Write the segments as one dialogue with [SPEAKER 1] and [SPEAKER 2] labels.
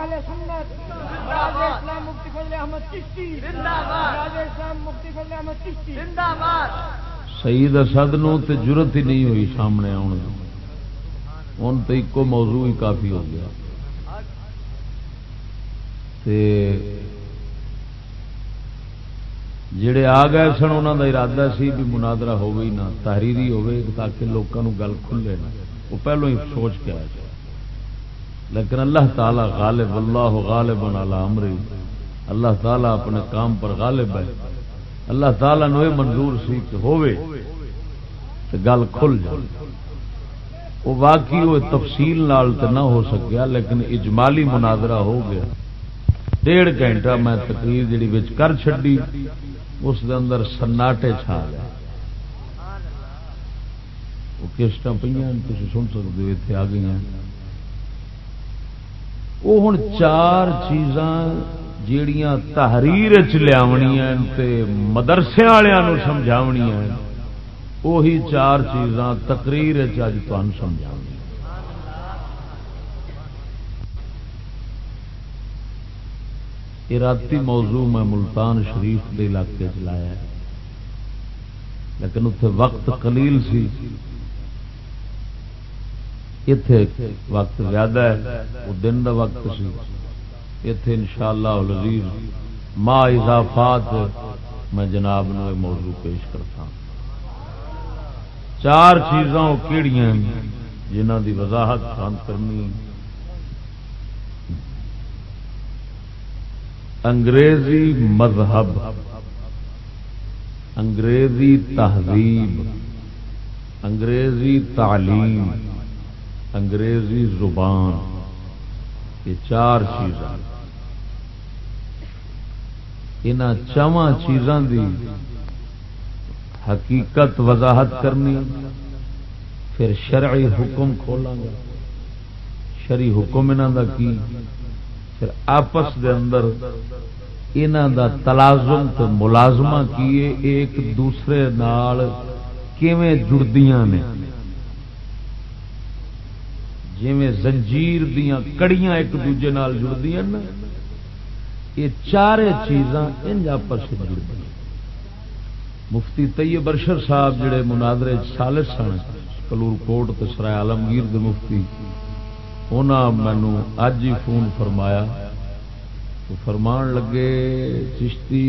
[SPEAKER 1] اہل سنت راز اسلام مفتی فضل احمد چشتی راز اسلام مفتی فضل احمد چشتی۔
[SPEAKER 2] سعید اسد نو تے جرت ہی نہیں ہوئی سامنے آن ہوں تو موضوع ہی کافی ہو گیا۔ تے جڑے آ گئے سن انہوں کا ارادہ سی بھی منادرا ہوگی نہ تحریری ہوگی تاکہ لوگوں گل کھلے نا وہ پہلو ہی سوچ کے آیا لیکن اللہ تعالی غالب اللہ غالب علی امری۔ اللہ تعالی اپنے کام پر غالب ہے۔ اللہ تعالی نو یہ منظور سی کہ ہووے تو گل کھل جائے۔ وہ واقعی وہ تفصیل نال تو نہ ہو سکیا، لیکن اجمالی مناظرہ ہو گیا۔ ڈیڑھ گھنٹہ میں تقریر جڑی بچ کر چڈی اس دے اندر سناٹے چھا گئے وہ کسٹ پہ تھی سن سکتے ہو اتنے آ گئی وہ ہوں چار چیزاں جیڑیاں تحریر چ لیا مدرسے والوں سمجھاونیاں وہی چار چیزاں تقریر چج تمہیں سمجھا راتی موضوع میں ملتان شریف کے علاقے چلایا لیکن اتنے وقت قلیل سی۔ اتے وقت زیادہ ہے وہ دن کا وقت سی اتے ان شاء اللہ ماں اضافات میں جناب نو موضوع پیش کرتا چار چیزاں کہڑی جنہ دی وضاحت خان کرنی انگریزی مذہب انگریزی تہذیب انگریزی تعلیم انگریزی زبان یہ چار چیزاں ان چواں چیزاں دی حقیقت وضاحت کرنی، پھر شرعی حکم کھولاں گا شرعی حکم انہوں دا کی؟ پھر آپس دے اندر انہوں دا تلازم تو ملازمہ کیے ایک دوسرے نال کیویں جڑدیاں نے؟ جی زنجیر دیا کڑیاں ایک دوجے نال جڑدیاں نا، یہ چار چیزاں انج آپس جڑ مفتی طیب برشر صاحب جڑے منادرے سالس سن، کلور کوٹ تو سرائے عالمگیر دے مفتی انہوں مینو اج ہی فون فرمایا۔ تو فرمان لگے، چشتی،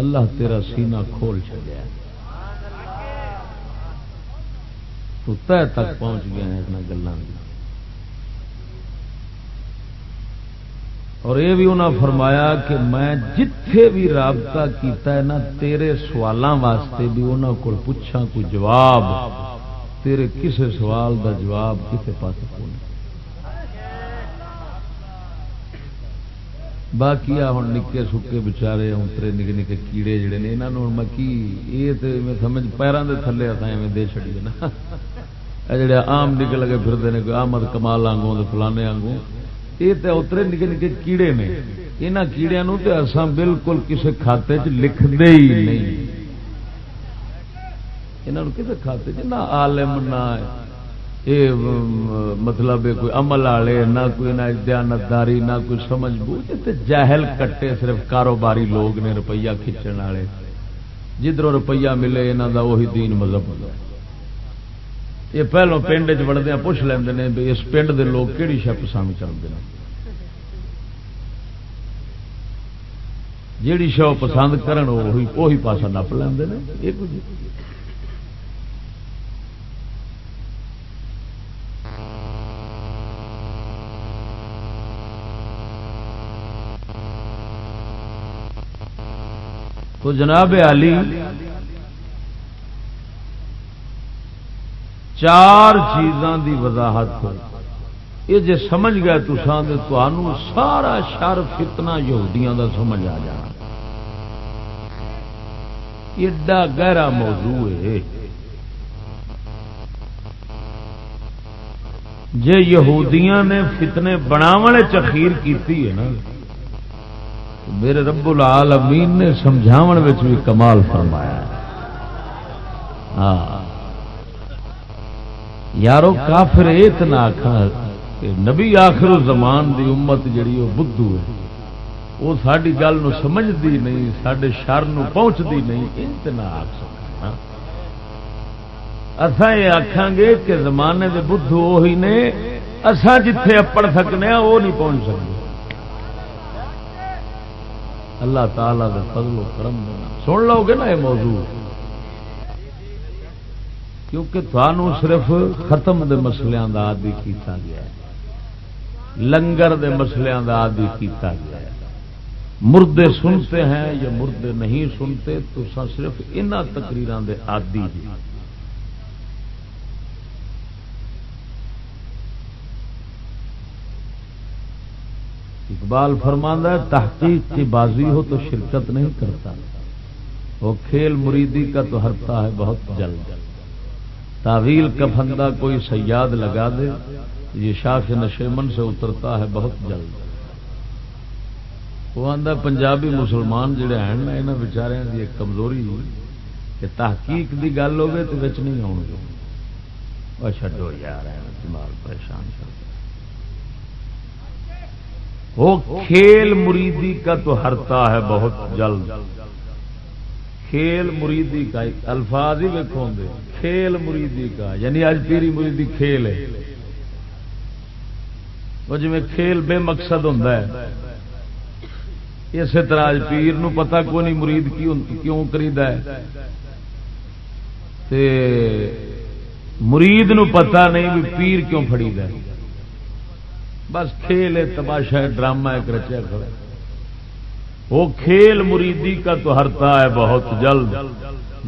[SPEAKER 2] اللہ تیرا سینہ کھول چلیا تو تہ تک پہنچ گیا گلوں اور یہ بھی انہوں فرمایا کہ میں جتھے بھی رابطہ کیتا ہے نا، تیرے سوالوں واسطے بھی انہوں کو پوچھا کوئی جواب۔ تیرے کسے سوال دا جواب کسے پاس کو باقی ہوں نکے سکے بچارے اترے نکے نکے کیڑے جڑے نے یہاں میں کی یہ تو میں سمجھ پیروں کے تھلے اتنے دے چڑی نا۔ جڑے آم نکل کے پھرتے ہیں آمد کمال آنگوں فلانے آنگوں۔ یہ تو اترے نکے نکے کیڑے نے۔ یہاں کیڑیا تو اصا بالکل کسی کھاتے چ لکھتے ہی نہیں۔ یہاں کسی کھاتے چ نہ آلم نہ یہ مطلب کوئی عمل والے، نہ کوئی نہ دیانتداری، نہ کوئی سمجھ بوجھ۔ جاہل کٹے صرف کاروباری لوگ نے روپیہ کھچن والے۔ جدھر روپیہ ملے یہاں کا وہی دین مذہب۔ یہ پہلو پنڈ چڑھدیا پوچھ لیندے بھی اس پنڈ دے لوگ کہڑی شہ پسند چلتے ہیں جیڑی شو پسند کرن وہی پاسا نپ لیندے نے۔ یہ کچھ تو جناب علی چار چیزاں دی وضاحت ہو۔ یہ جے سمجھ گئے تو تمہوں سارا شر فتنا یہودیاں دا سمجھ آ جانا۔ ایڈا گہرا موضوع ہے۔ جے یہودیاں نے فتنے بناونے چخیر کیتی ہے نا میرے رب العالمین نے سمجھاو بھی کمال فرمایا۔ ہاں۔ یارو کافر ایت نہ نبی آخر زمان دی امت جڑی وہ بدھو ہے، وہ ساری گل سمجھتی نہیں سڈے شر پہنچتی نہیں انتنا آخ سکتا اصا یہ آخان گے کہ زمانے کے بدھو وہی نے اصا جتھے اپڑ سکنے وہ نہیں پہنچ سکتے۔ اللہ تعالی کا فضل و کرم دینا سن لو گے نا یہ موضوع۔ کیونکہ تھانوں صرف ختم دے مسلیاں دا آدی کیتا گیا ہے۔ لنگر دے مسلیاں دا آدی کیتا گیا ہے۔ مردے سنتے ہیں یا مردے نہیں سنتے تو صرف ان تقریران دے آدی جی اقبال فرماندہ ہے، تحقیق کی بازی ہو تو شرکت نہیں کرتا۔ وہ کھیل مریدی کا تو ہرتا ہے بہت جلد جلد۔ تعویل کا پھندا کوئی سیاد لگا دے، یہ شاخ نشیمن سے اترتا ہے بہت جلد۔ وہ آدھا پنجابی مسلمان جڑے ہیں نا یہاں بچار کی ایک کمزوری کہ تحقیق کی گل ہوگی تو بچ نہیں آؤ گے۔ چڈو یار دماغ پریشان کر وہ کھیل مریدی کا تو ہرتا ہے بہت جلد۔ کھیل مریدی کا الفاظ ہی ویکو گے کھیل مریدی کا۔ یعنی اج پیری مریدی کھیل ہے۔ وہ جی کھیل بے مقصد ہوں اسی طرح اج پیر نو پتا کو نہیں مرید کیوں کرید مرید نو پتا نہیں بھی پیر کیوں فڑی بس کھیل ہے، تماشا ڈرامہ ایک رچیا کھڑا وہ کھیل مریدی کا تو ہرتا ہے بہت جلد۔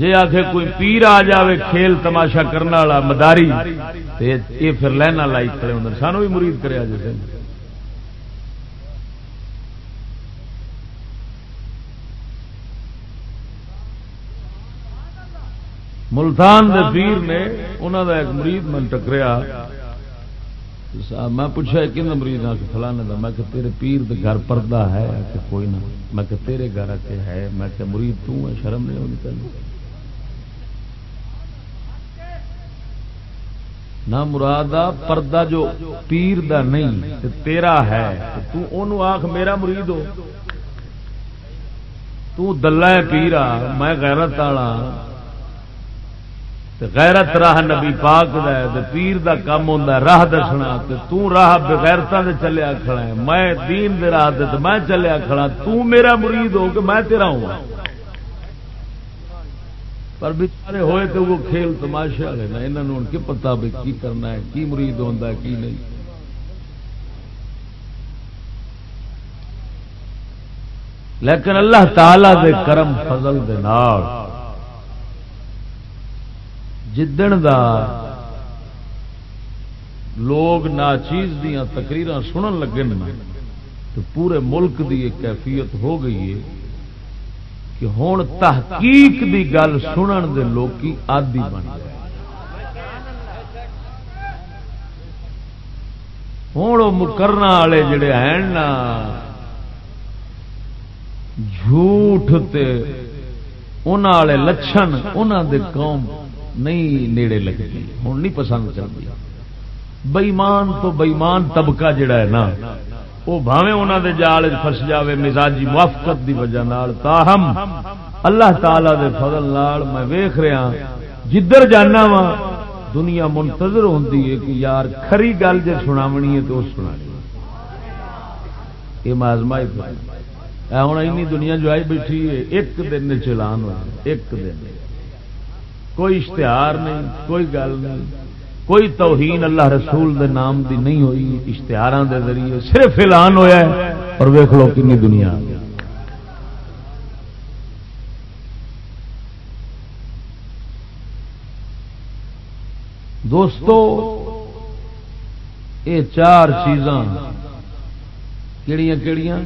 [SPEAKER 2] جی آخ کوئی پیر آ جائے کھیل تماشا کرنے والا مداری یہ پھر لہنا لائی کھڑے ہوں سانو بھی مرید کرے جیسے ملتان دے پیر نے انہوں دا ایک مرید من ٹکریا۔ میں پوچھا کہ مریض آ کے فلانے کا میں کہ تیرے پیر دے گھر پردہ ہے کہ کوئی نہ؟ میں کہ تیرے گھر کے ہے، میں کہ مرید تو ہے، شرم نہیں ہونی چاہیے۔ نہ مراد پردہ جو پیر دا نہیں تیرا ہے۔ تو آخ میرا مرید ہو۔ تو دلہ پیرا میں غیرت والا غیرت راہ نبی پاک دا ہے پیر دا کام ہوندا راہ دسنا تے تو راہ بغیرتا دے چلیا کھڑا ہے۔ میں دین دے راہ دے میں چلیا کھڑا تو میرا مرید ہو کہ میں تیرا ہوں۔ پر بیچارے ہوئے تو وہ کھیل تماشا والے نا انہوں نے ان کے پتا بھی کی کرنا ہے، کی مرید ہوندا ہے، کی نہیں۔ لیکن اللہ تعالی دے کرم فضل دے نال جدن دا لوگ ناچیز دیا تقریر سنن لگے تو پورے ملک دی ایک کیفیت ہو گئی ہے کہ ہوں تحقیق دی گل سنن دے لوگ آدی بن گئے ہوں مکرنا والے جڑے ہیں نا جھوٹ تے والے لچھن انہوں دے قوم نہیں نیڑے لگتی ہوں نہیں پسند کرتی بئیمان تو بئیمان طبقہ جڑا ہے نا، وہ بھاوے انہوں دے جال فس جاوے مزاجی موافقت دی وجہ نال، تاہم اللہ تعالی دے فضل نال میں ویخ رہا ہاں، جدھر جانا وا دنیا منتظر ہوتی ہے کہ یار کھری گل جی سناونی ہے تو سنا یہ مازمائی ہوں این دنیا جو آئی بیٹھی ہے، ایک دن چلان ہوا ایک دن۔ کوئی اشتہار نہیں، کوئی گل نہیں۔ کوئی توہین اللہ رسول دے نام دی نہیں ہوئی اشتہار دے ذریعے صرف اعلان ہوا ہے۔ اور ویخ لو کنی دنیا۔ دوستو، یہ چار چیزاں کہڑیاں کہڑیاں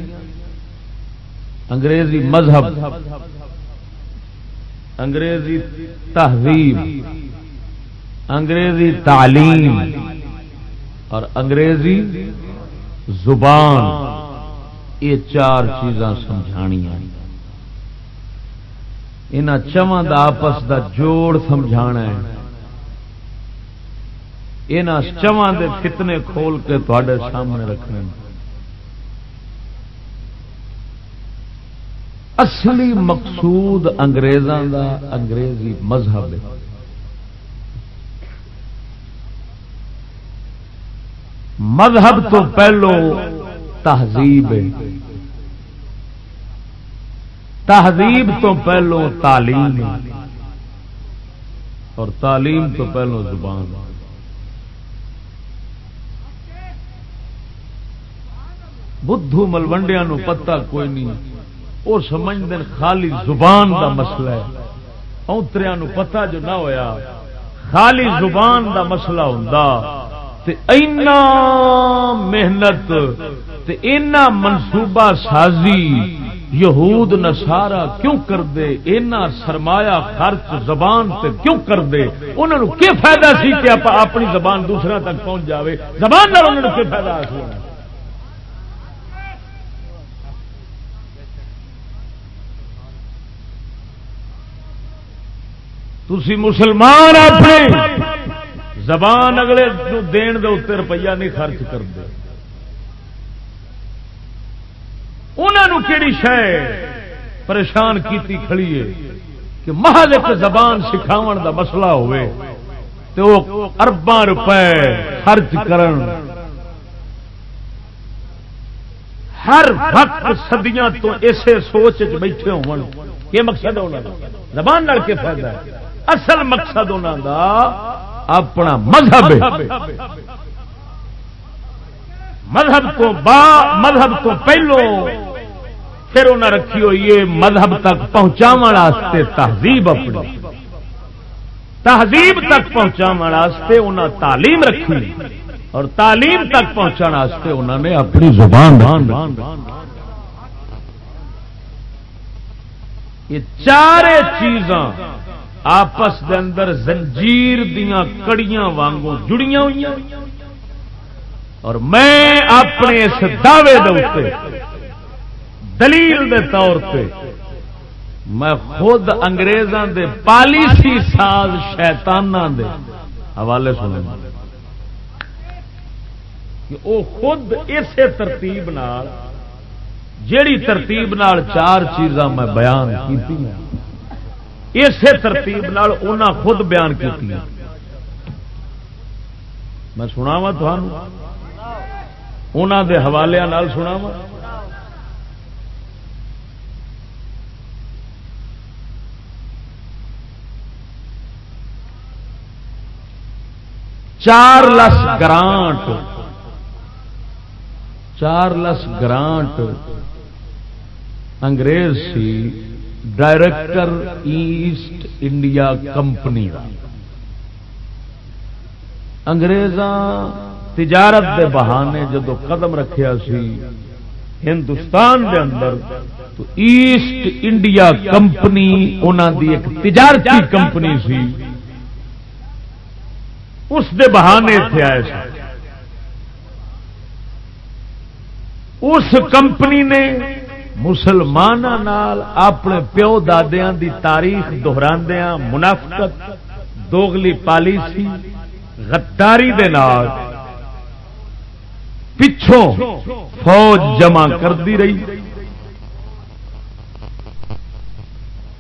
[SPEAKER 2] انگریزی مذہب۔ انگریزی تہذیب، انگریزی تعلیم، اور انگریزی زبان، یہ چار چیزاں سمجھانیا ان چواں آپس دا جوڑ سمجھانا ہے۔ یہاں چواں دے فتنے کھول کے تے سامنے رکھنے اصلی مقصود انگریزوں دا انگریزی مذہب ہے۔ مذہب تو پہلو تہذیب ہے۔ تہذیب تو پہلو تعلیم اور تعلیم تو پہلو زبان بدھو ملوڈیا پتا کوئی نہیں۔ وہ سمجھتے خالی زبان دا مسئلہ ہے۔ اوتریا پتا جو نہ ہویا، خالی زبان دا مسئلہ ہوں اینا محنت، تے اینا منصوبہ سازی یہود نسارا کیوں کر دے اینا سرمایہ خرچ زبان تے کیوں کر دے انہوں نے کیا فائدہ سی کہ اپنی زبان دوسرا تک پہنچ جاوے؟ زبان نہ انہوں نے کیا فائدہ حاصل ہونا تھی مسلمان اپنے زبان اگلے دین دے اتنے روپیہ نہیں خرچ کرتے۔ انہوں کہڑی شہ پریشان کیتی کھڑی ہے کہ محل ایک زبان سکھاو دا مسئلہ ہوئے تو وہ ارباں روپے خرچ کرن۔ ہر وقت سدیاں تو اسے سوچ بیٹھے ہو مقصد ہونا زبان کے فائدہ ہے؟ اصل مقصد انہوں دا اپنا مذہب مذہب کو با، مذہب کو پہلو۔ پھر انہیں رکھی ہوئی ہے مذہب تک پہنچا تہذیب اپنی۔ تہذیب تک پہنچا انہیں تعلیم رکھی۔ اور تعلیم تک پہنچا انہوں نے اپنی زبان یہ چارے چیزاں آپس دے اندر زنجیر دیاں کڑیاں وانگوں جڑیاں ہوئی اور میں اپنے اس دعوے دے دلیل دے طور پہ میں خود انگریزاں دے پالیسی ساز شیطانہ دے حوالے سنے کہ او خود اسے ترتیب نال، جیڑی ترتیب نال چار چیزاں میں بیان کی اسی ترتیب انہاں خود بیان کی میں سنا وا انہوں دے حوالے سنا وا چار لس گرانٹ۔ Charles Grant. انگریز سی۔ ڈائریکٹر ایسٹ انڈیا کمپنی کا انگریزاں تجارت دے بہانے جدو قدم رکھیا سی ہندوستان دے اندر، تو ایسٹ انڈیا کمپنی انہوں دی ایک تجارتی کمپنی سی۔ اس دے بہانے اتنے آئے سی۔ اس کمپنی نے مسلمان اپنے پیو دادیا دی تاریخ دہراندیا منافقت دوگلی پالیسی، غداری دے نال پچھوں فوج جمع کرتی رہی۔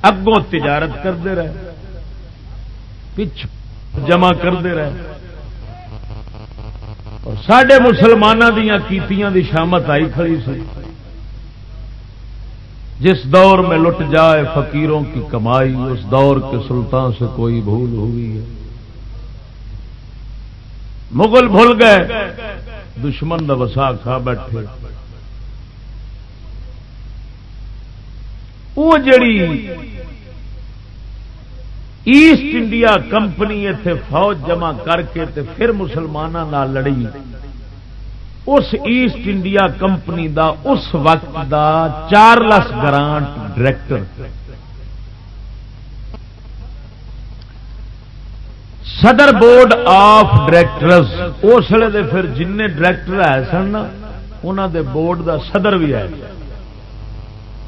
[SPEAKER 2] اگوں تجارت کرتے رہے۔ پچھوں جمع کرتے رہے۔ اور سڈے مسلمانوں دیا کیتیاں دی شامت آئی کھڑی سی۔ جس دور میں لٹ جائے فقیروں کی کمائی، اس دور کے سلطان سے کوئی بھول ہوئی ہے۔ مغل بھول گئے، دشمن دا وسا کھا بیٹھے۔ وہ جڑی ایسٹ انڈیا کمپنی اتنے فوج جمع کر کے تے پھر مسلمانوں لڑی۔ اس ایسٹ انڈیا کمپنی دا، اس وقت دا چارلس گرانٹ ڈائریکٹر۔ صدر بورڈ آف ڈائریکٹر اس ویلے پھر جن ڈائریکٹر آئے سن انہوں دے بورڈ دا صدر بھی آئے۔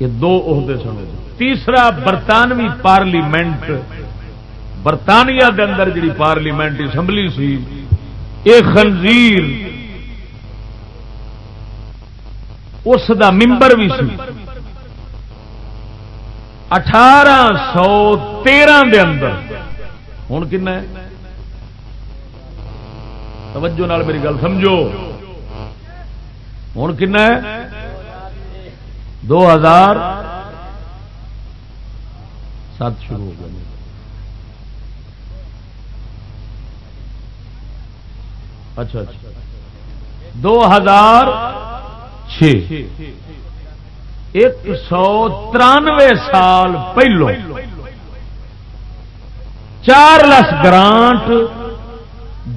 [SPEAKER 2] یہ دو عہدے سن۔ تیسرا، برطانوی پارلیمنٹ۔ برطانیہ دے اندر جی پارلیمنٹ اسمبلی سی، یہ خنزیر۔ اس دا ممبر بھی سی۔ اٹھارہ سو تیرہ دے اندر۔ ہوں کن توجہ نال میری گل سمجھو۔ ہوں کن دو ہزار سات شروع ہو گیا۔ اچھا اچھا۔ دو ہزار چھ ایک سو ترانوے سال پہلو چار لس گرانٹ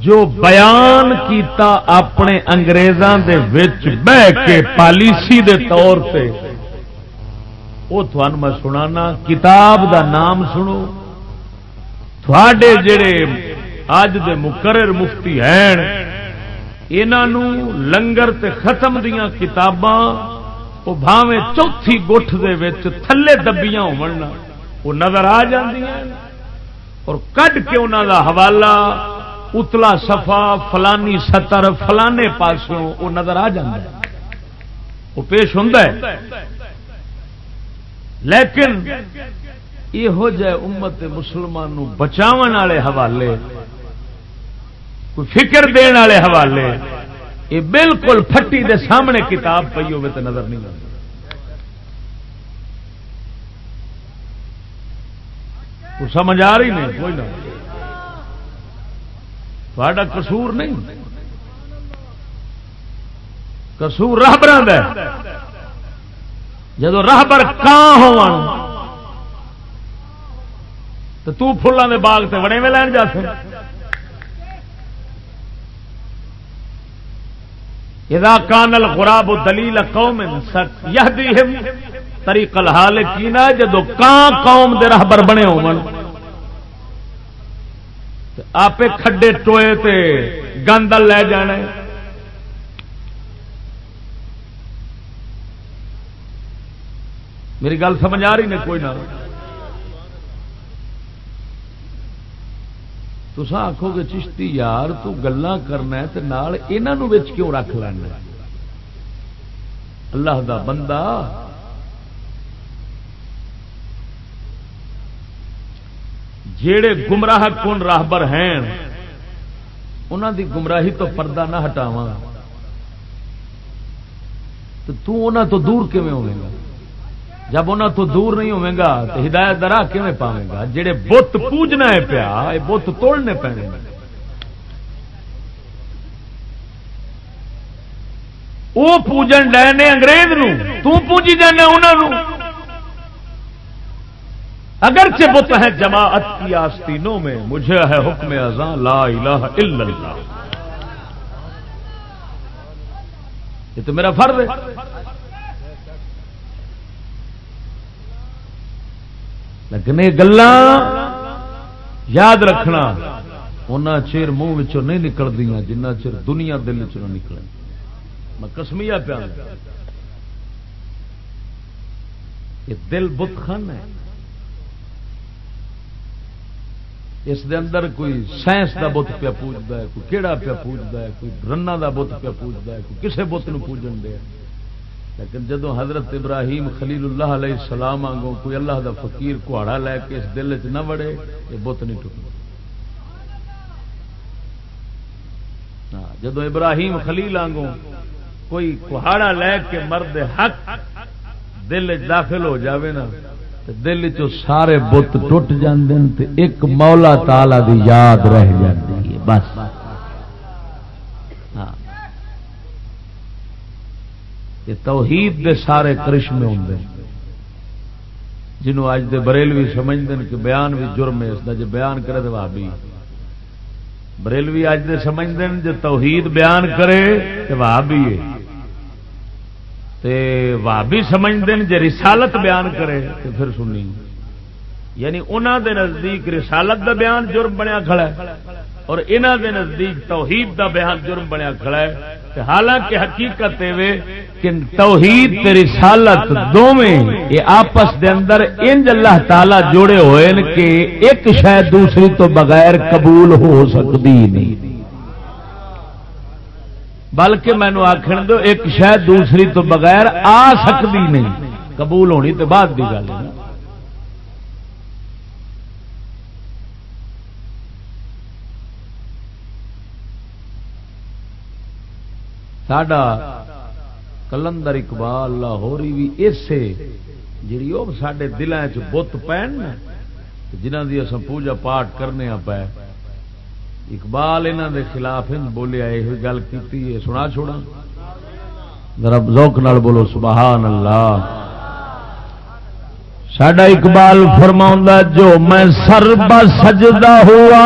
[SPEAKER 2] جو بیان کیتا اپنے انگریزاں دے وچ بہ کے پالیسی دے طور پہ وہ تھوان میں سنانا، کتاب دا نام سنو۔ تھوڑے جڑے اج دے مقرر مفتی ہیں انہوں لنگر تے ختم دیا کتاباں وہ بھاویں چوتھی گٹھ دے وچ تھلے دبیاں ہونا وہ نظر آ جاندیاں اور کڈ کے انہوں دا حوالہ، اتلا سفا فلانی سطر، فلانے پاسوں وہ نظر آ جائے وہ پیش ہوں لیکن یہو جہ امت مسلمان بچاو والے حوالے کوئی فکر دن والے حوالے۔ یہ بالکل پھٹی دے سامنے کتاب پی ہوے تو نظر نہیں آتی۔ سمجھ آ رہی نہیں، کوئی نہ۔ تھوڑا قصور نہیں۔ قصور راہبر جب راہبر کان ہو تو فلان کے باغ سے بڑے میں لین جا اذا کان الغراب دلیل قوم یہدیہم طریق الحال کینا جدو کان قوم دے رہبر بنے ہون۔ آپ کھڈے ٹوئے تے گندل لے جانے۔ میری گل سمجھ آ رہی نے کوئی نہ۔ تسا آخو گے چشتی یار، تو گلا کرنا نال کیوں رکھ لینا اللہ دا بندہ۔ جیڑے گمراہ کون راہبر ہیں انہوں دی گمراہی تو پردہ نہ ہٹاوا تو انہوں تو دور کیون ہوئے گا؟ جب انہوں تو دور نہیں ہوئے گا تو ہدایت درا کیون پاوے گا؟ جہے بت پوجنا ہے پیا یہ بت توڑنے پینے وہ پوجن ڈے نے انگریز نو پوجی جانا انہوں اگرچہ بت ہے جماعت کی آستینوں میں، مجھے ہے حکم ازاں لا الہ الا اللہ۔ یہ تو میرا فرض ہے۔ لیکن یہ گلا یاد رکھنا ان چیر منہ نہیں نکل دیا جنہ چر دنیا دل چ نکل میں کسمیا پیا یہ دل بت خان ہے۔ اس دے اندر کوئی سائنس دا بت پیا پوجتا ہے، کوئی کہڑا پیا پوجتا ہے، کوئی رنا دا بت پیا پوجتا ہے، کوئی کسے بت نو پوجن دیا لیکن جدو حضرت ابراہیم خلیل اللہ علیہ السلام آگوں کوئی اللہ دا فقیر کہاڑا لے کے اس دل چ نہ وڑے، یہ بت نہیں ٹوٹ ہاں، جدو ابراہیم خلیل آگوں کوئی کہاڑا لے کے مرد حق دل داخل ہو جاوے نا دل چ سارے بت ٹوٹ جاندے ایک مولا تالا دی یاد رہ جاتی ہے، بس۔ یہ توحید دے سارے کرشمے ہوں جنہوں اج دے بریلوی سمجھتے ہیں کہ بیان بھی جرم ہے، اس کا جی بیان کرے تو بھابی بریلوی اج دے سمجھتے ہیں جو توحید بیان کرے تو بھابی ہے۔ بھابی سمجھتے ہیں جی رسالت بیان کرے تو پھر سنی۔ یعنی انہوں دے نزدیک رسالت دا بیان جرم بنیا کھڑا ہے۔ اور انہوں دے نزدیک توحید دا بیان جرم بنیا کھڑا ہے۔ حالانکہ حقیقت کہ توحید تے رسالت دونوں یہ آپس دے اندر انج اللہ تعالی جوڑے ہوئے کہ ایک شاید دوسری تو بغیر قبول ہو سکتی نہیں۔ بلکہ مینو آخر دو، ایک شاید دوسری تو بغیر آ سکتی نہیں۔ قبول ہونی تو بعد کی گل ہے ساڈا کلندر اقبال لاہوری بھی اسے جی وہ سارے دلان چ بت پہن جنہ کی اصل پوجا پاٹ کرنے پہ اقبال انہوں دے خلاف بولیا یہ گل کی سنا چھوڑا ذرا ذوق نال بولو، سبحان اللہ۔ ساڈا اقبال فرما جو میں سر سجدہ ہوا،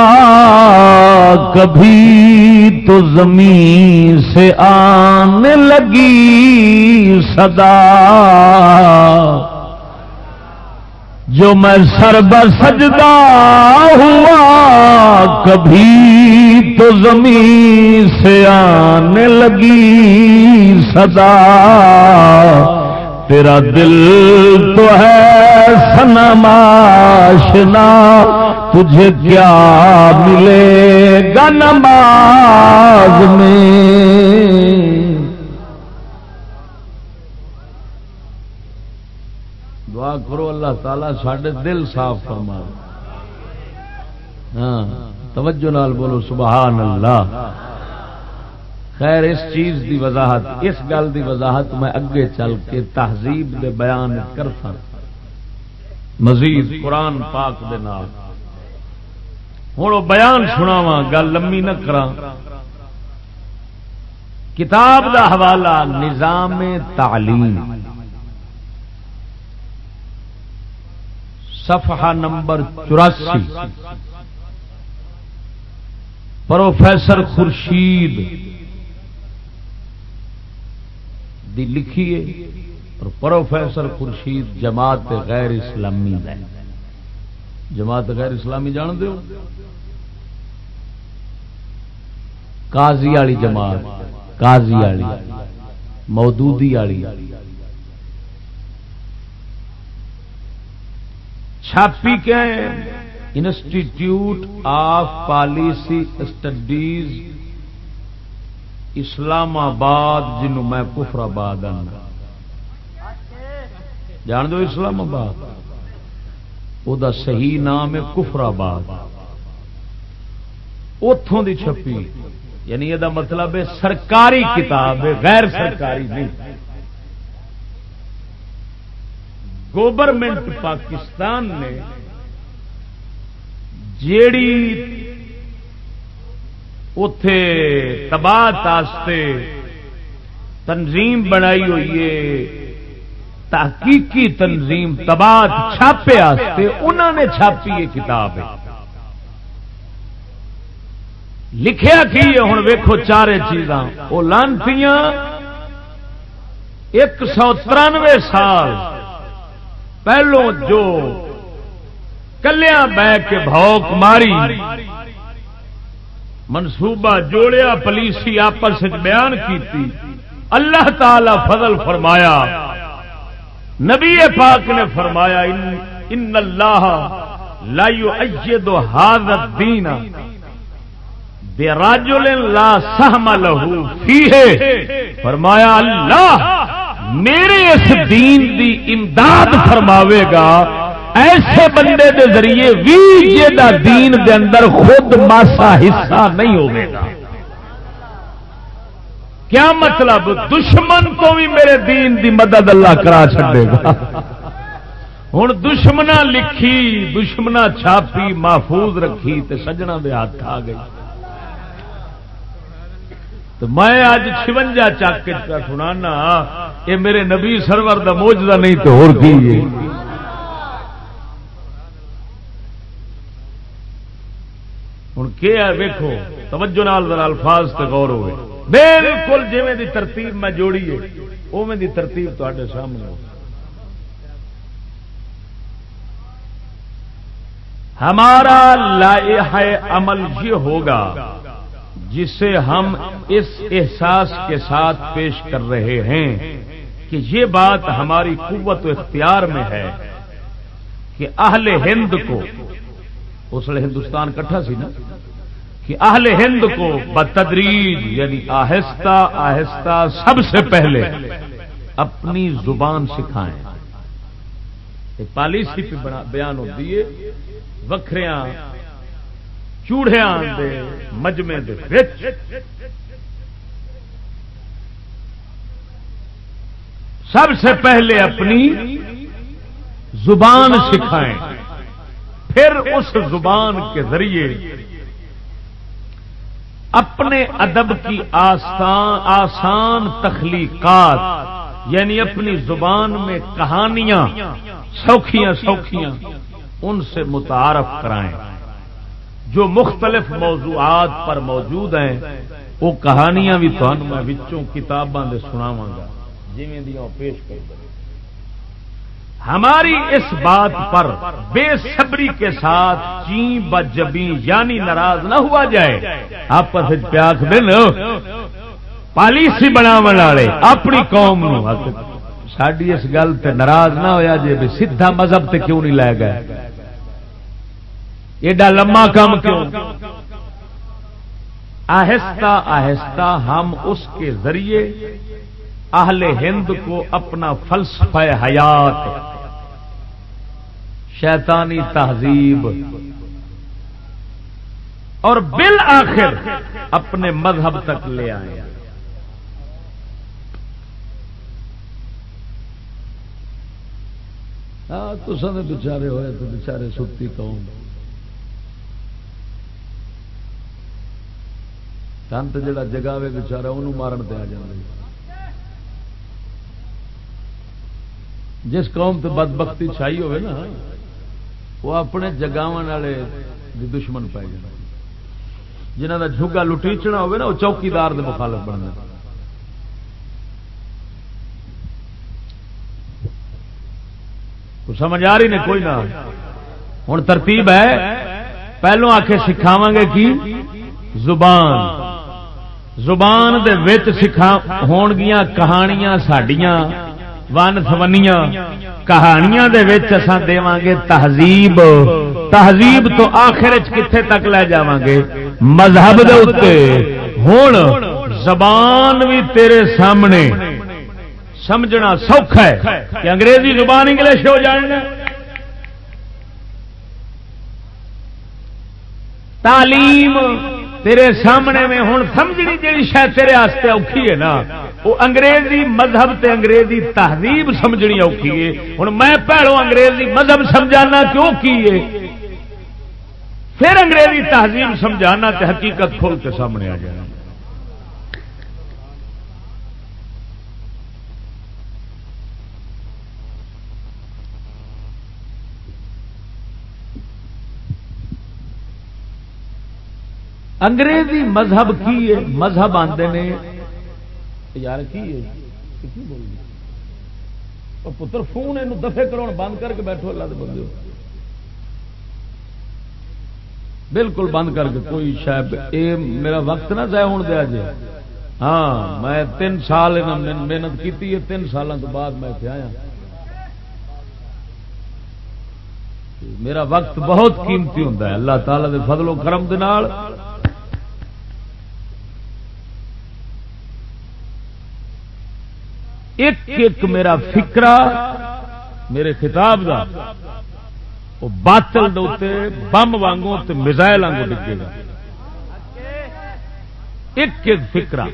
[SPEAKER 2] کبھی تو زمین سے آنے لگی صدا۔ جو میں سر سجدہ ہوا، کبھی تو زمین سے آنے لگی صدا۔ تیرا دل تو ہے سنماشنا تجھے کیا ملے گا نماز میں؟ دعا کرو اللہ تعالی سڈے دل صاف فرما ہاں توجہ نال بولو سبحان اللہ۔ خیر، اس چیز دی وضاحت، اس گل دی وضاحت میں اگے چل کے تہذیب دے بیان کر مزید قرآن پاک دے نال۔ ہوں بیان سناوا گل لمبی نہ کرا کتاب دا حوالہ نظام تعلیم۔ صفحہ نمبر چوراسی۔ پروفیسر خورشید دی لکھیے اور پروفیسر خورشید جماعت غیر اسلامی ہے۔ جماعت غیر اسلامی جان دو قاضی والی جماعت، قاضی والی، مودودی والی۔ چھاپی کیا ہے؟ Institute of Policy Studies Islamabad جنوں میں کفر آباد آنا۔ جان دو اسلام آباد؟ وہ صحیح نام ہے کفر آباد اتوں دی چھپی۔ یعنی یہ مطلب ہے سرکاری کتاب ہے، غیر سرکاری نہیں۔ گورنمنٹ پاکستان نے جیڑی اتے تباہ تنظیم بنائی ہوئی ہے، تحقیقی تنظیم تباہ چھاپے انہوں نے چھاپی یہ کتاب لکھیا کی ہوں ویکو چار چیزاں۔ وہ لانتی ایک سو ترانوے سال پہلو جو کلیا بہ کے بھوک ماری۔ منصوبہ جوڑیا پلیسی آپس بیان کی اللہ تعالی فضل فرمایا۔ نبی پاک نے فرمایا، ان اللہ لائیو اجدو حاضر دین بے راجل لا سہم لہو فی فرمایا، اللہ میرے اس دین دی امداد فرماوے گا۔ ایسے بندے دے ذریعے بھی دا دین دے اندر خود ماسا حصہ نہیں ہوگا کیا مطلب؟ دشمن کو بھی میرے دین دی مدد اللہ کرا چڑے گا۔ ہوں دشمنا لکھی دشمنا چھاپی، محفوظ رکھی تے سجنا دے ہاتھ آ گئی۔ تو میں اج چونجا چک کے یہ میرے نبی سرور کا موجودہ نہیں تو ہو ہوں کیا ویکو توجہ نال الفاظ تے غور ہوئے۔ بالکل جی دی ترتیب میں جوڑی ہے اوے دی ترتیب تے سامنے۔ ہمارا لائحہ عمل یہ ہوگا جسے ہم اس احساس کے ساتھ پیش کر رہے ہیں کہ یہ بات ہماری قوت و اختیار میں ہے کہ اہل ہند کو اس لیے ہندوستان کٹھا سی نا، کہ اہل ہند کو بتدریج یعنی آہستہ آہستہ سب سے پہلے اپنی زبان سکھائیں۔ پالیسی پہ بیان ہوتی ہے، وکھریاں چوڑیا مجمے دے سب سے پہلے اپنی زبان سکھائیں۔ پھر اس زبان کے ذریعے اپنے ادب کی آسان آسان تخلیقات یعنی اپنی زبان میں کہانیاں، سوکھیاں سوکھیاں، ان سے متعارف کرائیں۔ جو مختلف موضوعات پر موجود ہیں، وہ کہانیاں بھی میں کتاباں سناواں گا۔ جی پیش کر ہماری اس بات پر بے صبری کے ساتھ چی بجبی یعنی ناراض نہ ہوا جائے۔ آپس پیاس دن پالیسی بنا والے، اپنی قوم ساری اس گل تے ناراض نہ ہویا جی بھی سیدھا مذہب تے کیوں نہیں لے گئے؟ ایڈا لما کام کیوں؟ آہستہ آہستہ ہم اس کے ذریعے اہل ہند کو اپنا فلسفہ حیات شیطانی تہذیب. اور بالآخر اپنے مذہب تک لے آئے. ہاں تو سب بچارے ہوئے تو بچارے ستی قوم. تنت جڑا جگاوے بچارا انہوں مارن پہ آ جائے جس قوم تو بد بختی چھائی ہوئے نا وہ اپنے جگاو والے دشمن پائے جائے۔ جنہ کا جھگا لٹیچنا ہوگا نا، وہ چوکیدار دے مخالف بننا سمجھ آ رہی نے کوئی نہ۔ ہوں ترتیب ہے پہلو آ کے سکھاو گے کی؟ زبان۔ زبان دے وچ سکھا ہون گیا کہانیاں ساڈیاں۔ ون سونیاں کہانیاں دے وچ اساں دیواں گے تہذیب تہذیب تو آخر کتنے تک لے جاواں گے مذہب دے اوتے ہن زبان بھی تیرے سامنے سمجھنا سوکھا ہے کہ انگریزی زبان انگلش ہو جائے تعلیم تیرے سامنے میں ہوں سمجھنی جی شاید تیرے آستے اوکھی ہے نا وہ انگریزی مذہب تے انگریزی تہذیب سمجھنی اوکھی ہے۔ ہوں میں پہلو انگریزی مذہب سمجھانا کیوں کی ہے؟ پھر انگریزی تہذیب سمجھانا تے حقیقت کھول کے سامنے آ جائے انگریزی مذہب کی ہے؟ مذہب آتے نے یار کی ہے؟ پتر فون یہ دفے کرو بند کر کے بیٹھو، اللہ کے بندے بالکل بند کر کے، کوئی شاید اے میرا وقت نہ ضائع ہونے دیا جی ہاں میں تین سال محنت کی تین سالوں کے بعد میں آیا۔ میرا وقت بہت قیمتی ہوں اللہ تعالی دے فضل و کرم دے نال۔ ایک ایک میرا فکرا میرے خطاب کا وہ باطل دے بم وانگوں میزائل وانگوں ڈگے گا۔ ایک ایک فکرا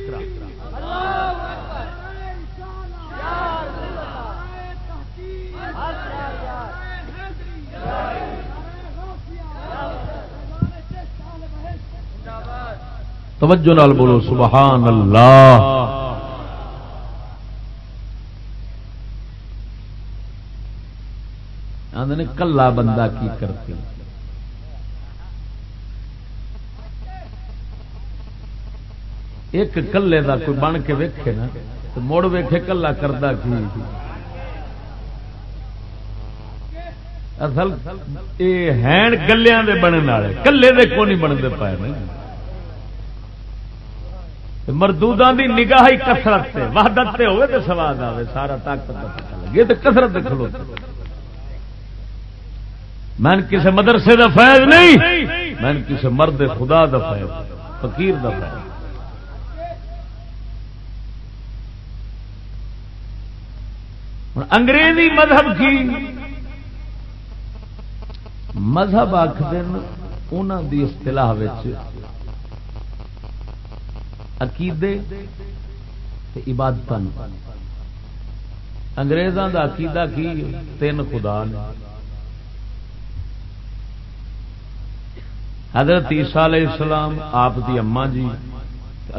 [SPEAKER 2] توجہ نال بولو، سبحان اللہ۔ آدھے کلا بندہ کی کرتے ایک کلے دا کوئی بن کے ویکھے نا، تو مڑ ویکھے کلا کرتا کی؟ اصل یہ ہے گلیا کے بننے والے، کلے دے کو نہیں بنتے پائے مردودوں کی نگاہ ہی کسرت سے وحدت سے ہوئے تو سواد آئے سارا طاقت لگے تو کسرت کھلو میں کسی مدرسے کا فیض نہیں میں کسی مرد خدا دفاع فقیر دفاع انگریزی مذہب کی؟ مذہب آخر انہوں کی اصطلاح عقیدے عبادت انگریزوں کا عقیدہ کی؟ تین خدا نے۔ حضرت عیسیٰ علیہ السلام، آپ دی اما جی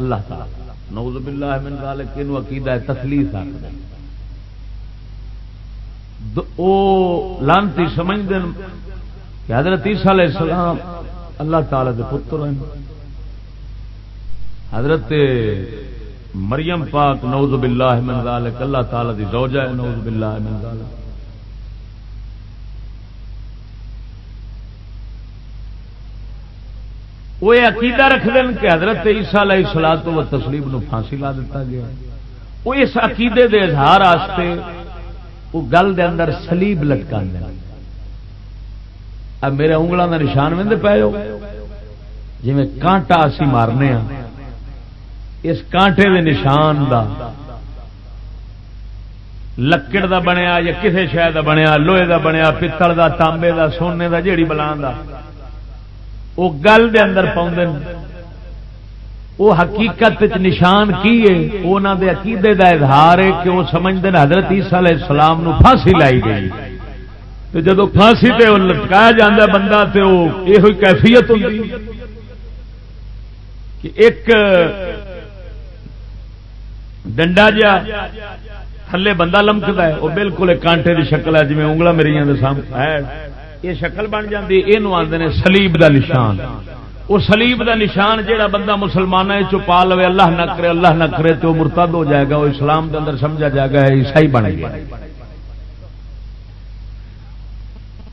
[SPEAKER 2] اللہ تعالی۔ نوز باللہ من ذالک انو عقیدہ تخلیص آخر او لانتی سمجھ دن کہ حضرت عیسیٰ علیہ السلام اللہ تعالی دے پتر ہیں۔ حضرت مریم پاک نوز باللہ من ذالک، اللہ تعالی دی زوجہ ہے نوز باللہ من ذالک۔ وہ عقیدہ رکھ دیں کہ حضرت عیسیٰ علیہ السلام تو تسلیم نو پھانسی لا دیتا گیا۔ وہ اس عقیدے دے اظہار آستے وہ گل دے اندر سلیب لٹکا دیں اب میرے انگلوں کا نشان وے پے ہو۔ جی کانٹا اسی مارنے ہاں اس کانٹے دے نشان دا لکڑ دا بنیا یا کسے شہ دا بنیا، لوہے دا بنیا، پتل دا، تانبے دا، سونے دا، جیڑی بلان دا۔ وہ گل دے اندر پاؤں وہ حقیقت نشان کی ہے؟ انہوں دے عقیدے دا اظہار ہے کہ وہ سمجھتے ہیں حضرت عیسیٰ علیہ السلام نو پھانسی لائی گئی۔ تو جب پھانسی تے وہ لٹکایا جاتا بندہ تو یہ کیفیت ہوتی کہ ایک ڈنڈا جا تھلے بندہ لمکتا ہے، وہ بالکل ایک کانٹے کی شکل ہے جی انگلا میری سامنے۔ یہ شکل بن جاتی یہ آدھے سلیب دا نشان۔ وہ سلیب دا نشان جہا بندہ مسلمان پا لو اللہ نہ کرے، اللہ نہ کرے تو مرتد ہو جائے گا وہ اسلام دے اندر سمجھا جائے گا عیسائی بنے گا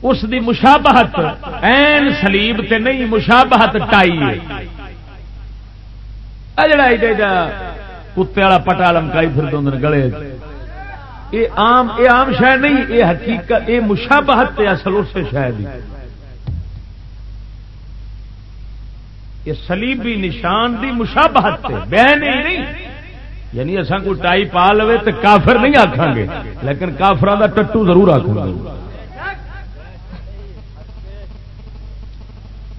[SPEAKER 2] اس دی مشابہت، این سلیب تے نہیں، مشابہت ٹائی جڑا کتے والا پٹا لمکائی پھر گلے۔ یہ عام یہ عام شہ نہیں، یہ حقیقت یہ مشابہت اصل اس شاید یہ سلیبی نشان دی مشابہت بہن نہیں۔ یعنی اصا کوئی ٹائی پا لو تو کافر نہیں آخان گے، لیکن کافران کا ٹٹو ضرور آخ گے۔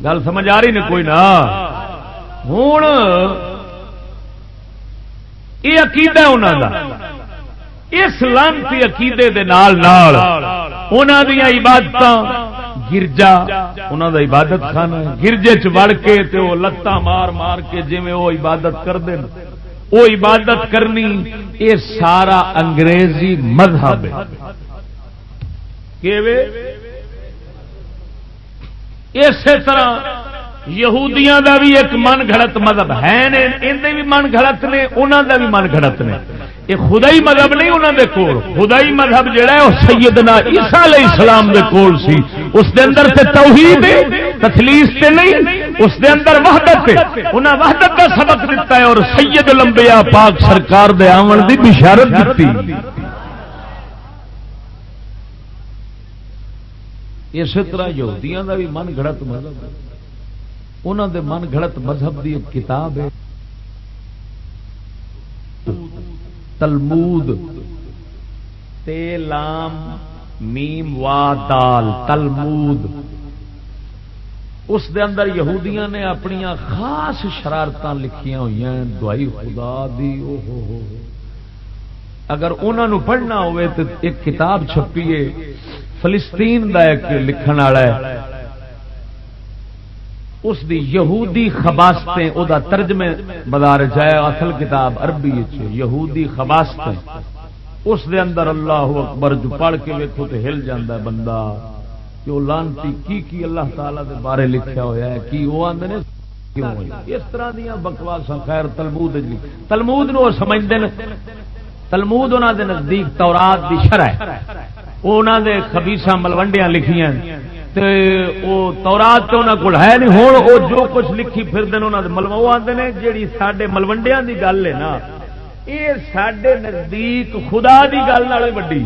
[SPEAKER 2] گل سمجھ آ رہی نہیں کوئی نہ ہوں یہ عقیدہ انہوں کا اس لانتی عقیدے دے نال نال انہاں دی عبادت گرجا، انہاں دا عبادت خانہ گرجے چ وڑ کے تے او لتاں مار مار کے جویں او عبادت کردے او عبادت کرنی اے سارا انگریزی مذہب ہے۔ کیویں؟ اسی طرح یہودیاں دا بھی ایک من گھڑت مذہب ہے نے اندے بھی من گھڑت نے انہوں دا بھی من گھڑت نے۔ یہ خدائی مذہب نہیں انہوں دے کول۔ خدائی مذہب جڑا ہے، وہ سیدنا عیسیٰ علیہ السلام دے کول سی۔ اس دے اندر تے توحید تخلیص تے نہیں، اس دے اندر وحدت ہے۔ انہاں وحدت کا سبق دیتا ہے اور سید الانبیاء پاک سرکار دے آون دی بشارت دیتی اسی طرح یہودیاں دا بھی من گھڑت مذہب انہوں دے من گھڑت مذہب دی ایک کتاب ہے۔ تلمود. تیلام میم، وا، دال، تلمود. اس دے اندر یہودیاں نے اپنی خاص شرارت لکھیاں ہوئی ہیں دوائی خدا دی، او ہو ہو اگر انہوں پڑھنا ہوئے تو ایک کتاب چھپیے فلسطین دا ایک لکھن والا ہے اس دی یہودی خباستیں، او دا ترجمے بدار جائے اصل کتاب عربی یہودی خباستیں۔ اس دے اندر اللہ اکبر جو پڑھ کے ویکو تو ہل جاندہ ہے بندہ۔ کہ وہ لانتی کی کی اللہ تعالیٰ دے بارے لکھیا ہویا ہے، کی وہ آندے نے اس طرح دیا بکواساں، خیر تلمود جی تلمود نو سمجھ دے تلمود انہوں دے نزدیک تورات دی شرح ہے۔ وہ انہوں دے خبیصہ ملوڈیاں لکھیاں تے او تورات تو انہوں کو ہے نہیں ہوں وہ جو کچھ لکھی پھر دن انہوں نے ملو وہ آتے ہیں جیڑی سڈے ملوڈیا کی گل ہے نا یہ سڈے نزدیک خدا کی گل والے وڈی۔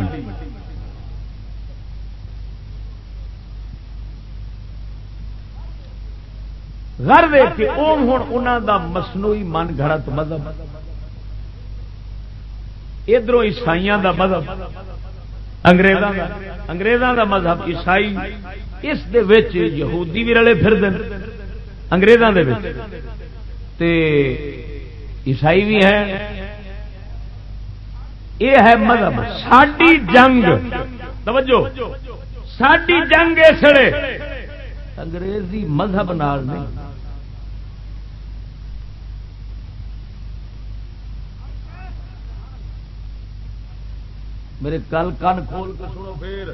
[SPEAKER 2] گھر دے کے وہ ہوں انہوں دا مصنوعی من گھڑت مذہب۔ ادھر عیسائی دا مذہب۔ انگریزاں دا انگریزاں دا مذہب عیسائی، اس دے وچ یہودی بھی رلے پھر دن انگریزاں دے وچ۔ تے عیسائی بھی ہے۔ یہ ہے مذہب۔ ساڈی جنگ۔ توجہ۔ ساڈی جنگ اس اسڑے انگریزی مذہب نال نہیں۔ میرے کل کن کھول کے سنو پھر۔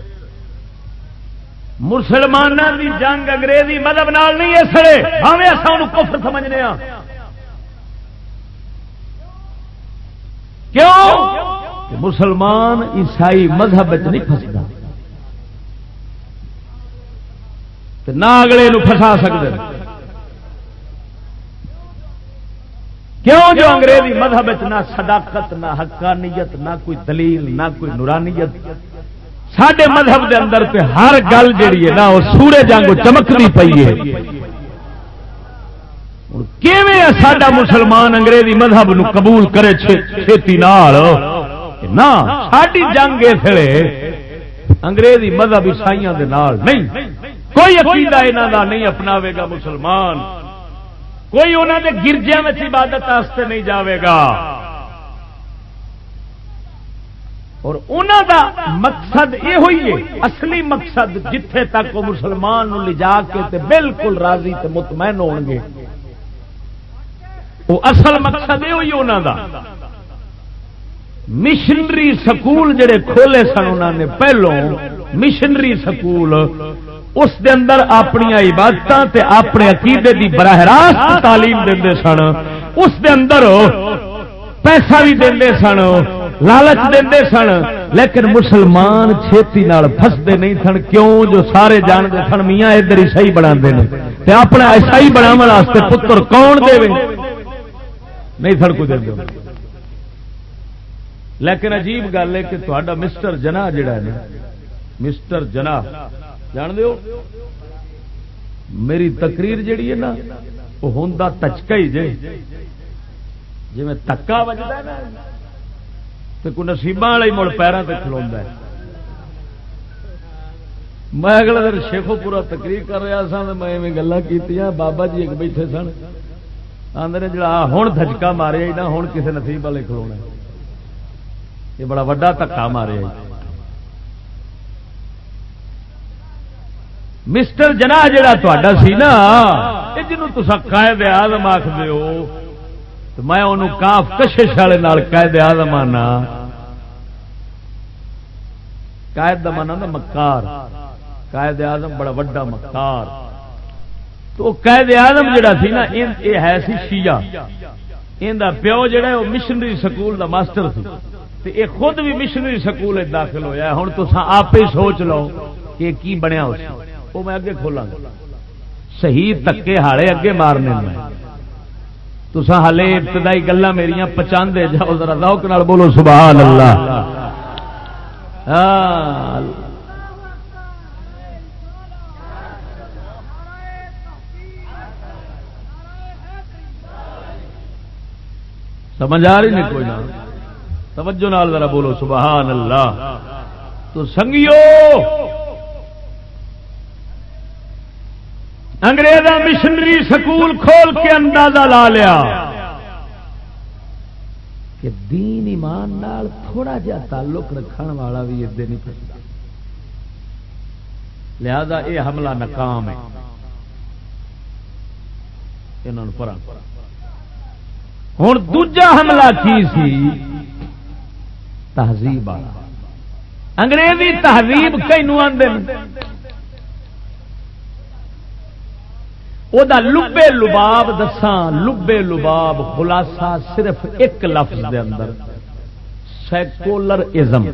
[SPEAKER 2] مسلمانوں کی جنگ انگریزی مذہب نال نہیں اسڑے ہمیں اصل کفر سمجھنے ہاں۔ کیوں؟ کہ مسلمان عیسائی مذہب نہیں فستا نہ اگلے فسا سکتے کیوں جو انگریزی مذہب نہ صداقت، نہ حقانیت، نہ کوئی دلیل، نہ کوئی نورانیت سڈے مذہب دے اندر پہ ہر گل جیڑی ہے نا، وہ سورج جنگ چمکنی پی ہے۔ سڈا مسلمان انگریزی مذہب نو قبول کرے چھتی نہ ساری جنگ اس انگریزی مذہب عیسائی نہیں۔ کوئی عقیدہ یہاں کا نہیں اپناوے گا مسلمان۔ کوئی انہوں نے گرجیا میں عبادت واسطے نہیں جاوے گا۔ اور انہوں دا مقصد یہ ہوئی ہے، اصلی مقصد جتھے تک وہ مسلمان لے جا کے تے بالکل راضی تے مطمئن ہو گے۔ وہ اصل مقصد یہ ہوئی انہوں دا۔ مشنری سکول جڑے کھولے سن انہوں نے پہلو مشنری سکول اس دے اندر اپنی عبادت اپنے عقیدے دی براہ راست تعلیم دے سن۔ اس دے اندر پیسہ بھی دے سن، لالچ دے سن، لیکن مسلمان چھتی فستے نہیں سن۔ کیوں؟ جو سارے جانتے سن، میاں ادھر عیسائی بنا دے اپنا عیسائی بناو پتر کون دے نہیں سن کو دے لیکن عجیب گل ہے کہ تا مسٹر جنا جڑا ہے نا، مسٹر جنا جان دو میری تقریر جیڑی ہے نا، وہ ہوں تچکا ہی جی جی میں تکا بجتا ہے تو کوئی نسیبا والا ہی مڑ پیروں سے کھلوا میں اگلا دن شیخو پورا تقریر کر رہا سا میں ایویں گلا کی بابا جی ایک بیٹھے سن۔ آدھے جا ہوں دھچکا مارے نہ ہوں کسی نسیب والے کھلونا یہ بڑا وا دکا مارے۔ مسٹر جنا جا سی نا جنوں تسا قائد آدم آخ تو میں انہوں کاف کشش والے قائد آدم آنا۔ قائد مانا نا مکار۔ قائد آدم بڑا وڈا مکار۔ تو قائد آدم جڑا سی نا یہ ہے سی شیعہ۔ ان پیو جڑا وہ مشنری سکول دا ماسٹر سی۔ یہ خود بھی مشنری سکول داخل ہویا ہوں تو آپ ہی سوچ لو کہ کی بنیا اس وہ میں اگے کھولا گا۔ صحیح تکے ہالے اگے مارنے میں۔ تو ہالے ابتدائی گلا میری پچاندے جاؤ، ذرا روک نال بولو سبحان اللہ ہاں۔ سمجھ آ رہی نہیں کوئی نہ۔ توجہ نال ذرا بولو سبحان اللہ تو سنگیو! انگریزا مشنری سکول کھول کے اندازہ لا لیا کہ دین ایمان نال تھوڑا جا تعلق رکھن والا بھی ادے نہیں پستا۔ لہذا یہ حملہ ناکام ہے۔ ہوں دوجا حملہ کی سی؟ تہذیب والا۔ انگریزی تہذیب کئی نو وہ لبے لباب دساں، لبے لباب خلاصہ صرف ایک لفظ دے اندر secularism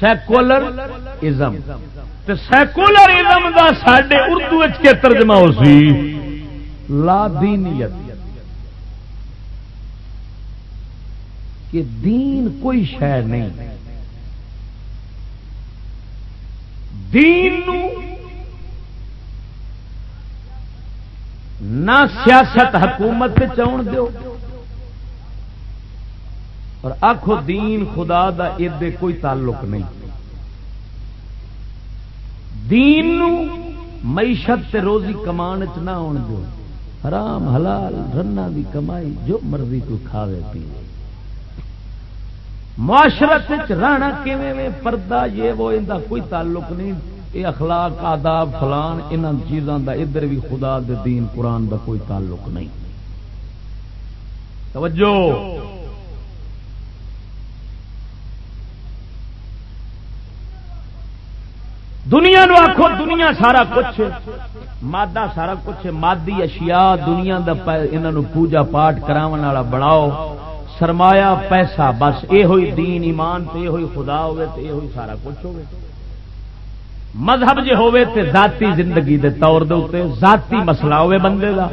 [SPEAKER 2] secularism secularism کا سڈے اردو کے ترجمہ ہو سی، لا دینیت. کہ دین کوئی شہ نہیں دین نو نہ سیاست حکومت چون دیو۔ اور آخو دین خدا دا دے کوئی تعلق نہیں۔ دین نو معیشت روزی کمان چ نہ آن دو حرام، حلال، رنا دی کمائی جو مرضی کو کھاوے پیے معاشرت رہنا کیویں پردہ یہ وہ، ان کوئی تعلق نہیں۔ یہ اخلاق، آداب فلان ان چیزوں دا ادھر بھی خدا دے دین قرآن دا کوئی تعلق نہیں۔ توجہ۔ دنیا نو آخو دنیا سارا کچھ مادہ سارا کچھ مادی اشیاء دنیا دا پوجا پاٹ کرا بڑاؤ سرمایا پیسہ، بس یہ ہوئی دین ایمان تو یہ ہوئی خدا ہوئے تو یہ ہوئی سارا کچھ ہوئے۔ مذہب جی ہوئے تے ذاتی زندگی دے طور دے ذاتی مسئلہ ہوئے بندے دا۔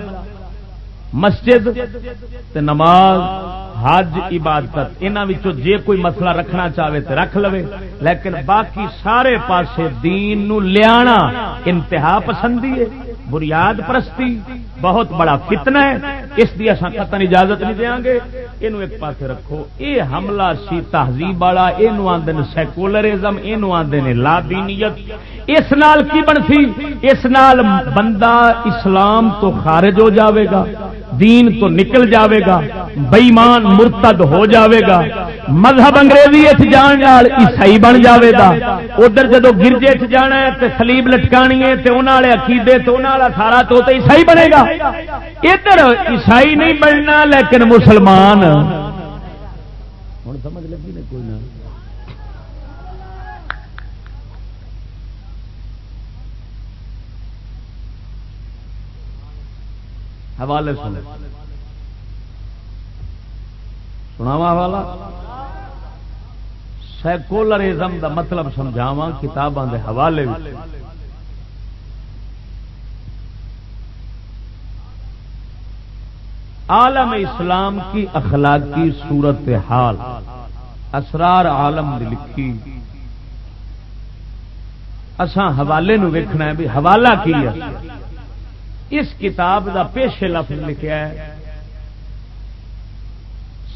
[SPEAKER 2] مسجد تے نماز، حج، عبادت انہوں جے کوئی مسئلہ رکھنا چاہے تو رکھ لو لیکن باقی سارے پاسے دین نو لیانا انتہا پسندی ہے، بنیاد پرستی۔ بہت بڑا فتنہ ہے، اس کی اصل قتل اجازت نہیں دیا گے۔ یہ ایک پاس رکھو۔ یہ حملہ سی تہذیب والا یہ آدھے سیکولرزم یہ آدھے لا دینیت اس نال کی بنسی؟ اس نال بندہ اسلام تو خارج ہو جاوے گا۔ دین تو نکل جاوے گا بئیمان مرتد ہو جاوے گا۔ مذہب انگریزی جان عیسائی بن جاوے گا۔ ادھر جدو گرجے چ جانا ہے تو سلیب لٹکانی ہے تو انہوں والے عقیدے تو انہوں والا سارا تو عیسائی بنے گا۔ ادھر عیسائی نہیں بننا لیکن مسلمان۔ ہوں سمجھ لگی نا کوئی نہ۔ حوالے سنے۔ سناوا حوالہ۔ سیکولرزم دا مطلب سمجھاوا کتاباں دے حوالے عالم اسلام کی اخلاقی صورت حال، اسرار عالم نے لکھی۔ اساں حوالے نو ویکھنا ہے بھی حوالہ کی ہے۔ اس کتاب دا پیش لفظ لکھا ہے،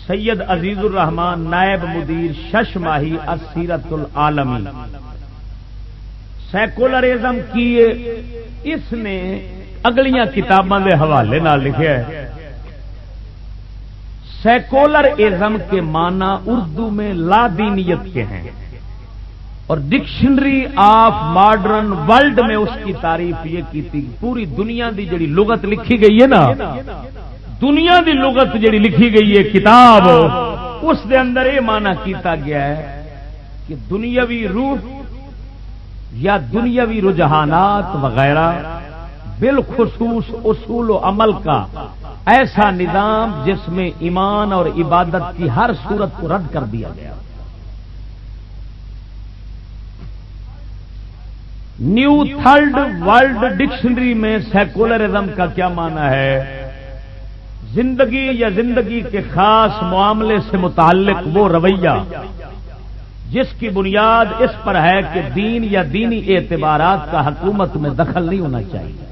[SPEAKER 2] سید عزیز الرحمان نائب مدیر شش ماہی اسیرت العالمی۔ سیکولرزم کی اس نے اگلیاں کتابوں کے حوالے لکھا ہے۔ سیکولر ازم کے معنی اردو میں لادینیت کے ہیں۔ اور ڈکشنری آف ماڈرن ورلڈ میں اس کی تعریف یہ کی تھی پوری دنیا دی جڑی لغت لکھی گئی ہے نا، دنیا دی لغت جڑی لکھی گئی ہے، کتاب، اس دے اندر یہ مانا کیتا گیا ہے کہ دنیاوی روح یا دنیاوی رجحانات وغیرہ بالخصوص اصول و عمل کا ایسا نظام جس میں ایمان اور عبادت کی ہر صورت کو رد کر دیا گیا۔ نیو تھرڈ ورلڈ ڈکشنری میں سیکولرزم کا کیا مانا ہے؟ زندگی یا زندگی کے خاص معاملے سے متعلق وہ رویہ جس کی بنیاد اس پر ہے کہ دین یا دینی اعتبارات کا حکومت میں دخل نہیں ہونا چاہیے۔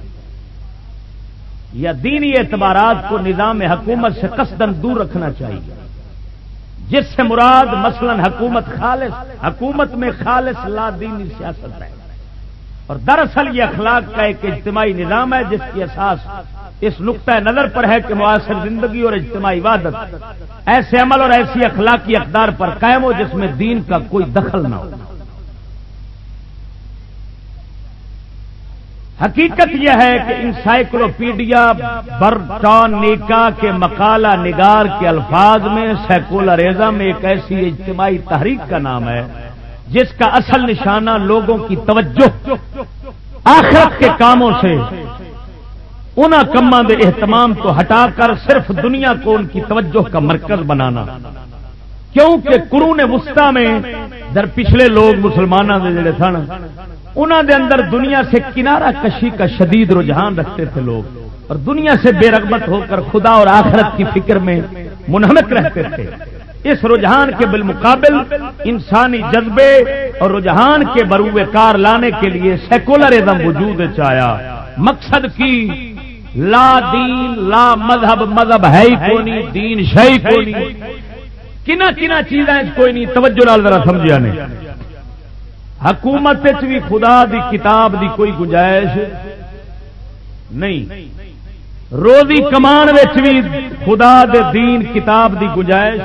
[SPEAKER 2] یا دینی اعتبارات کو نظام حکومت سے قصدن دور رکھنا چاہیے۔ جس سے مراد مثلا حکومت خالص، حکومت میں خالص لا دینی سیاست ہے۔ اور دراصل یہ اخلاق کا ایک اجتماعی نظام ہے، جس کی اساس اس نقطۂ نظر پر ہے کہ معاصر زندگی اور اجتماعی عبادت ایسے عمل اور ایسی اخلاقی اقدار پر قائم ہو جس میں دین کا کوئی دخل نہ ہو۔ حقیقت یہ ہے کہ انسائکلوپیڈیا برٹان نیکا کے مقالہ نگار کے الفاظ میں سیکولرزم ایک ایسی اجتماعی تحریک کا نام ہے۔ جس کا اصل نشانہ لوگوں کی توجہ آخرت کے کاموں سے، ان کاموں کے اہتمام کو ہٹا کر صرف دنیا کو ان کی توجہ کا مرکز بنانا۔ کیونکہ قرون وسطا میں در پچھلے لوگ مسلمانوں کے جڑے سن انہوں دے اندر دنیا سے کنارہ کشی کا شدید رجحان رکھتے تھے لوگ۔ اور دنیا سے بے رغبت ہو کر خدا اور آخرت کی فکر میں منہمک رہتے تھے۔ اس رجحان کے بالمقابل انسانی جذبے اور رجحان کے بروے کار لانے کے لیے سیکولرزم وجود چایا مقصد کی؟ لا دین، لا مذہب مذہب ہے ہی کوئی نہیں، دین شہی کوئی نہیں۔ کنا کنا چیزاں کوئی نہیں، توجہ نال ذرا سمجھا نہیں حکومت بھی خدا دی کتاب دی کوئی گنجائش نہیں۔ روزی کمان بھی خدا دے دین کتاب دی گنجائش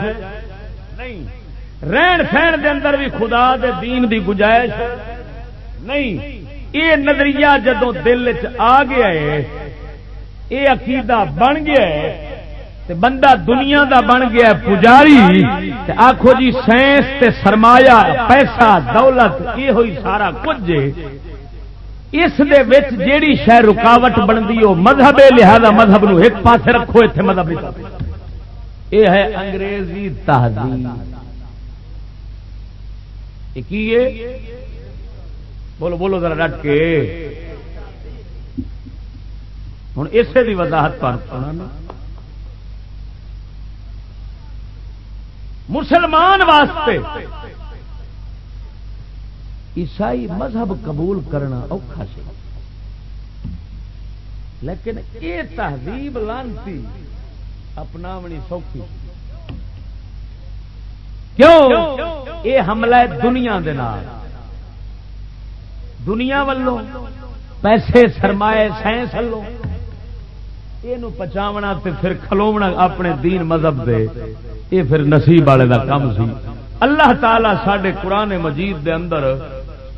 [SPEAKER 2] نہیں۔ رہن سہن دے اندر بھی خدا دے دین دی گنجائش نہیں، یہ نظریہ جدو دل چ آ گیا ہے، یہ عقیدہ بن گیا ہے، تے بندہ دنیا دا بن گیا ہے پجاری آخو جی سائنس تے سرمایہ، پیسہ، دولت یہ ہوئی سارا کچھ اس دے وچ جیڑی شہ رکاوٹ بنتی وہ مذہب لہذا مذہب نو ایک پاس رکھو اتنے مذہب یہ ہے انگریزی تہذیب۔ بولو بولو ذرا ڈٹ کے۔ ہوں اسے کی وضاحت مسلمان واسطے عیسائی مذہب قبول کرنا اوکھا لیکن یہ تہذیب لانتی۔ اپنا سوکھی۔ کیوں؟ یہ حملہ ہے دنیا دے دنیا والوں پیسے سرمائے سائنس والوں یہ پچاونا پھر کھلونا اپنے دین مذہب دے۔ یہ پھر نصیب والے کا کام سی۔ اللہ تعالی سڈے قرآن مجید دے اندر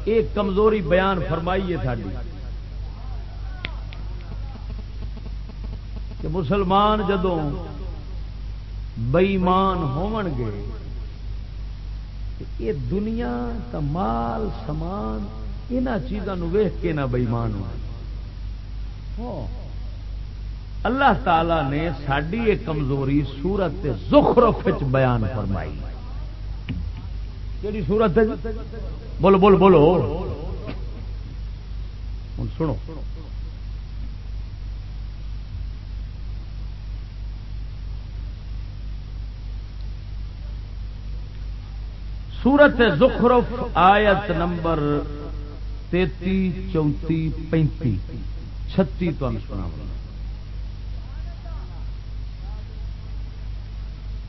[SPEAKER 2] ایک کمزوری بیان فرمائی ہے ساری کہ مسلمان جدو بئیمان ہون گے یہ دنیا کا مال، سامان یہاں چیزوں ویخ کے نہ بئیمان ہو۔ ہاں۔ اللہ تعالی نے ساری یہ کمزوری سورت زخرف بیان فرمائی۔ کہڑی سورت جی؟ بولو بولو بولو۔ سنو۔ سورت زخرف آیت نمبر تیتی چونتی پینتی چھتی تو سنا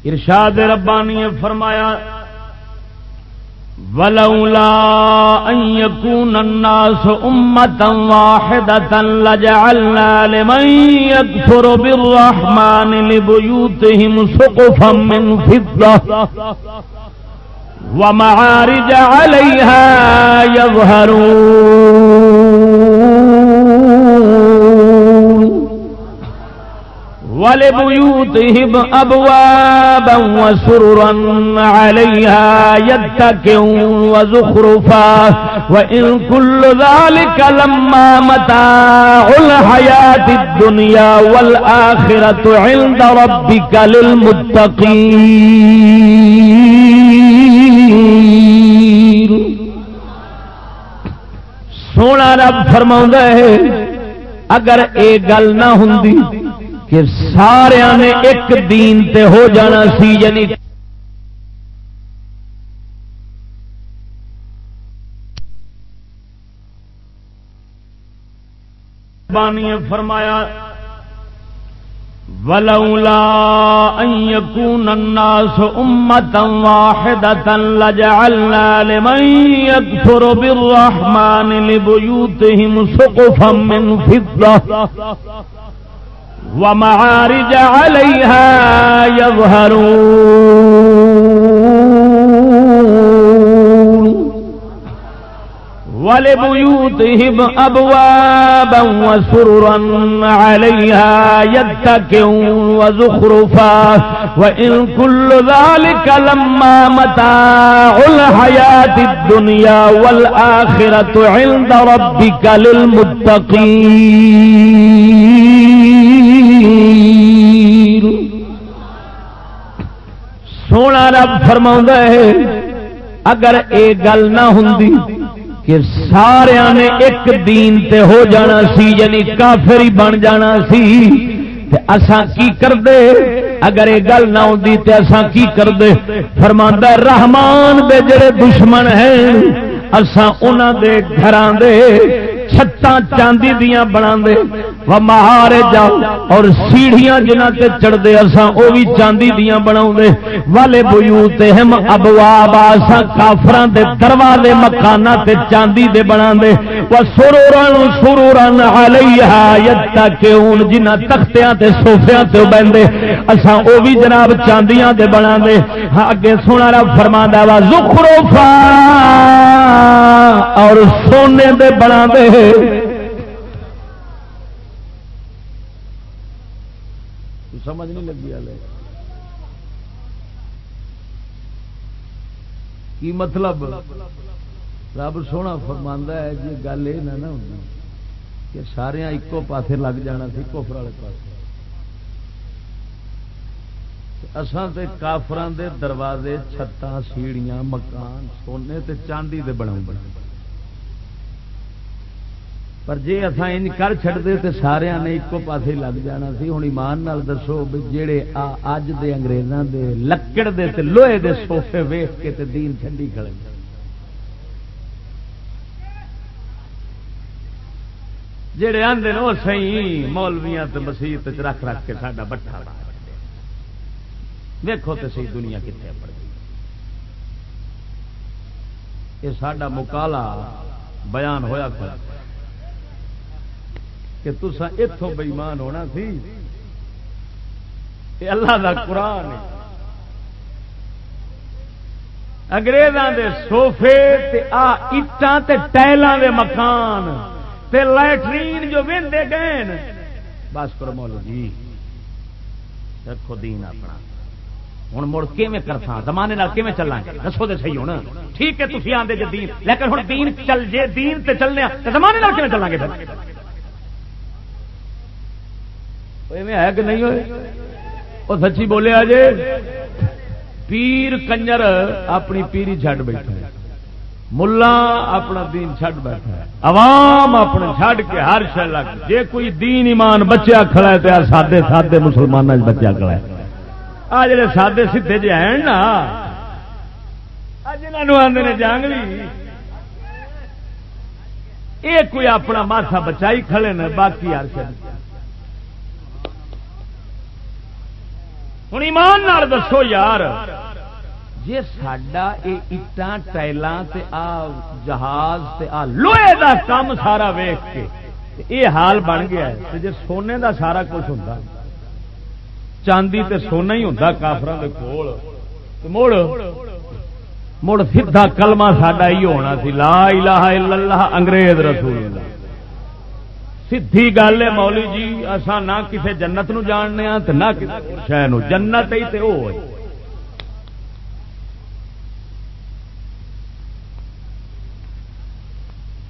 [SPEAKER 2] ارشاد ربانی نے فرمایا، ولولا ان يكون الناس امه واحده لجعلنا لمن يكفر بالرحمن لبيوتهم سقفا من فضه ومعارج عليها يظهرون. ولبيوتهم أبوابا وسررا عليها يتكئون وزخرفا. وإن كل ذلك لما متاع الحياة الدنيا والآخرة عند ربك للمتقين. رب فرما ہے، اگر اے گل نہ ہوں کہ سارا نے ایک دین تے ہو جانا سی یعنی بانی فرمایا ولولا ان يكون الناس امه واحده لجعلنا لمن يكفر بالرحمن لبيوتهم سقفا من فضه ومعارج عليها يظهرون. ولبيوتهم أبوابا وسررا عليها يتكئون وزخرفا وإن كل ذلك لما متاع الحياة الدنيا والآخرة عند ربك للمتقين. سونا رب فرما ہے اگر اے گل نہ ہوں کہ سارا نے ایک دین تے ہو جانا سی یعنی کافر ہی بن جانا سی۔ اساں کی کر دے اگر یہ گل نہ ہوتی تو اساں کی کر دے فرما رحمان دے جڑے دشمن ہیں، اساں انہاں دے گھراں دے چھتاں چاندی دیا بنا دے و مہارے جا اور سیڑھیاں جنہ تے چڑھ دے اساں، او بھی چاندی دیا بنا دے والے بیوتہم ابواب، اساں کافران دے دروازے مکانہ تے چاندی دے بنا دے و سرورن سرورن علیہا یتکئون جنہ تختیاں تے صوفیاں تے بندے اساں او بھی جناب چاندیاں دے بنا دے ہاں، اگے سونا رب فرماندا وا زخرفا اور سونے دے بنا دے سمجھ نہیں لگی والے کی مطلب؟ رب سونا فرماندہ ہے جی گل یہ نہ ہوں کہ سارے ایکو پاسے لگ جانا سی کوفر والے پاس اسان تے کافران دے دروازے، چھتاں سیڑیاں مکان، سونے تے چاندی دے بنا بنا پر جی اتنا ان کر چڑتے تو سارا نے ایکو پاسے لگ جانا سی ہوں ایمان نال دسو بھی جہے اج دے انگریزاں دے لکڑ دے تے لوہے دے سوفے ویخ کے تے دین چنڈی کھڑے۔ جہے آدھے وہ سی مولویا مسیحت رکھ رکھ کے ساڈا بٹھا دیکھو تو سی دنیا کتنے پڑ گئی۔ یہ سڈا مکالا بیان ہویا کھڑا۔ کہ تسا اتوں بئیمان ہونا سی۔ یہ اللہ دا قرآن اگریزاں دے سوفے تے آ اٹاں تے ٹائلاں دے مکان تے لائٹرین جو ویندے گئے بس کرو مولو جی رکھو دین اپنا۔ ہوں مڑ کیویں کرساں؟ زمانے کیویں چلیں گے؟ دسو تو صحیح ہونا ٹھیک ہے تھی آدھے جی دین، لیکن ہوں دین چل جے، دین تے چلنے تے زمانے کیویں چلیں گے ہے کہ نہیں ہوئے؟ وہ سچی بولے آجے؟ پیر کنجر اپنی پیری چھڈ بیٹھا ہے۔ ملا اپنا دین چھڈ بیٹھا ہے۔ عوام اپنے چھڈ کے ہر شہ لگ۔ جے کوئی دین ایمان بچیا کھڑا ہے تو سادے سادے مسلمانوں بچیا کھڑا ہے۔ آ جڑے سادے سیدے جے ہیں نا جنہوں آدھے نے جانگلی۔ یہ کوئی اپنا ماسا بچائی کھڑے نے، باقی ہر شہ ہوں ایمان نال دسو یار۔ جی سڈا یہ اٹان ٹائلان آ جہاز تے آ لوہے دا کام سارا ویخ کے۔ یہ حال بن گیا ہے جی سونے دا سارا کچھ ہوں چاندی تے سونا ہی ہوں کافر کول۔ مڑ مڑ سیدھا کلمہ ساڈا ہی ہونا سی لا الہ الا اللہ انگریز رسول اللہ۔ سیدھی گل ہے مولی جی اصا نہ کسی جنت نو جاننے ہاں نہ کسی شہ جنت ہی تے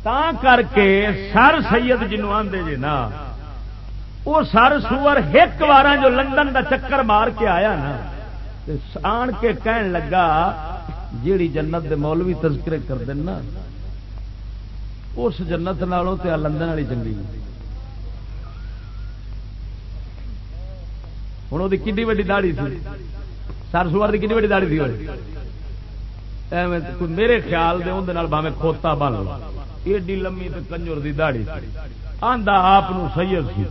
[SPEAKER 2] تا کر کے سر سید جنوب آدھے جی نا وہ سر سور ایک بار جو لندن دا چکر مار کے آیا نا آن کے کہن لگا، جیڑی جنت دے مولوی تذکرے کر دینا اس جنت نالوں تے لندن والی چنگی ہوں وہ کھی وی داڑی تھی سر سوار کی کھی وی داڑی تھی میرے خیال دے اندر باوے کھوتا بن لو ایڈی لمبی تو کنجور دی داڑی آندا آپ سید سی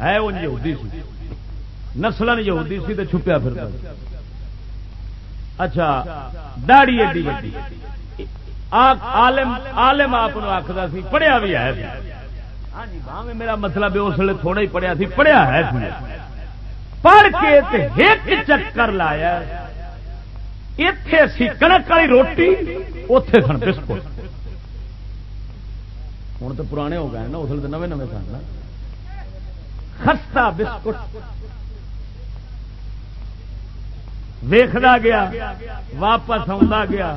[SPEAKER 2] ہے وہ یہودی سی نسل یہودی سی تو چھپیا پھر اچھا داڑی ایڈی وڈی عالم آپ آخر سی پڑھیا بھی ہے ہاں جی میرا مطلب اس لیے تھوڑا ہی پڑھیا سی پڑھیا ہے پڑھ کے ایک چکر لایا۔ اتے سی کنک والی روٹی اتے سن بسکٹ۔ ہوں تو پرانے ہو گئے نا اس لیے نویں نویں سن خستہ بسکٹ۔ ویختا گیا، واپس آ گیا۔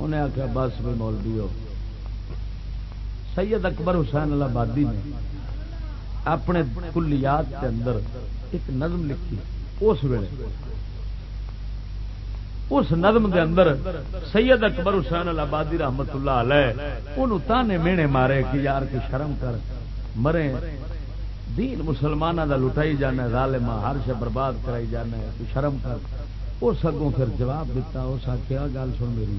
[SPEAKER 2] انہیں آخیا بس بھی مولوی ہو۔ سید اکبر حسین آبادی نے اپنے کلیات کے اندر ایک نظم لکھی۔ اس ویلے اس نظم دے اندر سید اکبر حسین آبادی رحمت اللہ علیہ، انہوں تانے مینے مارے کہ یار کی شرم کر، مرے، دین مسلمانوں دا لٹائی جانا ظالما ہر شے برباد کرائی جانا ہے تو شرم کر۔ اس اگوں پھر جواب دیتا اس کیا گل سن میری،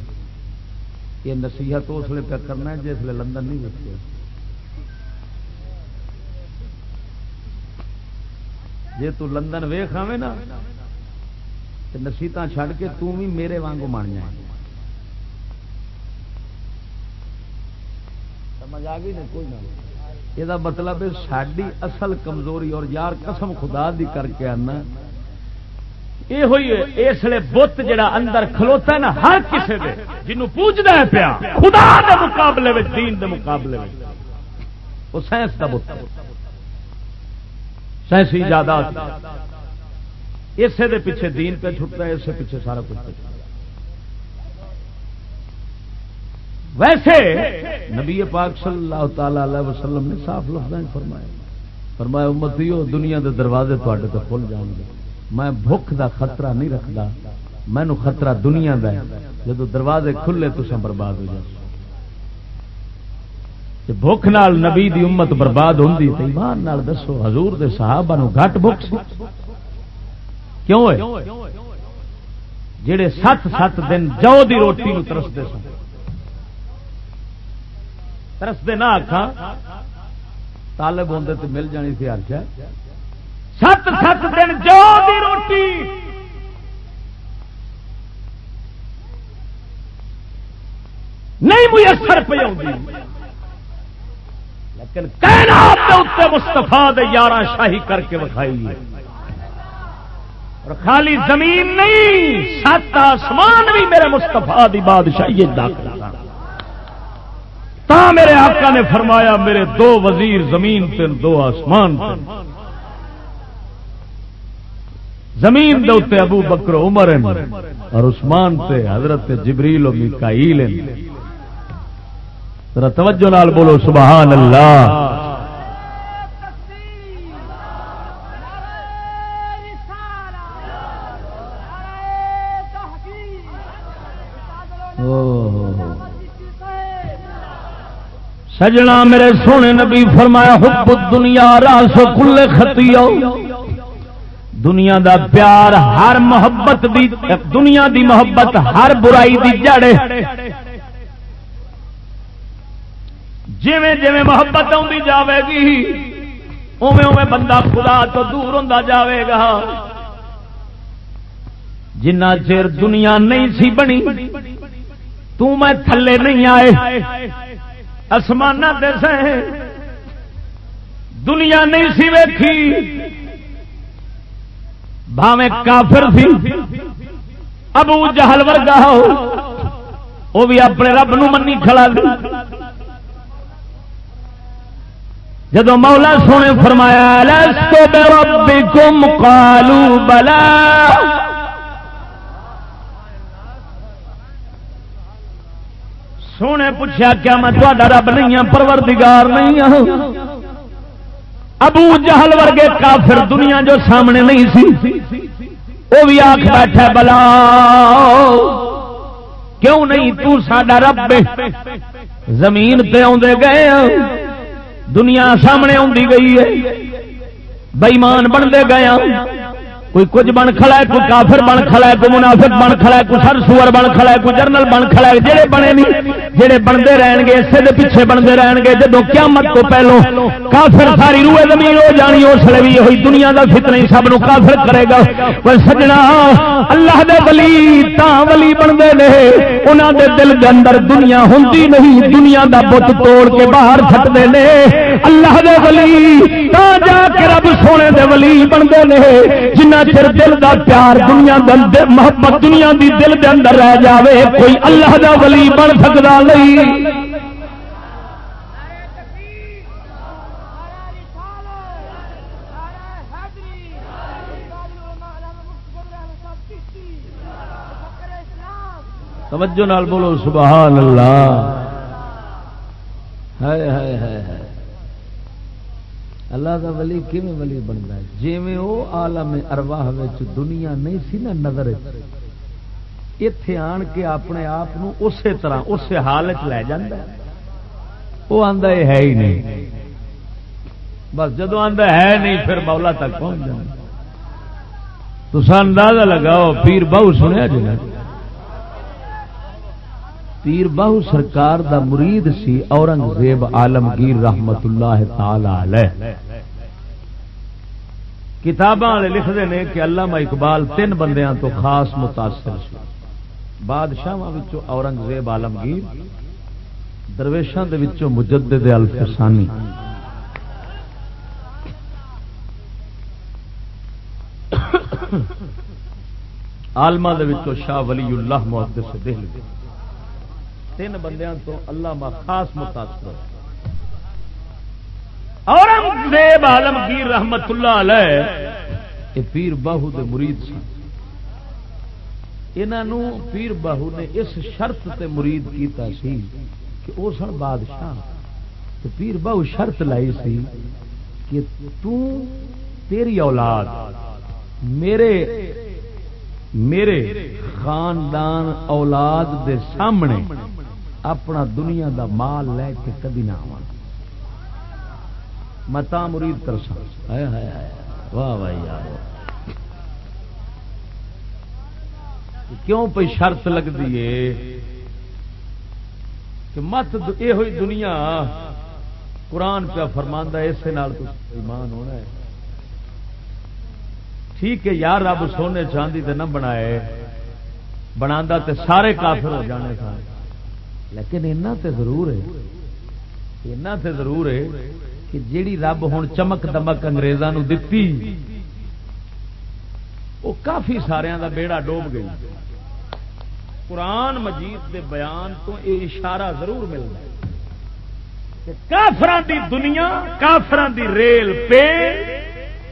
[SPEAKER 2] یہ نصیحت اس لیے پہ کرنا ہے جس لیے لندن نہیں دیکھتے جی تندن ویخ آئے نا نسیت چھڈ کے توں بھی میرے وانگو مان جائے سمجھ آ گئی نا؟ کوئی نہ یہ مطلب ہے ساری اصل کمزوری اور یار قسم خدا دی کر کے آنا۔ یہ ہوئی ہے اس لیے بت جڑا اندر کھلوتا ہے نا ہر کسی دے جنوں پوجنا ہے پیا خدا دے مقابلے دین دے مقابلے وہ سائنس کا بت۔ سائنسی ایجادات اسے دے پیچھے دین پہ چھٹتا ہے، اسے پیچھے سارا کچھ پہ ویسے نبی پاک صلی اللہ تعالی علیہ وسلم نے صاف لفظ فرمایا۔ فرمایا امتی ہو دنیا دے دروازے تے تو کھل جان گے۔ میں بھوک دا خطرہ نہیں رکھتا مینو خطرہ دنیا دا ہے۔ جب دروازے کھلے تو سب برباد ہو جائے بھوک نال نبی دی امت برباد ہوندی تو ایمان نال دسو، حضور دے صحابہ نو گھٹ بھوک سی۔ کیوں ہے جڑے سات سات دن جو دی روٹی نو ترستے سن۔ ترستے نہ آخا طالب ہوندے تو مل جانی تھی ہر شاید سات سات دن جو دی روٹی۔ نہیں میسر پہ لیکن مستفا یارہ شاہی کر کے بکھائی اور خالی زمین نہیں، سات آسمان بھی میرے مستفا دی بادشاہی تا میرے آقا نے فرمایا، میرے دو وزیر زمین پہ دو آسمان پہ زمین دے اتنے ابو بکر عمر اور عثمان پہ حضرت جبریل و میکائیل ذرا توجہ نال بولو، سبحان اللہ۔ سجنا میرے سونے نبی فرمایا، حب دنیا راس کلے خطی دنیا دا پیار، ہر محبت دی، دنیا دی محبت، ہر برائی دی جڑ۔ جویں جویں محبت آتی جاوے گی اوے اوے بندہ خدا تو دور ہوتا جاوے گا۔ جنہ چر دنیا نہیں سی بنی، تو میں تھلے نہیں آئے۔ آسمان دس دنیا نہیں سی ویکھی۔ بھاویں کافر سی۔ ابو جہل ورگا ہو وہ بھی اپنے رب نو منی کھڑا جدو مولا سونے فرمایا لستو بے ربکم قالو بلا۔ سونے پوچھا کیا میں تا رب نہیں ہوں پروردگار نہیں ہوں ابو جہل ورگے کافر دنیا جو سامنے نہیں سی وہ بھی آخ بیٹھا، بلا۔ کیوں نہیں؟ تو ساڈا رب زمین تے آدھے گئے ہاں۔ دنیا سامنے آئی گئی ہے۔ بئیمان بنتے گئے ہاں۔ کوئی کچھ بن کھڑا ہے، کوئی کافر بن کھڑا ہے، کوئی منافق بن کھڑا ہے، کوئی سر سور بن کھڑا ہے، کوئی جرنل بن کھڑا ہے جہے بنے نہیں جہے بنتے رہن گے اسے دے پیچھے بنتے رہن گے جدو قیامت تو پہلو کافر ساری روئے زمین ہو جانی، اس لیے بھی ہوئی دنیا کا فتنا ہی سب کافر کرے گا۔ پر سجنا، اللہ دے ولی تا ولی بنتے رہے انہوں دے دل کے اندر دنیا ہوں نہیں، دنیا دا بت توڑ کے باہر سٹتے ہیں اللہ دے ولی تا جا کے رب سونے دے ولی بنتے ہیں جنہ چر دل دا پیار دنیا دل محبت دنیا دی دل دے اندر رہ جاوے، کوئی اللہ دا ولی بن سکتا نہیں۔ توجہ نال بولو، سبحان اللہ۔ ہے ہے ہے اللہ کا ولی کیون ولی بنتا ہے؟ جی وہ آلم ارواہ دنیا نہیں سی نا نظر اتے آن کے اپنے آپ اسی طرح اس حالت لے جا وہ آتا یہ ہے ہی نہیں۔ بس جدو آتا ہے نہیں، پھر مولا تک پہنچ جائے تو اندازہ لگاؤ، پیر بہو سنیا جی پیر باہو سرکار دا مرید سی اورنگزیب عالمگیر رحمت اللہ تعالی علیہ۔ کتاباں والے لکھتے ہیں کہ علامہ اقبال تین بندیاں تو خاص متاثر سی بادشاہ اورنگزیب آلمگیر درویشان دے وچوں مجدد الفسانی۔ آلما شاہ ولی اللہ محدث دہلوی تین بندیاں تو اللہ خاص متاثر اورنگزیب عالمگیر رحمت اللہ علیہ یہ پیر باہو دے مرید سن۔ انہوں پیر باہو نے اس شرط تے مرید کیتا سی کہ وہ سن بادشاہ۔ پیر باہو شرط لائی سی کہ تو تیری اولاد، میرے میرے خاندان اولاد دے سامنے اپنا دنیا دا مال لے کے کبھی نہ آ متا مرید کر واہ واہ یار کیوں پہ شرط لگتی ہے کہ مت یہ ہوئی دنیا قرآن پہ فرماندہ اسے ایمان ہونا ہے۔ ٹھیک ہے یار رب سونے چاندی تے نہ بنائے بنا تے سارے کافر ہو جانے تھا لیکن تے ضرور ہے۔ تے ضرور ہے کہ جیڑی رب ہوں چمک دمک انگریزوں دتی، وہ کافی سارا دا بیڑا ڈوب گئی۔ قرآن مجید دے بیان تو یہ اشارہ ضرور ملتا ہے کافران دی دنیا کافران دی ریل پے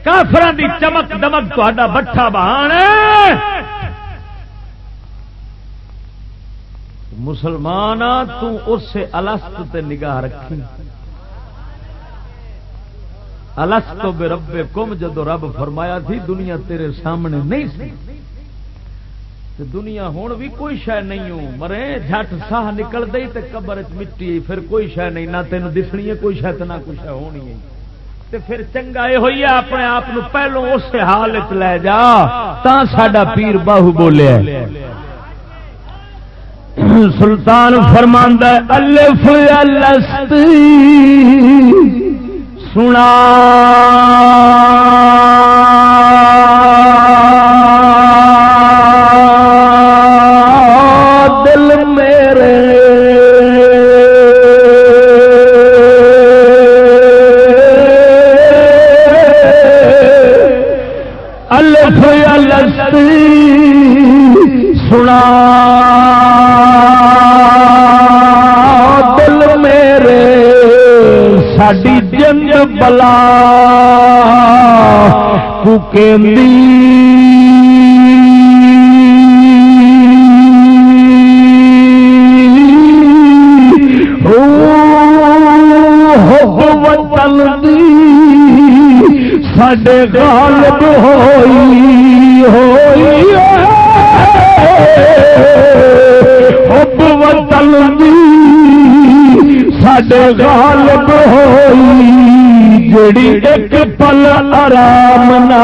[SPEAKER 2] کافران دی چمک دمک تا بٹھا بہان مسلمان اس سے الست تے نگاہ رکھی۔ الست تو بے رب کم جدو رب فرمایا تھی دنیا تیرے سامنے نہیں سی۔ دنیا ہوں بھی کوئی شہ نہیں ہوں مرے جٹ ساہ نکل دئی تے قبر مٹی پھر کوئی شہ نہیں، نہ تین دسنی ہے کوئی شہ نہ کچھ ہونی ہے۔ تے پھر چنگا یہ ہوئی ہے، اپنے آپ پہلو اس حال چ لے جا، تا ساڈا پیر باہو بولیا سلطان فرماندہ الف الست سنا دل میرے۔ الف الستی سنا دل میرے ساڈی بلا وطن دی ساڈے غالب ہوئی ہوئی حب وطن دی ساڈے غالب ہوئی۔ جڑی ایک پل آرام نہ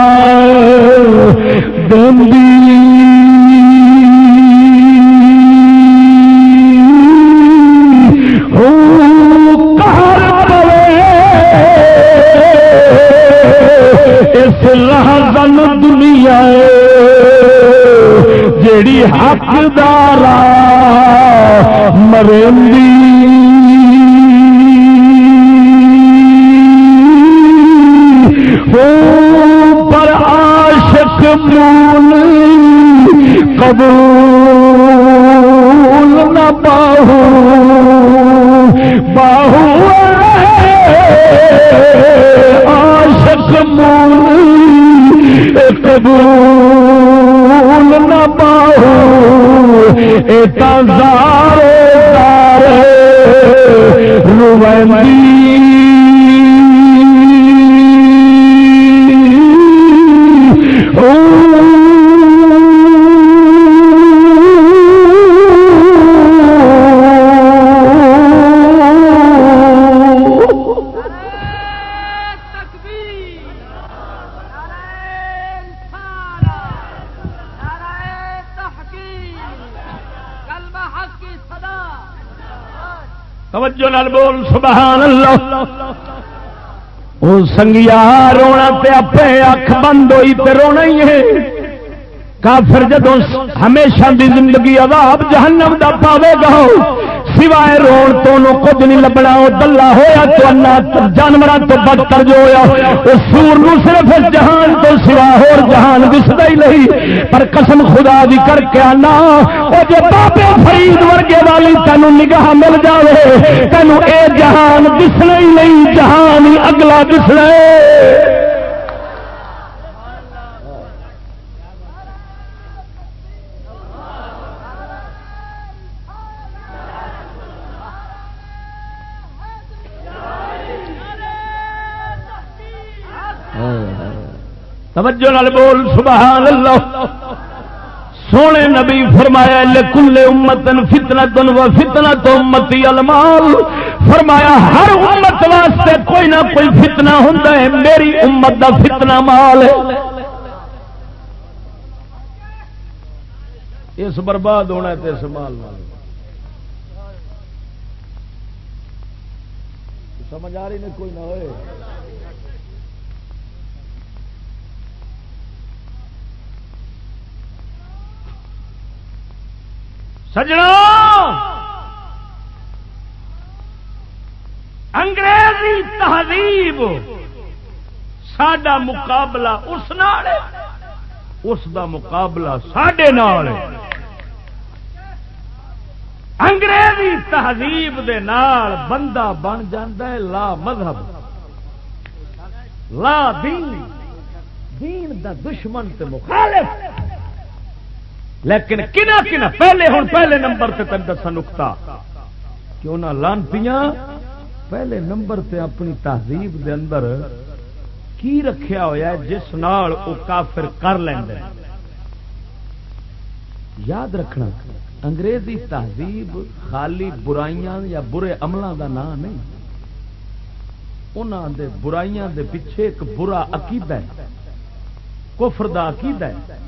[SPEAKER 2] اس لہذن دنیا جیڑی حقدار مرندی عاشق قبول نہ باہو باہو عاشق مول قبول نہ پاؤ اتار روی توجہ سنگیا رونا تے اپنے اکھ بند ہوئی تے رونا ہی ہے۔ کافر جدو ہمیشہ دی زندگی عذاب جہنم دا پاوے گا۔ سوائے رون تو کچھ نہیں لبنا، وہ دلہ ہوا تو اللہ جانوروں تو بدتر جو ہوا اس سور صرف جہان تو سوا ہو جہان دستا ہی نہیں، پر قسم خدا دی کر کے آنا وہ جو بابے فرید ورگے والی تینوں نگاہ مل جائے تینوں اے جہان دسنا ہی نہیں، جہان ہی اگلا دسنا توجہ نال بول سبحان اللہ سونے نبی فرمایا لکل امتن فتنہ تن و فتنہ تو امتی المال۔ فرمایا، ہر امت واسطے کوئی نہ کوئی فتنہ ہوتا ہے، میری امت دا فتنہ مال ہے۔ اس برباد ہونا ہے اس مال سمجھ آ رہی نہیں، کوئی نہ ہوئے۔ سجنا انگریزی تہذیب سڈا مقابلہ اس نال اس دا مقابلہ سڈے نال انگریزی تہذیب دے نال بندہ بن ہے، لا مذہب۔ لا دین۔ دین دا دشمن تے مخالف۔ لیکن کنا کنا پہلے ہوں، پہلے نمبر سے تین دسا نکتا کیوں نہ لانتیاں پہلے نمبر تے اپنی تہذیب دے اندر کی رکھیا ہوا جس نال وہ کافر کر لیں یاد رکھنا، انگریزی تہذیب خالی برائیاں یا برے عملوں دا نام نہیں۔ انہوں دے برائیاں دے پیچھے ایک برا عقیدہ ہے، کفر دا عقیدہ ہے۔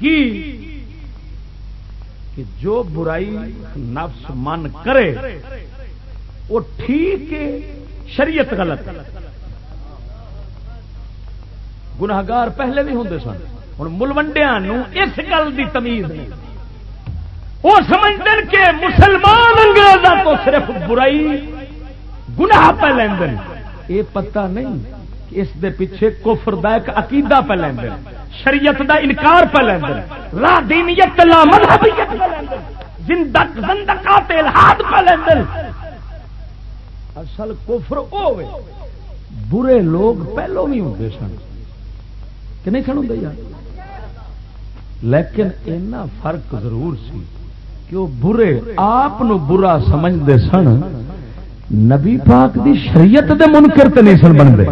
[SPEAKER 2] کی کہ جو برائی نفس من کرے، وہ ٹھیک ہے، شریعت غلط گناگار پہلے بھی ہوں سن ہوں ملوڈیا اس گل کی تمیز نہیں۔ وہ سمجھتے کہ مسلمان انگریزوں کو صرف برائی، گناہ پہ لین یہ پتہ نہیں اس دے پیچھے کفر دا ایک عقیدہ پہ لین شریعت دا انکار پہ لین لا دینیت لا مذہبیت زندق زندقات الہاد پہ لین اصل کفر ہوے برے لوگ پہلو بھی ہوتے سن۔ کہ نہیں سن ہوں یار؟ لیکن اینا فرق ضرور سی کہ وہ برے آپ برا سمجھتے سن، نبی پاک دی شریعت دے منکر تے نہیں سن بنتے۔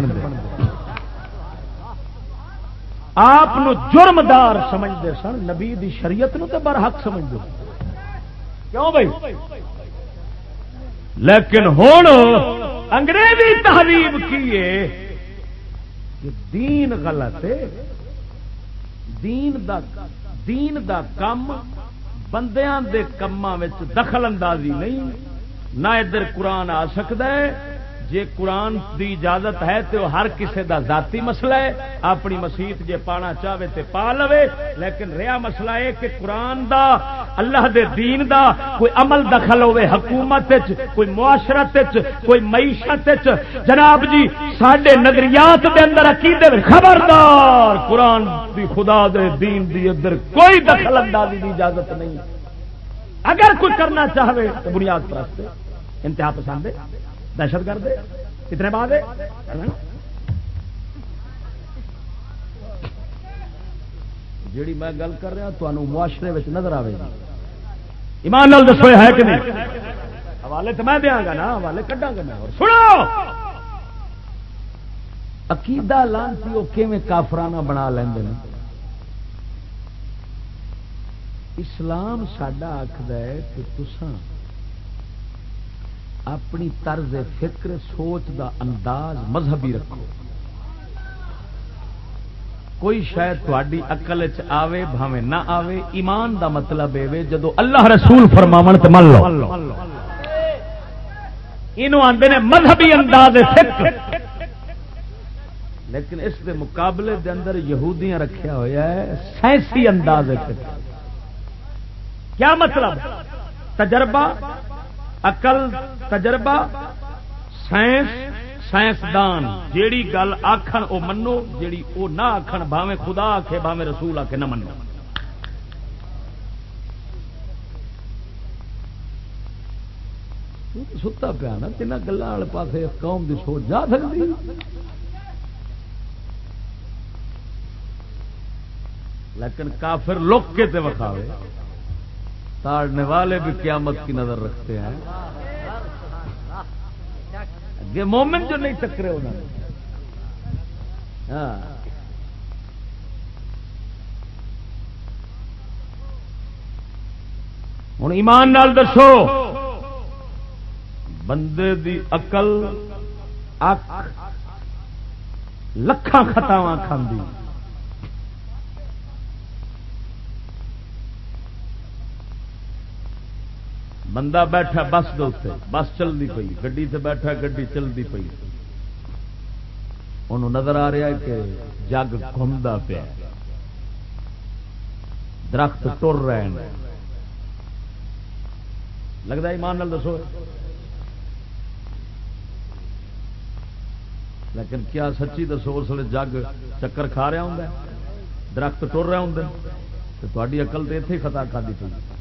[SPEAKER 2] آپ جرمدار سمجھتے سن، نبی دی شریعت نو تو برحق سمجھتے کیوں بھائی؟ لیکن ہوں انگریزی تحریب کی دین غلط ہے۔ دین دا دین دا کم بندیاں دے کماں دخل اندازی نہیں، نہ ادھر قرآن آ سکتا ہے جے قرآن دی اجازت ہے تو ہر کسے دا ذاتی مسئلہ ہے، اپنی مسیت جے پانا چاہے تے پا لوے۔ لیکن رہا مسئلہ ہے کہ قرآن دا، اللہ دے دین دا کوئی عمل دخل ہوئے حکومت کوئی معاشرت کوئی معیشت جناب جی سڈے نظریات دے اندر عقیدے خبردار۔ قرآن دی خدا دے دین دی اندر کوئی دخل اندازی دی اجازت نہیں۔ اگر کوئی کرنا چاہے تو بنیاد پر انتہا پسند ہے۔ دہشت گرد کتنے بعد جیڑی میں گل کر رہا تمہوں معاشرے میں نظر آئے گی۔ ایمان نال دسو ہے کہ نہیں؟ حوالے تو میں دیا گا نا، حوالے کڈا گا میں؟ اور سنو! عقیدہ لانسی وہ کیون کافرانہ بنا لیں اسلام سڈا آخر ہے کہ تسان اپنی طرز فکر، سوچ دا انداز مذہبی رکھو۔ کوئی شاید تاری اقل آوے بھاوے نہ آوے، ایمان دا مطلب اے جدو اللہ رسول فرماون تے من لو۔ یہ آتے ہیں مذہبی انداز فکر۔ لیکن اس دے مقابلے دے اندر یہودیاں رکھیا ہوا ہے، سائنسی انداز فکر۔ کیا مطلب؟ تجربہ؟ اقل تجربہ، سائنس، سائنسدان۔ جیڑی گل آخر وہ منو، جیڑی وہ نہ آخر بھاوے خدا آخے بھاوے رسول آخے نہ منو۔ ستا پیا نا تین گلوں والے پاس قوم کی سوچ جا سکتی لیکن کافر لک کے تے وکھاوے۔ تاڑنے والے بھی قیامت کی نظر رکھتے ہیں۔ اگے مومن جو نہیں ٹکرے انہوں نے۔ ہاں۔ ہوں ایمان نال دسو، بندے دی اقل اک لکھان خطاوا کھاندی۔ بندہ بیٹھا بس دے بس چلتی پی گی سے بیٹھا گی چلتی پی ان نظر آ رہا کہ جگ گھومتا پیا۔ درخت ٹر رہے ہیں۔ لگتا ایمان نال دسو۔ لیکن کیا سچی دسو، اس لیے جگ چکر کھا رہا ہوں درخت ٹر رہے ہوں تو تاری اقل تو اتنے خطا کھا دی پی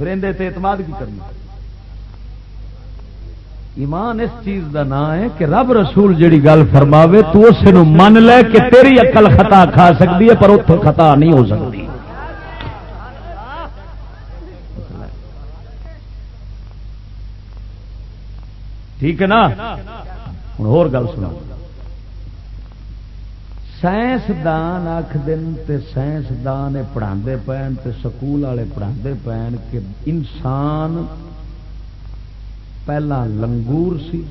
[SPEAKER 2] پھر اندر اعتماد کی کرنا ایمان اس چیز دا نام ہے کہ رب رسول جڑی گل فرماوے، تو اس من لے کہ تیری اقل خطا کھا سکتی ہے، پر اتوں خطا نہیں ہو سکتی ٹھیک ہے نا؟ ہوں ہو گل سنا سائنسدان آخ دن تے سائنسدان پڑھا پین تے سکول والے پڑھا پین کہ انسان پہلا لنگور سی۔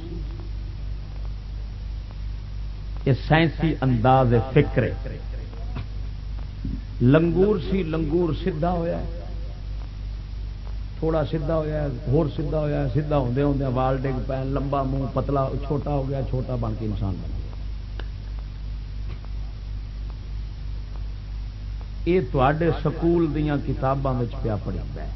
[SPEAKER 2] یہ سائنسی انداز فکر لنگور سی، لنگور سیدھا ہوا تھوڑا سیدھا ہوا ہور سیدھا ہوا سیدھا ہوندے ہوندے وال ڈگ پہ لمبا منہ، پتلا، چھوٹا ہو گیا، چھوٹا بن کے انسان بن یہ تے سکول دیا کتابوں پیا پڑھا ہے۔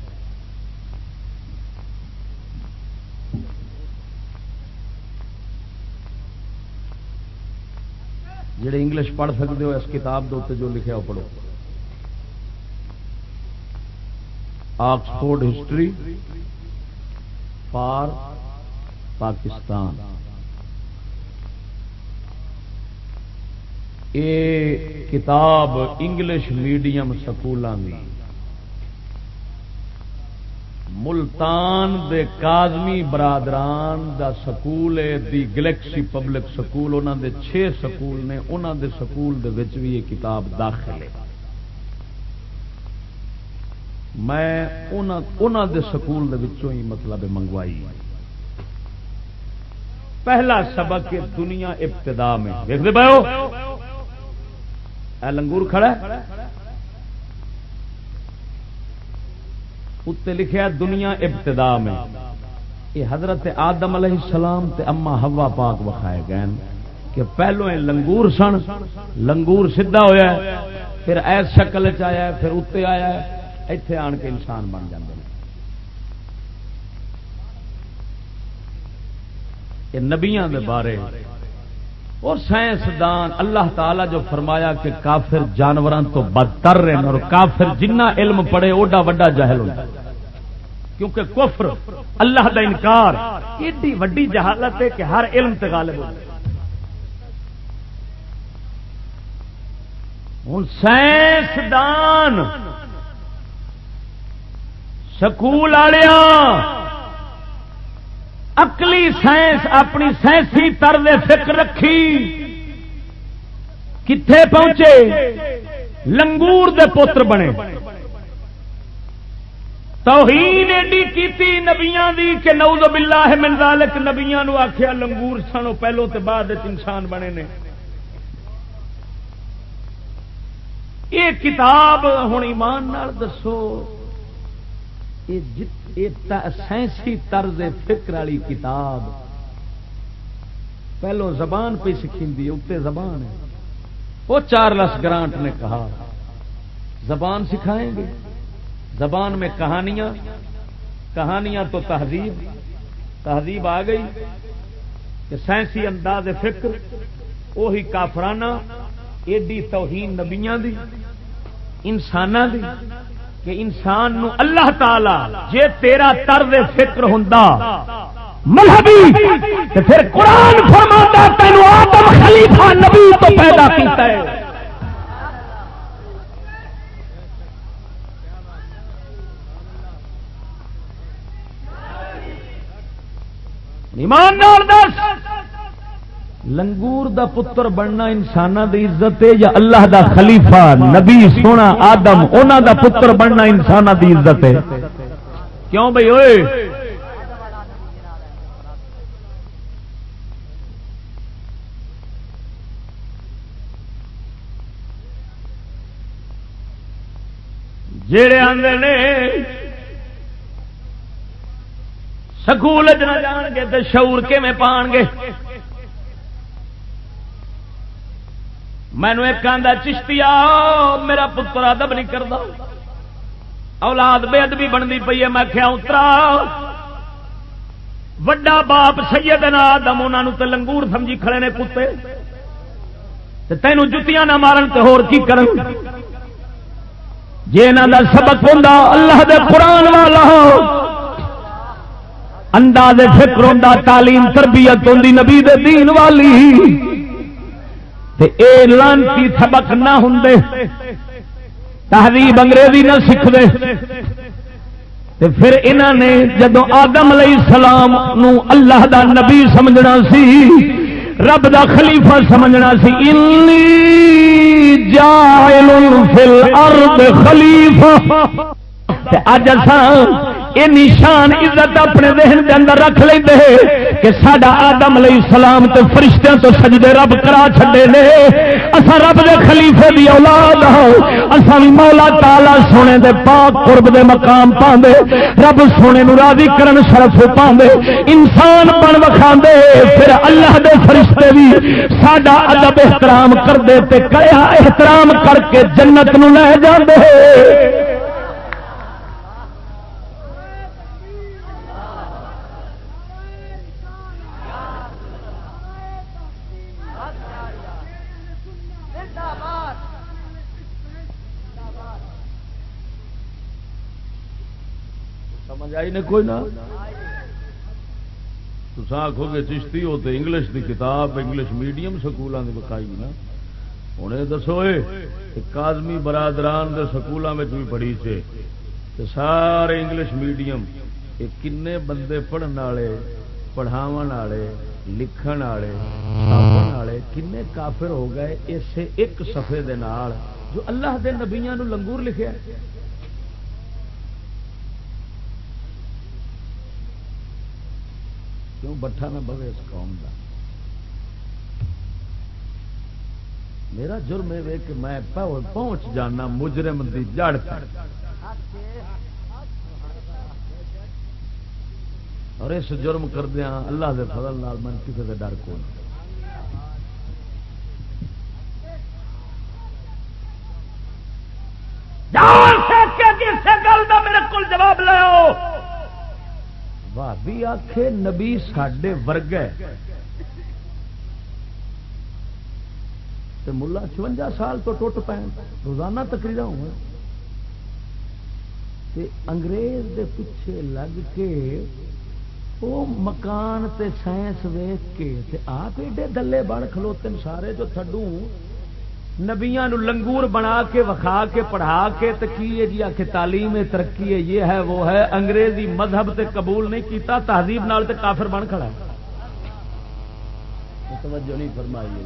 [SPEAKER 2] جڑے انگلش پڑھ سکتے ہو، اس کتاب کے اتنے جو لکھا وہ پڑھو۔ Oxford history for Pakistan. یہ کتاب انگلش میڈیم سکولوں کی ملتان دے کازمی برادران دا سکول ہے دی گلیکسی پبلک سکول انہوں دے چھ سکول نے انہوں دے سکول دے وچ بھی یہ کتاب داخل ہے میں انہوں دے سکول دے وچوں ہی مطلب منگوائی۔ پہلا سبق دنیا ابتدا میں۔ دیکھتے پاؤ؟ لنگور کھڑا ہے۔ اتنے لکھا دنیا ابتدا میں۔ یہ حضرت آدم علیہ السلام تے اما ہوا پاک وکھائے گئے کہ پہلو یہ لنگور سن، لنگور سیدھا ہویا ہے، پھر ایس شکل چیا پھر اتنے آیا اتے آن کے انسان بن جاتے ہیں۔ یہ نبیاں دے بارے اور سائنسدان اللہ تعالی جو فرمایا کہ کافر جانوروں تو بدتر رہے اور کافر جنہ علم پڑے اوڈا وڈا جہل ہوتا کیونکہ کفر اللہ دا انکار ایڈی وڈی جہالت ہے کہ ہر علم تے غالب ہو۔ ہوں سائنسدان سکول والوں اکلی سائنس اپنی سائنسی طرز فکر رکھی۔ کتنے پہنچے؟ لنگور دے پوتر بنے۔ توہین ایڈی کیتی نبیاں دی کہ نعوذ باللہ من ذالک نبیاں نو آکھیا لنگور سنو پہلو تے بعد انسان بنے نے۔ یہ کتاب ہوں ایمان نال دسو سائنسی طرز فکر والی کتاب۔ پہلو زبان پہ سکھی اتنے زبان ہے۔ وہ چارلس گرانٹ نے کہا، زبان سکھائیں گے؟ زبان میں کہانیاں کہانیاں تو تہذیب تہذیب آ گئی کہ سائنسی انداز فکر وہی کافرانہ، ایڈی توہین نبیاں دی انسان دی۔ کہ انسان نو اللہ تعالی جے تیرا طرز فکر ہوں مذہبی پھر قرآن فرماتا تینوں آدم خلیفہ نبی تو پیدا کیتا ہے۔ ایمان دس۔ لنگور دا پتر بننا انسان دی عزت ہے یا اللہ دا خلیفہ، نبی، سونا، آدم اونا دا پتر بننا انسان دی عزت ہے؟ کیوں بھائی ہوئے جڑے آدھے نے سکول نہ جان گے تو شعور کیون پان گے؟ مینو ایک آدھا چشتی میرا پتر ادب نہیں کرتا اولاد بے ادبی بنتی پی ہے، میں کیا اترا۔ وڈا باپ سید آدم انہوں تے لنگور سمجھی کھڑے نے کتے۔ تینوں جتیاں نہ مارن تو ہور کی کرن؟ جی انہوں کا سبق ہوں اللہ دے قرآن والا انداز فکر ہوں تعلیم تربیت ہوں نبی دے دین والی۔ اے لانتی سبق نہ ہوں تہذیب انگریزی نہ سیکھتے پھر انہوں نے جدو آدم علیہ السلام نو اللہ دا نبی سمجھنا سی، رب دا خلیفہ سمجھنا سی، انی جائل فی الارض خلیفہ۔ اج یہ نشان عزت اپنے ذہن کے اندر رکھ لیں کہ سڈا آدم علیہ السلام تے فرشتوں تو سجدے رب کرا چھڈے نے۔ اسا رب دے خلیفے دی اولاد ہاں۔ ہو اسا بھی مولا تالا سونے دے پاک قرب دے مقام پاندے۔ رب سونے نو راضی کرن شرف پاندے۔ انسان بن وکھاندے۔ پھر اللہ دے فرشتے بھی ساڈا ادب احترام کر دے تے کیا احترام کر کے جنت نو لے جاندے۔ آئی نے کوئی نہ تو آخو گے چشتی ہو تو انگلش دی کتاب، انگلش میڈیم سکولوں کی بکائی نا۔ ہوں یہ دسو کازمی برادران کے سکولوں میں بھی پڑھی سے۔ سارے انگلش میڈیم یہ کن بندے پڑھن والے پڑھاو والے، لکھن والے، چھاپن والے کن کافر ہو گئے اسے ایک سفے دے نال جو اللہ دے نبیاں نو لنگور لکھیا۔ کیوں؟ بٹھا نہ بوے اس قوم کا میرا جرم ہے کہ میں پہنچ جانا، مجرم دی جڑ اور اس جرم کردیا اللہ دے فضل نال من کسی کا ڈر کون میرے کو جواب لو بھابی آخ نبی سڈے ورگ ملا چونجا سال تو ٹوٹ پے روزانہ تقریر ہوں انگریز دے پیچھے لگ کے وہ مکان تے سائنس ویخ کے آپ ایڈے دلے بن کھلوتے سارے جو تھڈو نبیا لنگور بنا کے وکھا کے پڑھا کے تکی جی؟ آ کے تعلیم ترقی ہے یہ ہے وہ ہے۔ انگریزی مذہب تے قبول نہیں کیتا تہذیب نال تے کافر بن کھڑا ہے۔ توجہ نہیں فرمائی۔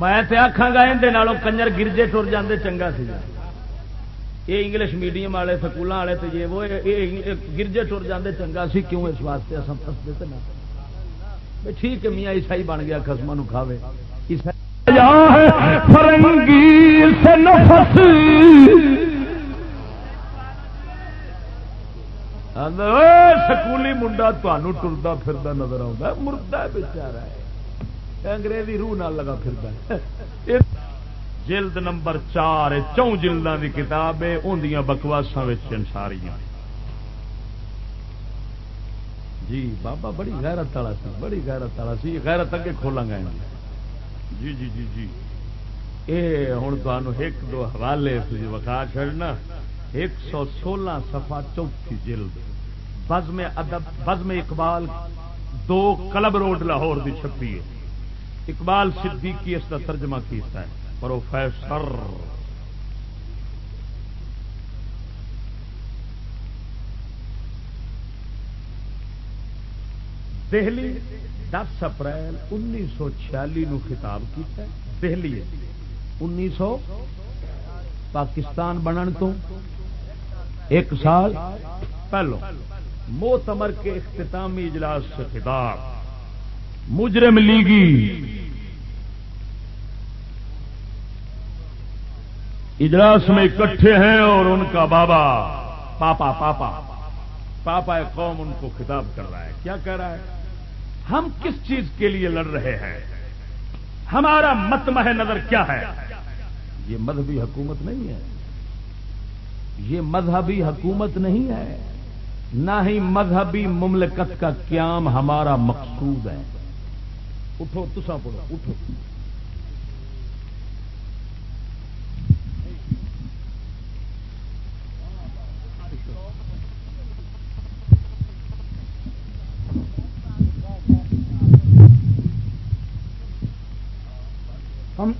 [SPEAKER 2] میں تے آخا گا اندر کنجر گرجے ٹر جاندے چنگا سی۔ یہ انگلش میڈیم والے سکولوں والے تو یہ وہ گرجے ٹر جاندے چنگا سی۔ کیوں اس واسطے اصل فستے نا ٹھیک ہے میاں عیسائی بن گیا خسما کھاوے۔ عیسائی ہے فرنگی سے نفس۔ سکولی منڈا تمہوں ٹرتا پھرتا نظر آتا مردہ بچارا ہے۔ انگریزی روح نہ لگا پھر جلد نمبر چار چون جلدوں کی کتاب ہے اندیاں بکواسا ساریاں جی بابا بڑی غیرت والا سی، بڑی غیرت والا سی، غیرت اگے کھولا گا جی جی جی جی۔ یہ ہوں تمہیں ایک دو حوالے وکا چڑنا ایک سو سولہ سفا چوتھی جلد بز میں ادب بز میں اقبال دو کلب روڈ لاہور دی چھپی ہے اقبال صدیقی اس کا ترجمہ کیتا ہے پروفیسر دہلی دس اپریل انیس سو چھیالی نو خطاب کیا دہلی انیس سو پاکستان بنن تو ایک سال پہلو۔ موتمر کے اختتامی اجلاس سے خطاب۔ مجرم لیگی۔ اجلاس میں اکٹھے ہیں اور ان کا بابا، پاپا پاپا۔ پاپا قوم ان کو خطاب کر رہا ہے۔ کیا کہہ رہا ہے؟ ہم کس چیز کے لیے لڑ رہے ہیں؟ ہمارا متمح نظر کیا ہے؟ یہ مذہبی حکومت نہیں ہے۔ یہ مذہبی حکومت نہیں ہے۔ نہ ہی مذہبی مملکت کا قیام ہمارا مقصود ہے۔ اٹھو تسا پڑھو، اٹھو
[SPEAKER 1] ہم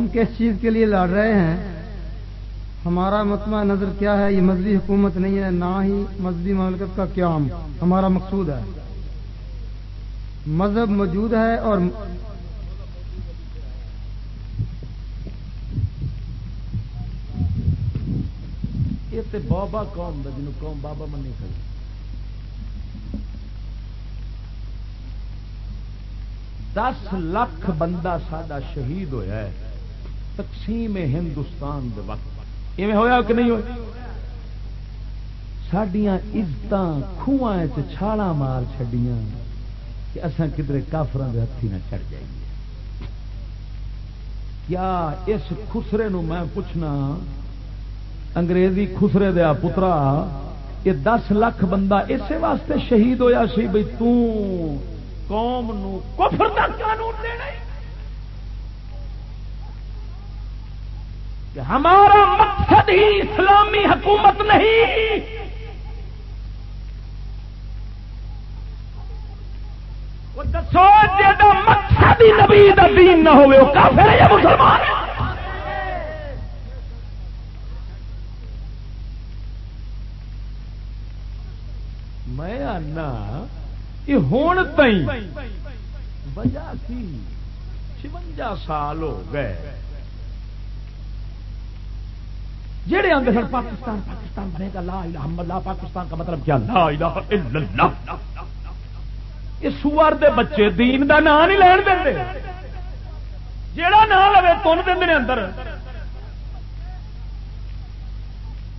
[SPEAKER 1] ہم کس چیز کے لیے لڑ رہے ہیں؟ ہمارا متمع نظر کیا ہے؟ یہ مذہبی حکومت نہیں ہے، نہ ہی مذہبی مملکت کا قیام، ہمارا مقصود ہے۔ مذہب موجود ہے اور
[SPEAKER 2] یہ تے بابا قوم دا جنوں قوم بابا منی کر دس لاکھ بندہ ساڈا شہید ہویا ہے۔ تقسیم ہندوستان دے وقت۔ ایویں ہویا کہ نہیں ہویا؟ سڈیا عزت خوہ چھالا مار چڈیاں کہ اصا کدھر کافران کے ہاتھی نہ چڑھ جائیے۔ کیا اس خسرے نو میں پوچھنا، انگریزی خسرے دیا پترا، یہ دس لاکھ بندہ اسی واسطے شہید ہویا سی بھائی قوم نو کفر دا قانون دینا کہ ہمارا مقصد ہی اسلامی حکومت نہیں۔ دسو جا مقصد ہی نبی دا دین نہ ہوئے، وہ کافر ہے یا مسلمان ہے میں آنا یہ ہون تئی وجہ کی چونجا سال ہو گئے۔ جہے آتے سن پاکستان پاکستان بنے گا، لا الہ الا اللہ، پاکستان کا مطلب کیا؟ لا الہ الا اللہ۔ یہ سوار دے بچے دین دا نام نہیں لین دیں جیڑا نام لو تن دے اندر۔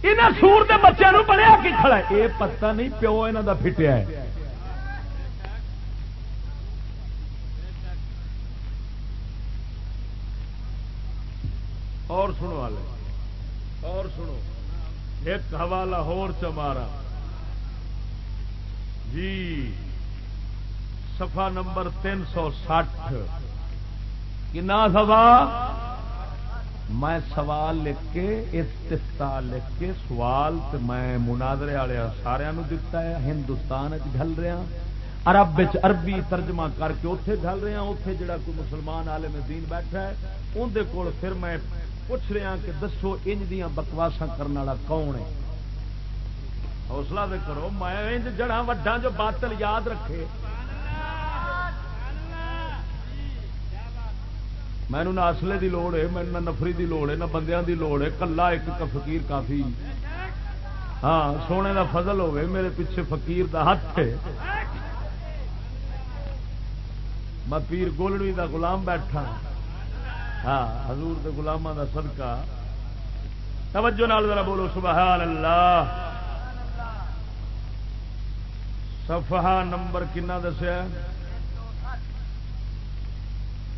[SPEAKER 2] یہاں سور دے بچوں پڑھیا کی کھڑا ہے؟ یہ پتہ نہیں پیو یہاں دا پھٹیا ہے۔ اور سنو والے اور سنو، ایک حوالہ ہور چمارا۔ جی سفا نمبر تین سو سٹھ۔ کنا سوا؟ میں سوال لکھ کے استفتا لکھ کے سوال تے میں مناظرے والے سارا دتا ہے، ہندوستان گل رہا ہاں۔ عرب عربی ترجمہ کر کے اتے گل رہا ہاں، اتے جڑا کوئی مسلمان عالم دین بیٹھا ہے اندر کول پھر میں پوچھ رہا کہ دسو انج دیا بکواسا کرنے والا کون ہے؟ حوصلہ دے کرو، میں انج جڑا وڈا جو باطل یاد رکھے۔ مینو نہ اصلے کی لوڑ ہے نہ نفری کی لوڑ ہے، نہ بندیاں دی لوڑ ہے، کلا ایک فقیر کافی۔ ہاں سونے دا فضل ہوئے میرے پیچھے فقیر دا ہاتھ ہے۔ میں پیر گولڑی دا غلام بیٹھا۔ ہاں حضور کے گلاما کا صدقہ۔ توجہ نال ذرا بولو سبحان اللہ صفحہ نمبر کنا دسیا؟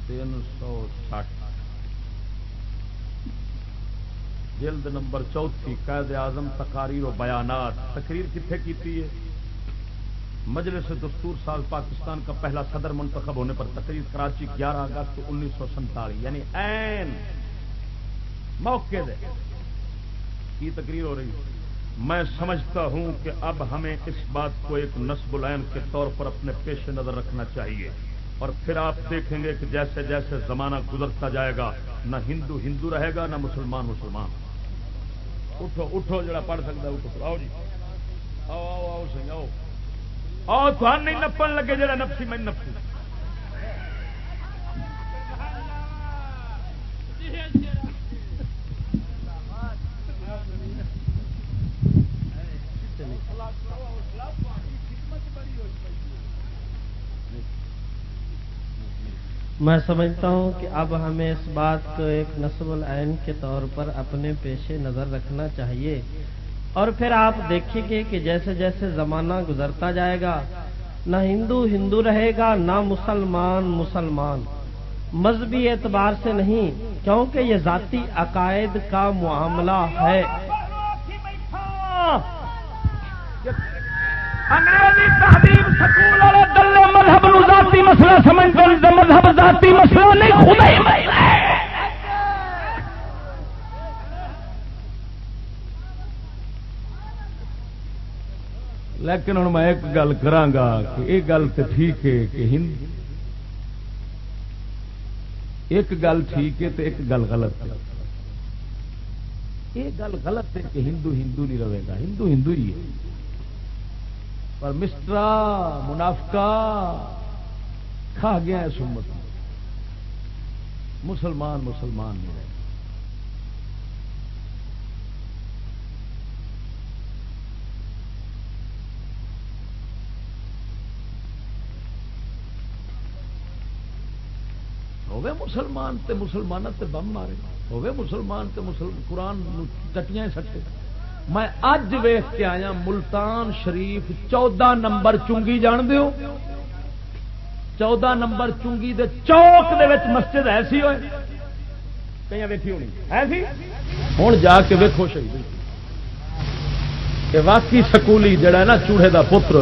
[SPEAKER 2] تین سو سٹھ۔ جلد نمبر چوتھی قید اعظم تقاریر و بیانات۔ تقریر کتنے کی مجلس دستور سال پاکستان کا پہلا صدر منتخب ہونے پر تقریر کراچی گیارہ اگست انیس سو سنتالیس یعنی این موقع دے کی تقریر ہو رہی میں سمجھتا ہوں کہ اب ہمیں اس بات کو ایک نصب العین کے طور پر اپنے پیش نظر رکھنا چاہیے۔ اور پھر آپ دیکھیں گے کہ جیسے جیسے زمانہ گزرتا جائے گا، نہ ہندو ہندو رہے گا، نہ مسلمان مسلمان۔ اٹھو اٹھو، جڑا پڑھ سکتا اٹھو آؤ جی۔ آؤ آؤ آؤ سی آؤ آؤ تو نہیں نپن لگے، جڑا نپسی میں نپسی
[SPEAKER 3] میں سمجھتا ہوں کہ اب ہمیں اس بات کو ایک نصب العین کے طور پر اپنے پیش نظر رکھنا چاہیے۔ اور پھر آپ دیکھیں گے کہ جیسے جیسے زمانہ گزرتا جائے گا، نہ ہندو ہندو رہے گا، نہ مسلمان مسلمان۔ مذہبی اعتبار سے نہیں، کیونکہ یہ ذاتی عقائد کا معاملہ ہے۔
[SPEAKER 2] انگریزی تہذیب سکول والے دلے مذہب ذاتی مسئلہ سمجھتے مذہب ذاتی مسئلہ نہیں خدا ہی مسئلہ ہے لیکن ہوں میں ایک گل کرا کہ یہ گل تو ٹھیک ہے کہ ہند ایک گل ٹھیک ہے تو ایک گل غلط ہے۔ یہ گل غلط ہے کہ ہندو ہندو نہیں رہے گا، ہندو ہندو ہی ہے۔ پر مسٹرا منافقہ کھا گیا ہے سمت مسلمان مسلمان نہیں رہے۔ ہوے مسلمان تے مسلمان تے بم مارے ہوے مسلمان تے مسلم، قرآن چٹیاں سٹے۔ میں اج ویخ کے آیا ملتان شریف چودہ نمبر چنگی جان دیو چودہ نمبر چنگی دے چوک دے وچ مسجد ایسی ہوئے۔ کئی ویکھی ہونی؟ ایسی؟ ہوں جا کے ویکو شہید۔ کہ واقعی سکولی جڑا ہے نا چوڑے دا پتر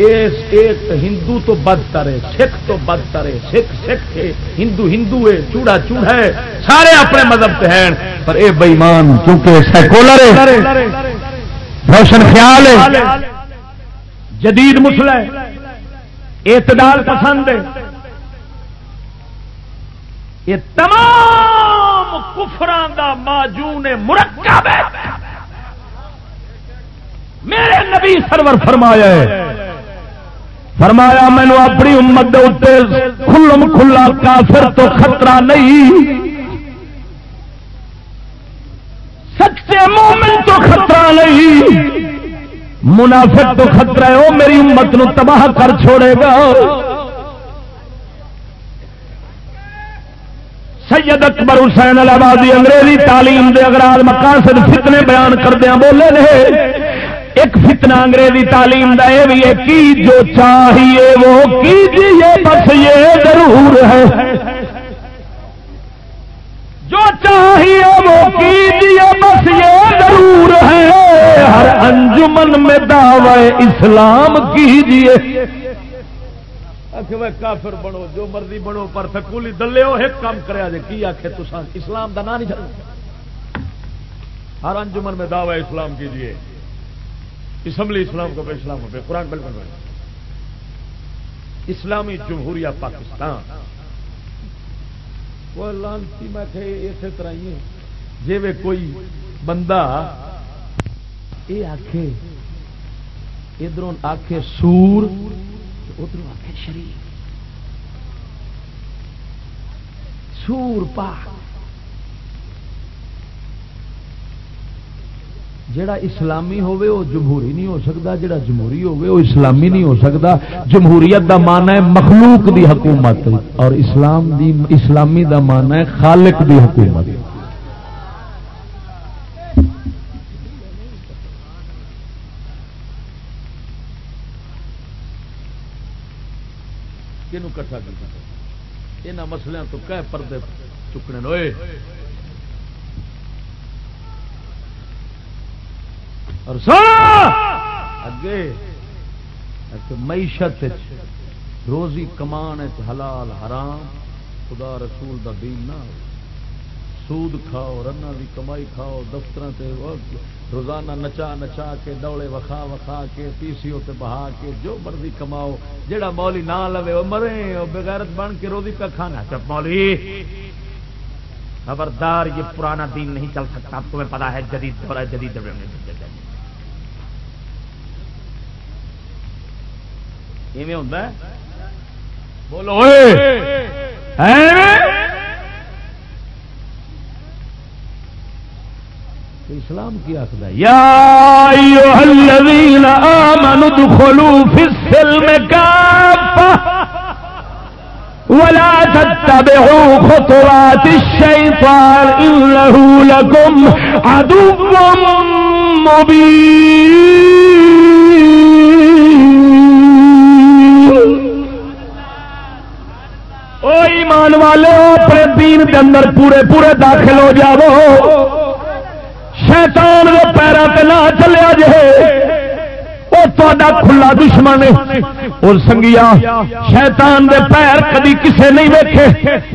[SPEAKER 2] اس ایک ہندو تو بدتر ہے سکھ تو بدتر ہے سکھ سکھ ہے ہندو ہندو ہے، چوڑا چوڑا ہے، سارے اپنے مذہب سے ہیں۔ پر اے بےمان، کیونکہ سیکولر ہے، روشن خیال ہے، جدید مسئلہ ہے، اعتدال پسند ہے۔ یہ تمام کفران دا ماجون مرکب ہے۔ میرے نبی سرور فرمایا ہے فرمایا، مینو اپنی امت کھلم کھلا کافر تو خطرہ نہیں. سچے مومن تو خطرہ نہیں، منافق تو خطرہ ہے وہ میری امت نو تباہ کر چھوڑے گا۔ سید اکبر حسین الہبادی انگریزی تعلیم دے اگر مقاصد فتنے بیان کردیا بولے رہے ایک فتنہ انگریزی تعلیم دا یہ بھی ہے کی جو چاہیے وہ کیجیے، بس یہ ضرور ہے۔ جو چاہیے وہ کیجیے، بس یہ ضرور ہے۔ ہر انجمن میں دعوی اسلام کیجیے۔ کافر بنو، جو مرضی بنو، پر سکولی دلے ہو، ایک کام کرے جی کی آخے تو اسلام کا نام نہیں چل ہر انجمن میں دعوی اسلام کیجیے۔ اسمبلی اسلام کو اسلام ہو قرآن بالکل اسلامی جمہوریہ پاکستان۔ وہ لانتی میں اسی طرح ہی جی میں کوئی بندہ یہ آخ ادھر آخ سور ادھر آخ شریف سور پاک۔ جڑا اسلامی ہوے وہ جمہوری نہیں ہو سکتا جڑا جمہوری ہوے وہ اسلامی نہیں ہو سکتا جمہوریت دا مانا ہے مخلوق دی حکومت اور اسلام دی، اسلامی دا مانا ہے خالق دی حکومت۔ کٹھا کر یہاں مسلوں تو کہ پردے چکنے ہوئے اور اگے! معیشت روزی کمان حلال، حرام۔ خدا رسول دا دین نہ سود کھاؤ، رنا دی کمائی کھاؤ دفتر روزانہ نچا نچا کے، دوڑے وکھا وکھا کے پیسی تے بہا کے، جو مرضی کماؤ۔ جہا مولی نہ لوے، وہ مرے، وہ بغیرت بن کے روزی پہ کھانا چپ مولی! خبردار، یہ پرانا دین نہیں چل سکتا۔ تمہیں پتا ہے، جدید دور ہے، جدید ہوں بولو۔ اسلام کی آخر یا آمنوا ادخلوا فی السلم کافہ ولا تتبعوا خطوات الشیطان انه لكم عدو مبین۔ ایمان والے اپنے دین کے اندر پورے پورے داخل ہو جاؤ۔ شیطان وہ پیروں سے نہ چلیا جائے تا کھلا دشمن اور سنگیا، شیطان دے پیر کدی کسے نہیں ویکھے،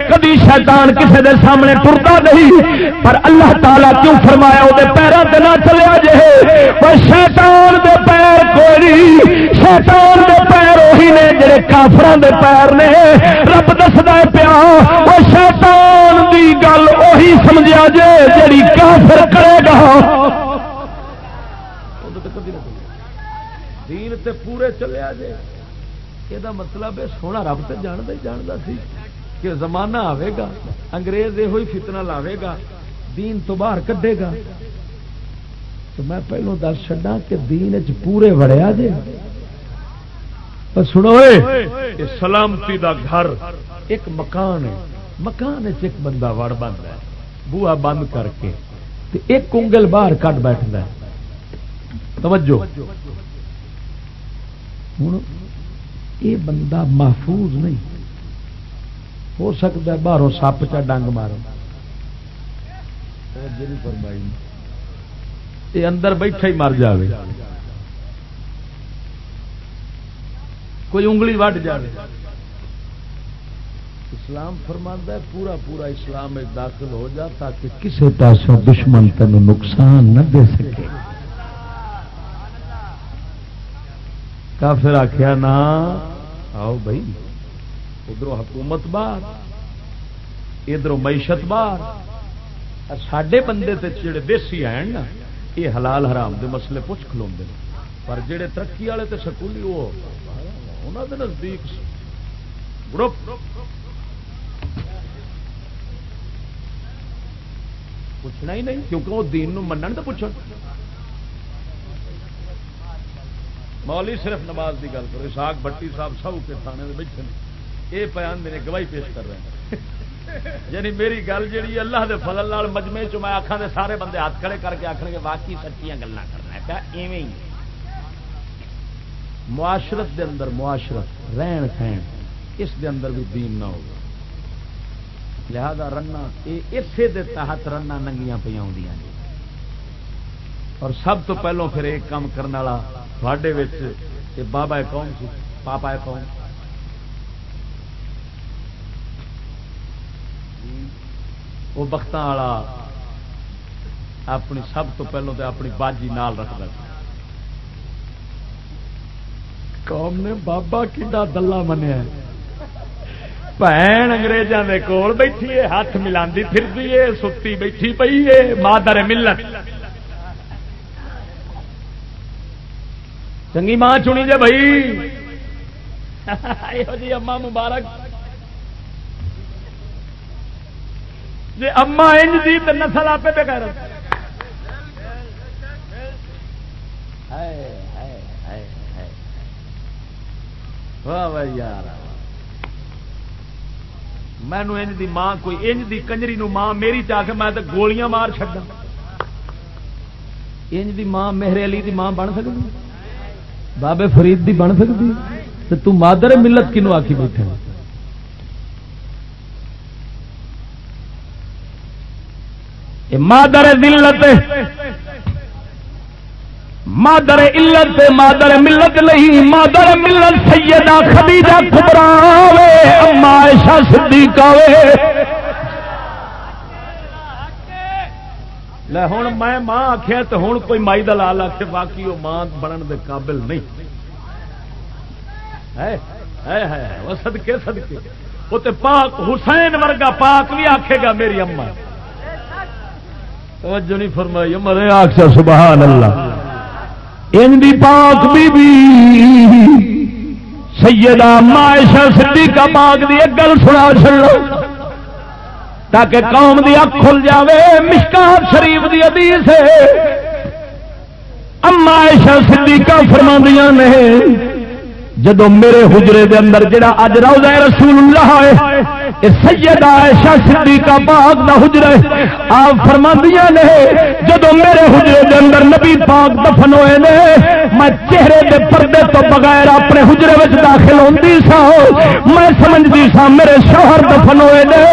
[SPEAKER 2] کدی شیطان کسے دے سامنے ٹرتا نہیں۔ پر اللہ تعالیٰ کیوں فرمایا وہ پیروں سے نہ چلیا جے؟ پر شیطان دے پیر کوئی شیطان دے پیر وہی نے جڑے کافران دے پیر نے۔ رب دستا پیا، وہ شیطان دی گل وہی سمجھا جے جڑی کافر کرے گا دین تے پورے چلے جے یہ مطلب ہے سونا رب تو جانتا ہی جانتا سی کہ زمانہ آئے گا انگریز یہ فتنا لاوے گا دین تو باہر کڈے گا۔ تو میں پہلو دس چڈا کہ دین چ پورے وڑیا جے سنو سلامتی دا گھر ایک مکان ہے۔ مکان ایک بندہ وڑ بند ہے بوا بند کر کے ایک انگل باہر کٹ بیٹھتا ہے۔ توجہ۔ ہوں یہ بندہ محفوظ نہیں۔ ہو سکتا ہے باہروں سپ چا ڈنگ مارو۔ یہ اندر بیٹھا ہی مر جائے کوئی انگلی وڈ جائے اسلام فرماندہ ہے پورا پورا اسلام داخل ہو جا تاکہ کسی پاسوں دشمن تین نقصان نہ دے سکے۔ کافر آخیا نا، آؤ بھائی ادھر حکومت باہر ادھر معیشت باہر سڈے بندے جڑے دیسی ہیں نا، یہ حلال حرام دے مسئلے پوچھ کلو پر جڑے ترقی والے تے سکولی وہ انہوں دے نزدیک گروپ۔ پوچھنا ہی نہیں، کیونکہ وہ دین منن تو پوچھ مولی صرف نماز کی گل کرو اساق بٹی صاحب سب کے تھانے بیٹھے یہ پیان میرے گواہی پیش کر رہے ہیں۔ یعنی میری گل جی اللہ دے فضل لال مجمے چ میں آخان دے سارے بندے ہاتھ کھڑے کر کے آخر گے، واقعی سچیاں گلیں کرنا پیا ایویں ہی معاشرت دے اندر معاشرت، رہن سہن، اس دے اندر بھی دین نہ ہو لہذا رنا اسے دے تحت رنا ننگیاں پہ اور سب تو پہلو پھر ایک کام کرنے والا تھوڑے بابا قوم سی، پاپا قوم۔ وہ وقت والا اپنی سب تو پہلو تو اپنی باجی نال رکھتا قوم نے بابا کڈا دلہ منیا بھن اگریزوں کے کول بیٹھی ہے، ہاتھ ملا پھرتی ہے، ستی بیٹھی پی ہے، مادر ملت۔ چنگی ماں چنی جے بھائی۔ جی اما مبارک۔ جی اما انج دی تو نسل آپ پہ کر واہ واہ یار۔ مینو انج دی ماں کوئی انج دی کنجری نو ماں میری چاہ کے میں گولیاں مار چڈا انج دی ماں میرے علی دی ماں بن سکتی بابے فرید دی بن سکتی؟ تو تو مادر ملت کنو آکی بیٹھے مادر دلت مادر علت، مادر ملت نہیں، مادر ملت سیدہ خدیجہ کبرا وے اما عائشہ صدیقہ وے۔ لے ہوں میں ماں آخیا تو ہوں کوئی مائی دلال آخ باقی وہ ماں بنن دے قابل نہیں وہ سدکے سدکے وہ تو پاک حسین ورگا پاک بھی آخے گا میری اما توجہ نہیں فرمائی مرے آخ سبحان اللہ ان دی پاک بی بی سیدہ مائشہ صدیقہ پاک دی ایک گل سنا چلو تاکہ قوم دی اک کھل جاوے، مشکات شریف دی حدیث ہے۔ اما عائشہ صدیقہ فرماندیاں نے جدو میرے حجرے دے اندر جڑا اج روضہ رسول اللہ ہے سیدہ عائشہ صدیقہ پاک دا حجرہ آپ فرماندیاں نے جدو میرے حجرے دے اندر نبی پاک دفن ہوئے نے، میں چہرے دے پردے تو بغیر اپنے حجرے وچ داخل ہوندی سا۔ میں سمجھدی سا میرے شوہر دفن ہوئے نے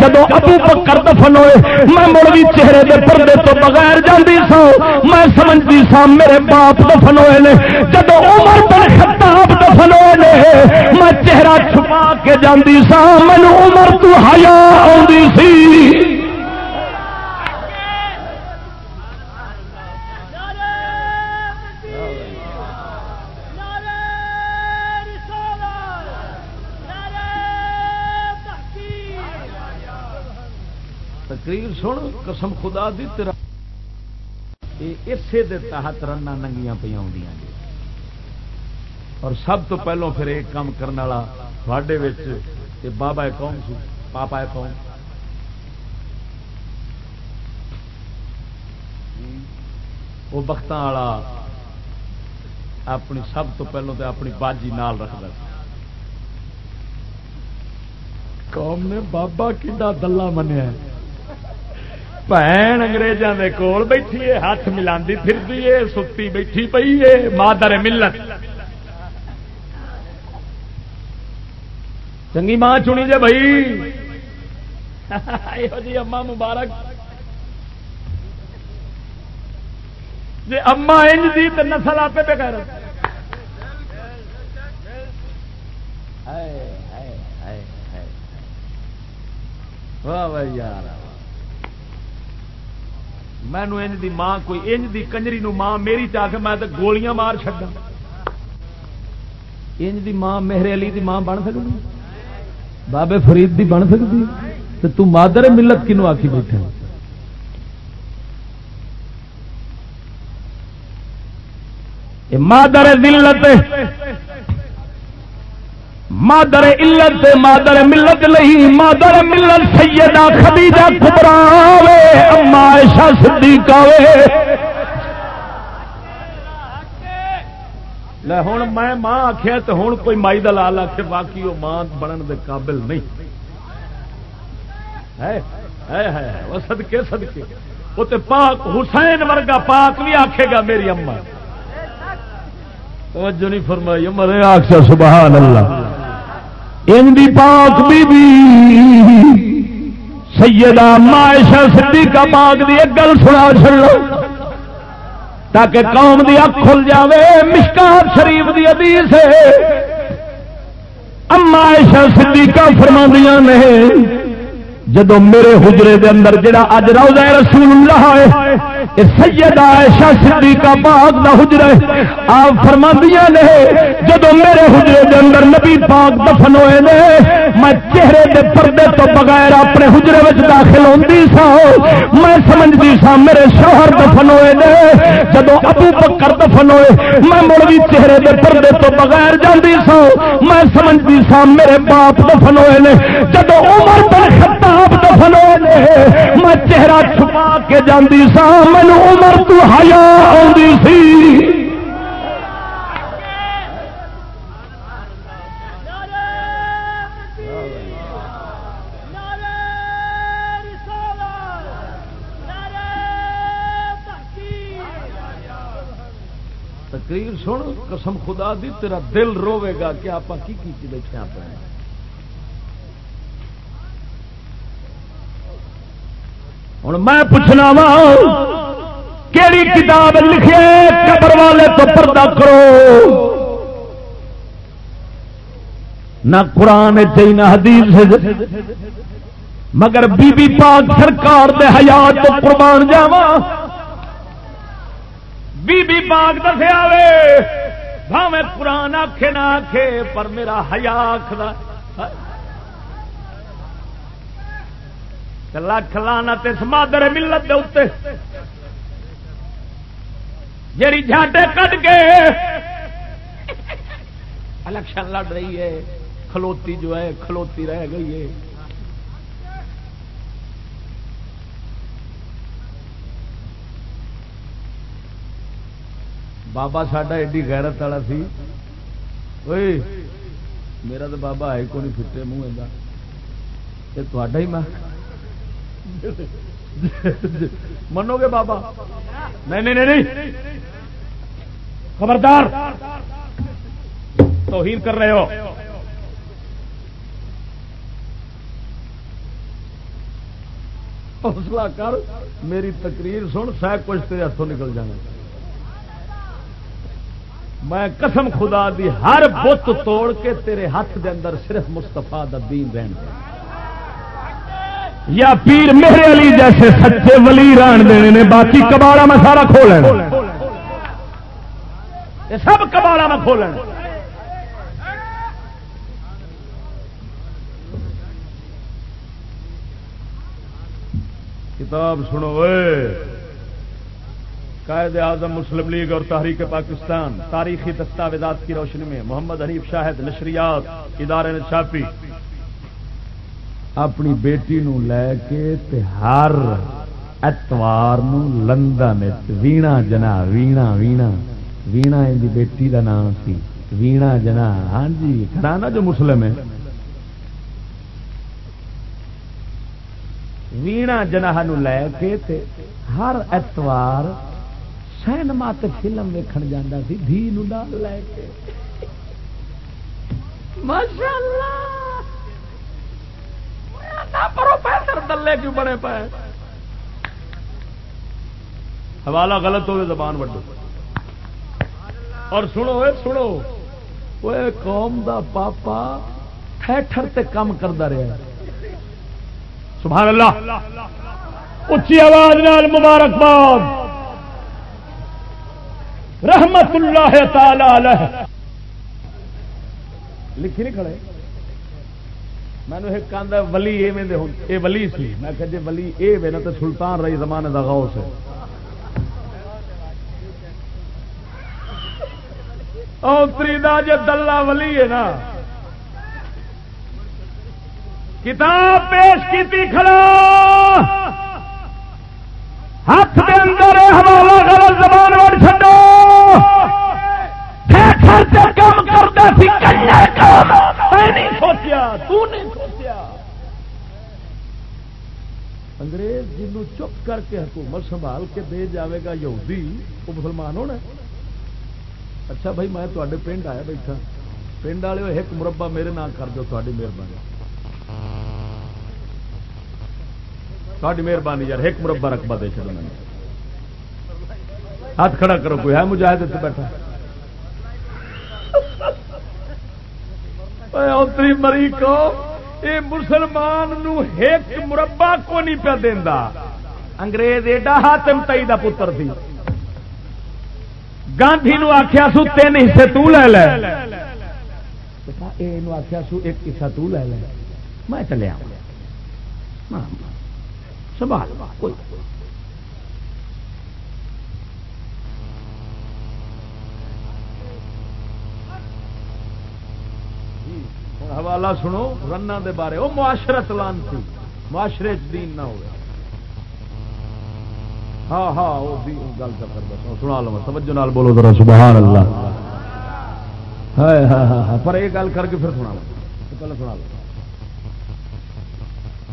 [SPEAKER 2] جدو ابو بکر دفن ہوئے، میں مڑ بھی چہرے دے پردے تو بغیر جاندی سا۔ میں سمجھدی سا میرے باپ دفن ہوئے نے جدو عمر بن خطاب دفن ہوئے نے، میں چہرہ چھپا کے جاندی سا۔ مینو عمر تو حیا آندی سی۔ تقریر سن، قسم خدا دی، تیرا اسے دے تحت رنا ننگیاں پہ آدیاں جی۔ اور سب تو پہلو پھر ایک کام کرنے والا تھوڑے بابا قوم سی پاپا قوم وہ وقت والا اپنی سب تو پہلو تو اپنی باجی نال رکھتا قوم نے بابا کھا دلہ منیا بھن اگریزوں کے کول بیٹھی ہے، ہاتھ ملا پھرتی ہے، ستی بیٹھی پی ہے، مادر ملت۔ چنگی ماں چنی جے بھائی۔ یہ جی اما مبارک۔ جی اما انج دی تو نسل آپ کر واہ واہ یار مینو انج دی ماں کوئی انج دی کنجری نو ماں میری چاہ کے میں تو گولیاں مار چڈا انج دی ماں میرے علی دی ماں بن سکتی بابے فرید دی بن سکتی تو تو مادر ملت کنو آخی بیٹھے مادر دلت مادر علت، مادر ملت نہیں، مادر ملت سیدہ خدیجہ کبرا وے اما عائشہ صدیقہ وے۔ لے ہوں میں ماں آخیا تو ہوں کوئی مائی دلال آ کے باقی وہ ماں بنن دے قابل نہیں۔ وہ سدکے سدکے وہ تو پاک حسین ورگا پاک بھی آخے گا میری اما۔ توجہ نہیں فرمائی مرے آخ سبحان اللہ۔ ان دی پاک بی بی سیدہ مائشہ صدیقہ پاک دی ایک گل سنا چلو تاکہ قوم دی اک کھل جاوے، مشکات شریف دی حدیث ہے۔ اما عائشہ صدیقہ فرماندیاں نے جدو میرے حجرے دے اندر جڑا اج روضہ رسول اللہ ہے سیدہ عائشہ صدیقہ پاک دا آپ فرماندیاں نے، جدو میرے حجرے دے اندر نبی پاک دفن ہوئے نے، میں چہرے دے پردے تو بغیر اپنے حجرے وچ داخل ہوندی سا، میں سمجھدی سا میرے شوہر دفن ہوئے نے، جدو ابو بکر دفن ہوئے، میں مڑ بھی چہرے دے پردے تو بغیر جاندی سا، میں سمجھدی سا میرے باپ دفن ہوئے نے، جدو عمر بن خطاب آپ دفن میں چہرہ چھپا کے جاندی سا من عمر تو ہیا سی تقریر سن، قسم خدا دی، تیرا دل روے گا کہ آپ کی کی بیٹھے آپ ہوں میں پوچھنا وا کیڑی کتاب لکھے قبر والے تو پردہ کرو۔ نہ قرآن جی، نہ حدیث مگر بی بی پاک سرکار دے حیات تو قربان جاوا بی بی پاک دسیا وے بھاوے قرآن آخے نہ آخے پر میرا حیا آخر لکھ لانا اس مادر ملت دے اتنے جیڑی جھاٹے کٹ کے الیکشن لڑ رہی ہے، کھلوتی جو ہے، کھلوتی رہ گئی ہے۔ بابا ساڈا ایڈی غیرت والا سی۔ اوئے، میرا تو بابا ہے کو نہیں فٹے منہ یہ ہی میں۔ منو گے بابا؟ نہیں نہیں نہیں خبردار۔ توہین کر رہے ہو۔ حوصلہ کر، میری تقریر سن، سہ کچھ تیرے ہاتھوں نکل جانا۔ میں قسم خدا دی، ہر بت توڑ کے تیرے ہاتھ دے اندر صرف مستفا دین رہن دے۔ یا پیر میرے علی جیسے سچے ولی ران دینے نے، باقی کباڑا میں سارا کھول سب کباڑا میں کھول کتاب سنو قائد اعظم مسلم لیگ اور تحریک پاکستان، تاریخی دستاویزات کی روشنی میں محمد حنیف شاہد، نشریات، ادارے نے چھاپی اپنی بیٹی نو لے کے تے ہر اتوار لندن وینا جنا، وینا وینا وینا ان بیٹی دا نام سی، وینا جنا۔ ہاں جی کھڑا جو مسلم ہے۔ وینا جنا نو لے کے تے ہر اتوار سینما تے فلم ویکھن جانا سی، دھی نو لے کے۔ ماشاء اللہ پروفیسر دلے کیوں بنے پائے حوالہ غلط ہوئے، زبان وڈو۔ اور سنو، اے سنو وہ قوم دا پاپا ٹھہر تے کام کرتا رہا سبحان اللہ۔ اچھی آواز نال مبارکباد۔ رحمت اللہ تعالی علیہ۔ لکھی نہیں کھڑے۔ مینو ایک ولی ایویں اے ولی سی۔ میں کہ جی ولی اے وے نا تو سلطان رہی زمانے کا غوث ہے۔ اوتری دا جی دلہ ولی ہے نا۔ کتاب پیش کی کھڑا۔ ہاتھ کے اندر حوالہ غلط زبان اور چڈو کام کرتا سی نہیں سوچیا، تو نہیں سوچیا۔ انگریز جنوں چپ کر کے حکومت سنبھال کے دے جاوے گا یہودی، وہ مسلمان ہونا اچھا بھائی، میں تے پنڈ آیا بیٹھا۔ پنڈ والے ایک مربع میرے نام کر دو تاری مہربانی۔ تاری مہربانی یار، ایک مربع رقبہ دے چلنا ہاتھ کھڑا کرو، کوئی ہے مجاہد بیٹھا؟ اتری مری کو یہ مسلمان نو ایک مربع کو نہیں پیا دینا انگریز ایڈا ہاتم تئی دا پتر تھی گاندھی نو آخیا سو تین حصے تو لے لے آخیا سو ایک حصہ تو لے لے میں چلے سوال کوئی حوالہ سنو، رنا دے بارے۔ وہ معاشرت لان تھی۔ معاشرے دین نہ ہو ہاں ہاں وہ گل کر سنا لو توجہ نال بولو ذرا، سبحان اللہ۔ ہائے ہاں ہاں پر یہ گل کر کے پھر سنا لو پہلے سنا لو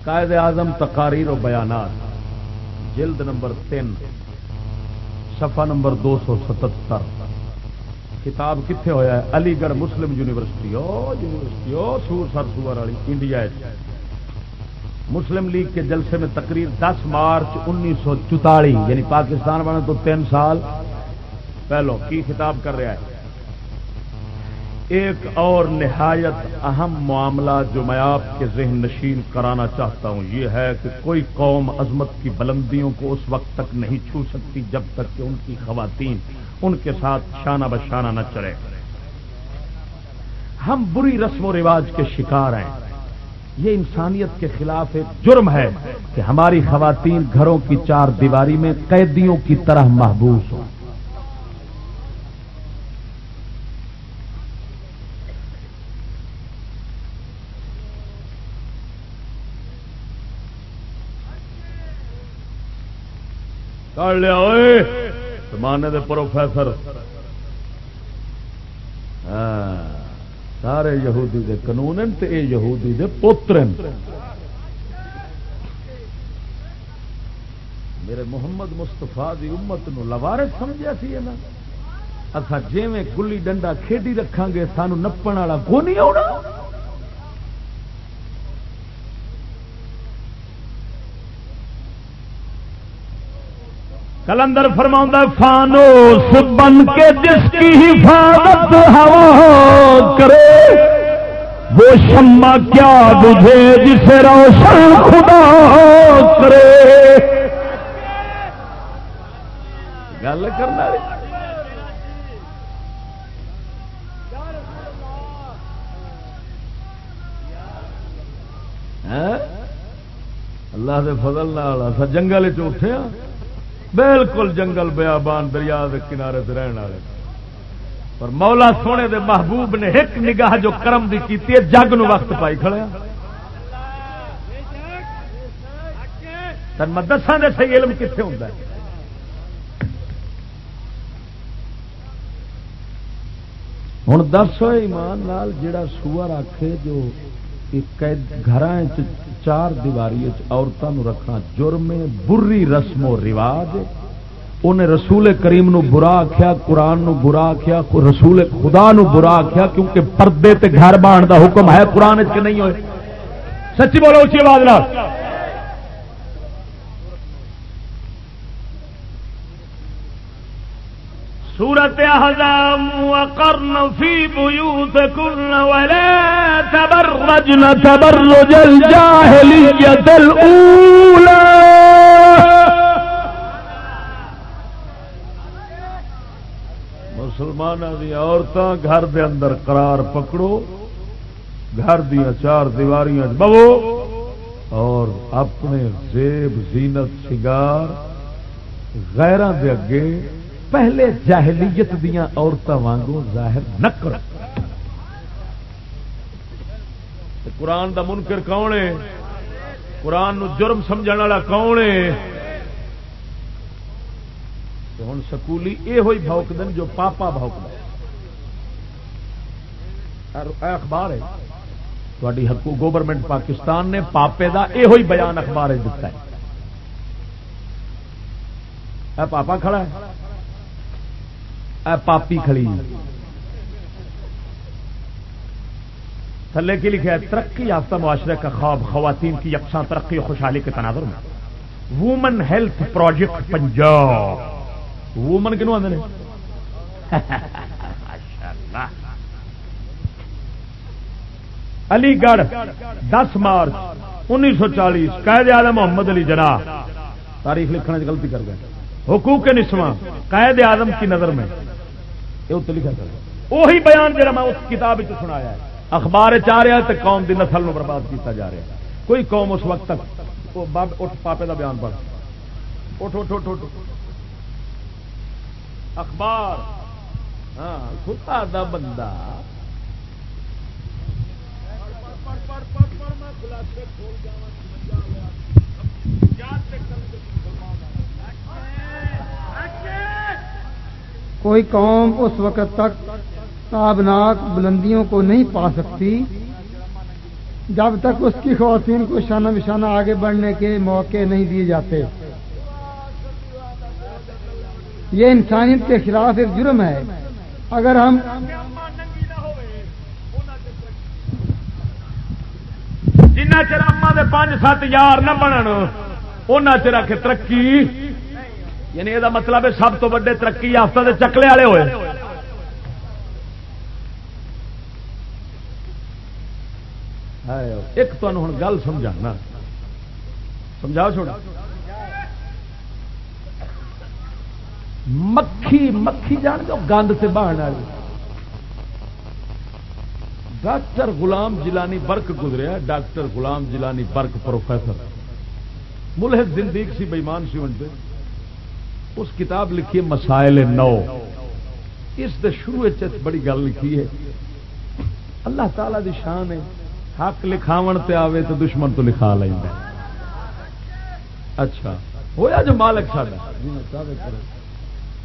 [SPEAKER 2] قائد اعظم تقاریر و بیانات، جلد نمبر تین، صفحہ نمبر دو سو ستہتر کتاب کتنے ہویا ہے؟ علی گڑھ مسلم یونیورسٹی. او یونیورسٹی، او سور سر سور والی انڈیا مسلم لیگ کے جلسے میں تقریر دس مارچ انیس سو چوتالی یعنی پاکستان بنے تو تین سال پہلو کی خطاب کر رہا ہے؟ ایک اور نہایت اہم معاملہ جو میں آپ کے ذہن نشین کرانا چاہتا ہوں، یہ ہے کہ کوئی قوم عظمت کی بلندیوں کو اس وقت تک نہیں چھو سکتی جب تک کہ ان کی خواتین ان کے ساتھ شانہ بشانہ نہ چلے ہم بری رسم و رواج کے شکار ہیں۔ یہ انسانیت کے خلاف ایک جرم ہے کہ ہماری خواتین گھروں کی چار دیواری میں قیدیوں کی طرح محبوس ہوں۔ کر لیا زمانے دے پروفیسر۔ ہاں، سارے یہودی دے قانون تے اے یہودی دے پوتر میرے محمد مستفا دی امت نو لوارے سمجھا سی نا۔ اچھا جی گلی ڈنڈا کھیڈی رکھا گے، سانو نپن والا کو نہیں آنا کلندر فرما فانوس بن کے جس کی حفاظت ہوا کرے، وہ شما کیا بجھے جسے روشن خدا کرے۔ گل کرنا ہاں؟ اللہ دے فضل جنگل چ بالکل جنگل بیابان دریا کے کنارے سے رہن والے۔ پر مولا سونے دے محبوب نے ایک نگاہ جو کرم دی کیتی ہے، جگ نو وقت پائی کھڑے تن میں دے صحیح علم کتنے ہوں ہوں دس ایمان نال جڑا سور آکھے جو گھر چار دیواری عورتوں رکھنا جرم بری رسم و رواج انہیں رسول کریم نو برا آخیا قرآن نو برا آخیا رسول خدا نو برا آخیا کیونکہ پردے تے گھر بان دا حکم ہے، قرآن چ نہیں ہوئے؟ سچی بولو اچھی آواز سورت احزام وقرن فی بیوتکن ولا تبرجن تبرج الجاہلیت الاولا مسلمان دی عورتاں گھر دے اندر قرار پکڑو، گھر دیا چار دیواریاں بو اور اپنے زیب زینت شگار غیران دے اگے پہلے جاہلیت دیا عورتوں وانگو ظاہر نہ کرو۔ قرآن دا منکر کون ہے؟ قرآن نو جرم سمجھ والا کون ہے؟ ہوں سکولی یہ ہوئی بھوک دن جو پاپا بھوک دن اخبار ہے تاری گورنمنٹ پاکستان نے پاپے دا یہ ہوئی بیان اخبار دتا ہے۔ پاپا کھڑا ہے۔ پاپی کھڑی تھلے کی لکھا ہے، ترقی یافتہ معاشرے کا خواب، خواتین کی یکساں ترقی و خوشحالی کے تناظر میں۔ Women health project Punjab. Women کنو آدھے علی گڑھ، دس مارچ، انیس سو چالیس قید اعظم محمد علی جناح۔ تاریخ لکھنے غلطی کر گئے۔ حقوق نسواں، قائد اعظم کی نظر میں۔ یہ لکھا کر وہی بیان جا میں اس کتاب سنایا ہے۔ اخبار چاہ رہا تو قوم کی نسل میں برباد کیا جا رہا ہے۔ کوئی قوم اس وقت تک باب اٹھ پاپے کا بیان پڑھ۔ اٹھ اٹھ اٹھ اٹھ۔ اخبار۔ ہاں خدا دا بندہ۔
[SPEAKER 1] کوئی قوم اس وقت تک تابناک بلندیوں کو نہیں پا سکتی، جب تک اس کی خواتین کو شانہ بشانہ آگے بڑھنے کے موقع نہیں دیے جاتے۔ یہ انسانیت کے خلاف ایک جرم ہے۔ اگر ہم
[SPEAKER 2] جنہ چر اما دے پانچ سات یار نہ بنن ان چر آ کے ترقی۔ یعنی یہ مطلب ہے سب تو وڈے ترقی یافتہ دے چکلے والے ہوئے۔ ایک تمہیں ہوں گل سمجھانا۔ سمجھا چھوڑا۔ مکھی مکھی جان دو گند سے بہن والی۔ ڈاکٹر غلام جلانی برق گزریا، ڈاکٹر غلام جلانی برق پروفیسر۔ ملحد زندگی سی بےمان سی ونڈے اس کتاب لکھی ہے مسائل نو۔ اس دے شروع بڑی گل لکھی ہے۔ اللہ تعالی دی شان ہے۔ حق لکھاو تے آوے تو دشمن تو لکھا لینا اچھا۔ ہویا جو مالک ساڈا۔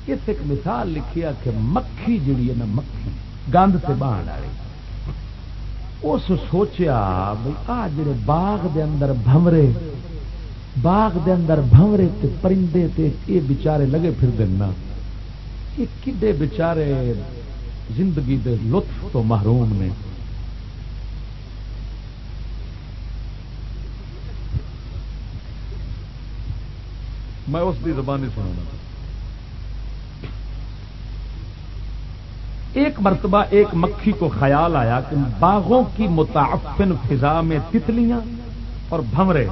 [SPEAKER 2] اس ایک مثال لکھی ہے کہ مکھی جڑی ہے نا مکھی گند سے باہر والی اس سوچیا بھائی آ جڑے باغ دے اندر بھمرے باغ دے اندر بھمرے تے پرندے تے یہ بچارے لگے پھر دینا یہ کڈے بچارے زندگی دے لطف تو محروم نے۔ میں اس کی زبانی سنا ایک مرتبہ ایک مکھی کو خیال آیا کہ باغوں کی متعفن فضا میں تتلیاں اور بھمرے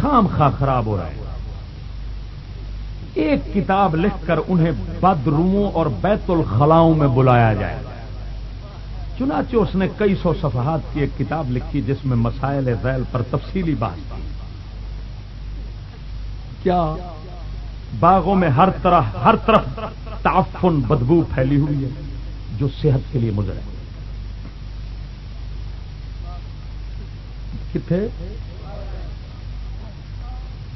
[SPEAKER 2] خام خواہ خراب ہو رہے ہیں ایک کتاب لکھ کر انہیں بد روموں اور بیت الخلاؤں میں بلایا جائے۔ چنانچہ اس نے کئی سو صفحات کی ایک کتاب لکھی جس میں مسائل ذیل پر تفصیلی بات کی کیا باغوں میں ہر طرح، ہر طرف تعفن بدبو پھیلی ہوئی ہے جو صحت کے لیے مضر ہے؟ کتنے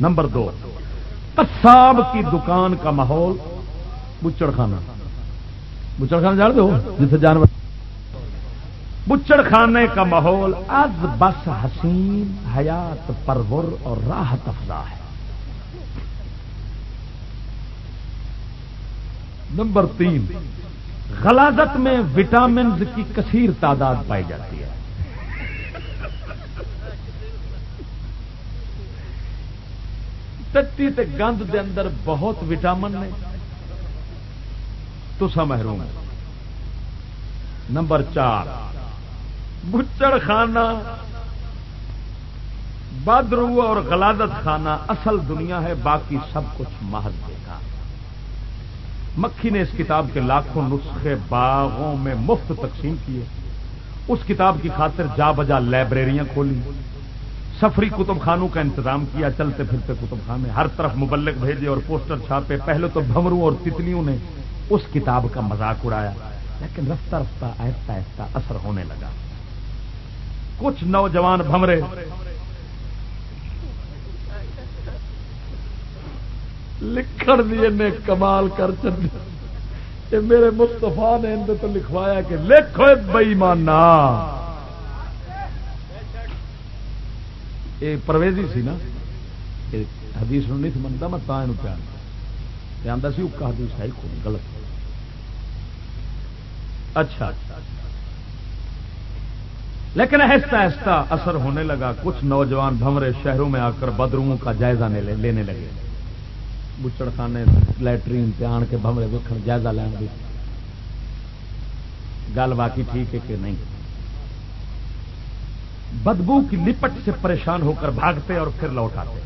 [SPEAKER 2] نمبر دو قصاب کی دکان کا ماحول بچڑ خانہ بچڑ خانہ جان دو جسے جانور۔ بچڑ خانے کا ماحول از بس حسین، حیات پرور اور راحت افزا ہے۔ نمبر تین، غلازت میں وٹامنز کی کثیر تعداد پائی جاتی ہے۔ ٹٹی تے گند دے اندر بہت وٹامن نے۔ تو سا محروم نمبر چار، بچڑ خانہ بدرو اور غلازت خانہ اصل دنیا ہے، باقی سب کچھ محض دیکھا مکھی نے اس کتاب کے لاکھوں نسخے باغوں میں مفت تقسیم کیے۔ اس کتاب کی خاطر جا بجا لائبریریاں کھولی۔ سفری کتب خانوں کا انتظام کیا، چلتے پھرتے کتب خانے، ہر طرف مبلک بھیجے اور پوسٹر چھاپے۔ پہلے تو بھمروں اور تتلیوں نے اس کتاب کا مذاق اڑایا، لیکن رفتہ رفتہ، آہستہ آہستہ اثر ہونے لگا۔ کچھ نوجوان بھمرے۔ لکھن دیے نے کمال کر چلے میرے مستفا نے اندر تو لکھوایا کہ لکھو بئی مانا یہ پرویزی سی نا حدیث نہیں سی منتا میں تا پیار آتا سی اکا حدیث ہے غلط اچھا لیکن آہستہ آہستہ اثر ہونے لگا کچھ نوجوان بھمرے شہروں میں آ کر بدروؤں کا جائزہ لینے لگے بچڑ خانے لٹرین آن کے بمرے وکھن جائزہ لین گل باقی ٹھیک ہے کہ نہیں بدبو کی لپٹ سے پریشان ہو کر بھاگتے اور پھر لوٹ آتے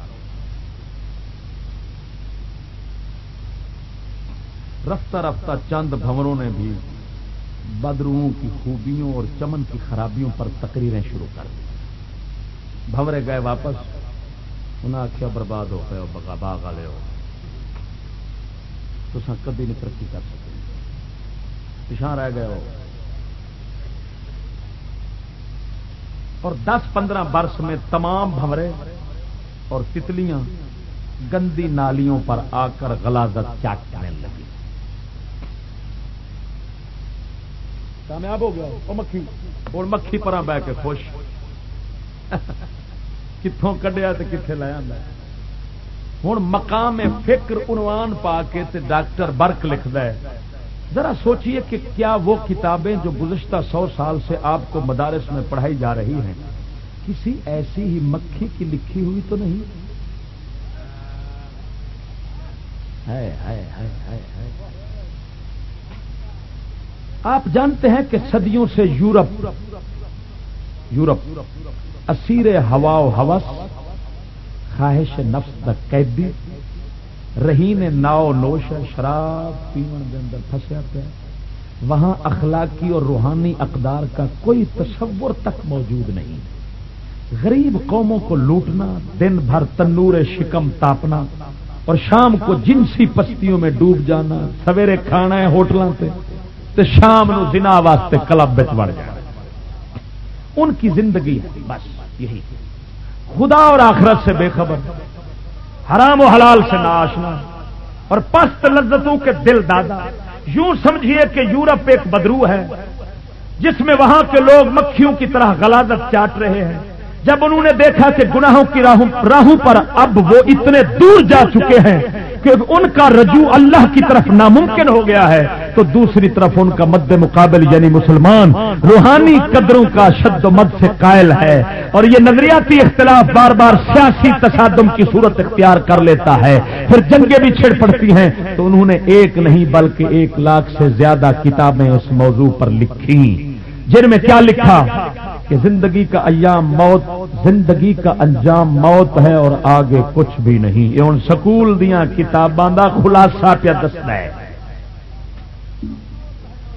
[SPEAKER 2] رفتہ رفتہ چند بھوروں نے بھی بدروؤں کی خوبیوں اور چمن کی خرابیوں پر تقریریں شروع کر دی۔ بھورے گئے واپس انہیں آخیا برباد ہو گئے ہو بگا باغ والے ہو تو کبھی نہیں ترقی کر سکتے پچھا رہ گئے ہو۔ اور دس پندرہ برس میں تمام بھمرے اور تتلیاں گندی نالیوں پر آ کر غلازت چاٹ کرنے لگی۔ کامیاب ہو گیا مکھی۔ اور مکھی پر بہ کے خوش۔ کتوں کڈیا تو کتنے لایا ہوں مقام فکر عنوان پا کے تے ڈاکٹر برک لکھد ہے۔ ذرا سوچئے کہ کیا وہ کتابیں جو گزشتہ سو سال سے آپ کو مدارس میں پڑھائی جا رہی ہیں، کسی ایسی ہی مکھی کی لکھی ہوئی تو نہیں؟ آپ جانتے ہیں کہ صدیوں سے یورپ یورپ، اسیر ہوا و ہوس خواہش نفس دا قیدی رہی نے ناؤ نوش شراب پیون کے اندر پھنسیا پیا۔ وہاں اخلاقی اور روحانی اقدار کا کوئی تصور تک موجود نہیں۔ غریب قوموں کو لوٹنا، دن بھر تنور شکم تاپنا اور شام کو جنسی پستیوں میں ڈوب جانا، سویرے کھانا ہے ہوٹلوں سے تو شام نو زنا واسطے کلب بچ بڑھ جانا۔ ان کی زندگی بس یہی۔ خدا اور آخرت سے بے خبر۔ حرام و حلال سے ناشنا اور پست لذتوں کے دل دادا یوں سمجھیے کہ یورپ ایک بدرو ہے، جس میں وہاں کے لوگ مکھیوں کی طرح غلادت چاٹ رہے ہیں۔ جب انہوں نے دیکھا کہ گناہوں کی راہوں راہوں پر اب وہ اتنے دور جا چکے ہیں کہ ان کا رجوع اللہ کی طرف ناممکن ہو گیا ہے، تو دوسری طرف ان کا مد مقابل یعنی مسلمان، روحانی قدروں کا شد و مد سے قائل ہے۔ اور یہ نظریاتی اختلاف بار بار سیاسی تصادم کی صورت اختیار کر لیتا ہے۔ پھر جنگیں بھی چھڑ پڑتی ہیں۔ تو انہوں نے ایک نہیں، بلکہ ایک لاکھ سے زیادہ کتابیں اس موضوع پر لکھی جن میں کیا لکھا کہ زندگی کا ایام موت، زندگی کا انجام موت ہے اور آگے کچھ بھی نہیں۔ یہ ہوں سکول دیا کتاباں کا خلاصہ پیا دستا ہے۔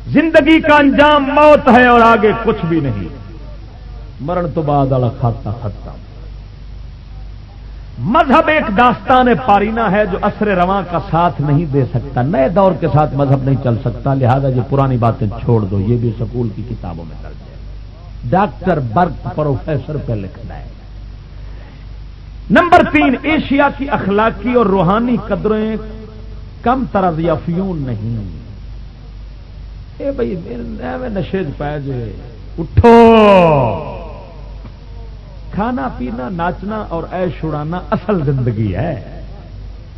[SPEAKER 2] زندگی کا انجام موت ہے اور آگے کچھ بھی نہیں۔ مرن تو بعد والا کھاتا ختم مذہب ایک داستان پارینا ہے جو اثر رواں کا ساتھ نہیں دے سکتا۔ نئے دور کے ساتھ مذہب نہیں چل سکتا، لہذا یہ پرانی باتیں چھوڑ دو۔ یہ بھی سکول کی کتابوں میں درج ہے۔ ڈاکٹر برگ پروفیسر پہ لکھنا ہے۔ نمبر تین، ایشیا کی اخلاقی اور روحانی قدریں کم طرز یافیون نہیں۔ اے بھائی نشے پہ جے۔ اٹھو! کھانا پینا، ناچنا اور ایش اڑانا اصل زندگی ہے۔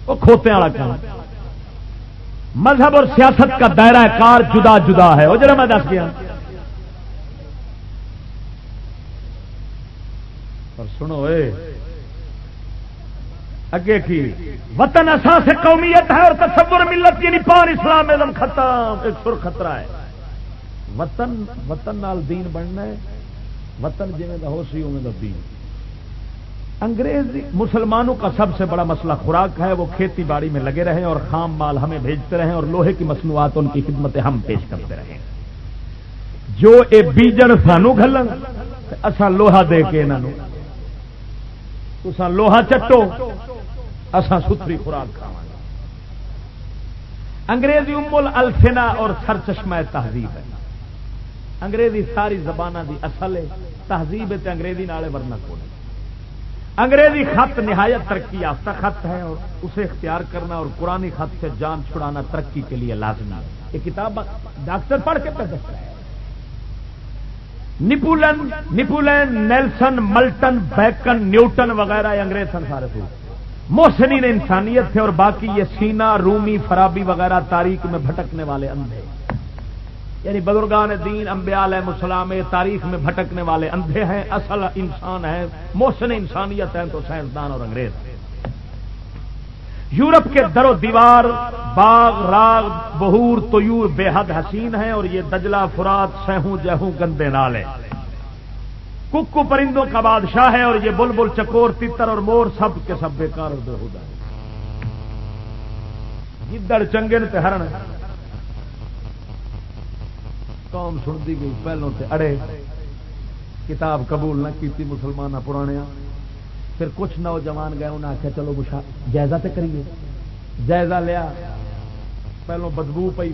[SPEAKER 2] وہ کھوتے والا کام۔ مذہب اور سیاست کا دائرہ کار جدا جدا ہے۔ وہ جرا میں دس گیا۔ اور سنو اے۔ اگے کی؟ وطن اصا سے قومیت ہے اور تصور ملت یعنی پان اسلام ختم، ایک سر خطرہ ہے۔ وطن وطن نال دین بننا ہے۔ وطن جی ہو سی اوے دین۔ انگریز مسلمانوں کا سب سے بڑا مسئلہ خوراک ہے، وہ کھیتی باڑی میں لگے رہے اور خام مال ہمیں بھیجتے رہیں اور لوہے کی مصنوعات ان کی خدمت ہم پیش کرتے رہیں۔ جو اے بیجن سانو گلن اصا لوہا دے کے انہوں تسا لوہا چٹو اسا ستری خوراک کھا انگریزی امول الفنا اور سر چشمہ تہذیب ہے۔ انگریزی ساری زبان دی اصل ہے، تہذیب ہے انگریزی نالے ورنہ کو انگریزی خط نہایت ترقی یافتہ خط ہے اور اسے اختیار کرنا اور قرآن خط سے جان چھڑانا ترقی کے لیے لازمی یہ کتاب ڈاکٹر پڑھ کے پہ ہے۔ Napoleon, Napoleon, Nelson, Milton, Bacon, Newton وغیرہ انگریز سن سارے تھے۔ موسنی نے انسانیت تھے اور باقی یہ سینا، رومی فرابی وغیرہ تاریخ میں بھٹکنے والے اندھے۔ یعنی بزرگان دین امبیال ہے مسلام تاریخ میں بھٹکنے والے اندھے ہیں، اصل انسان ہے موسن انسانیت ہے تو سائنسدان اور انگریز۔ یورپ کے در و دیوار، باغ، راگ، بہور تویور بے حد حسین ہیں اور یہ دجلا فرات سہوں جہوں گندے نالے۔ ککو پرندوں کا بادشاہ ہے اور یہ بل بل چکور تیتر اور مور سب کے سب بےکار گدڑ چنگے نے ہرن قوم سنتی گئی پہلوں سے اڑے۔ کتاب قبول نہ کی مسلمان پرانے۔ پھر کچھ نوجوان گئے انہیں آخیا چلو جائزہ تو کریے۔ جائزہ لیا۔ پہلو بدبو پی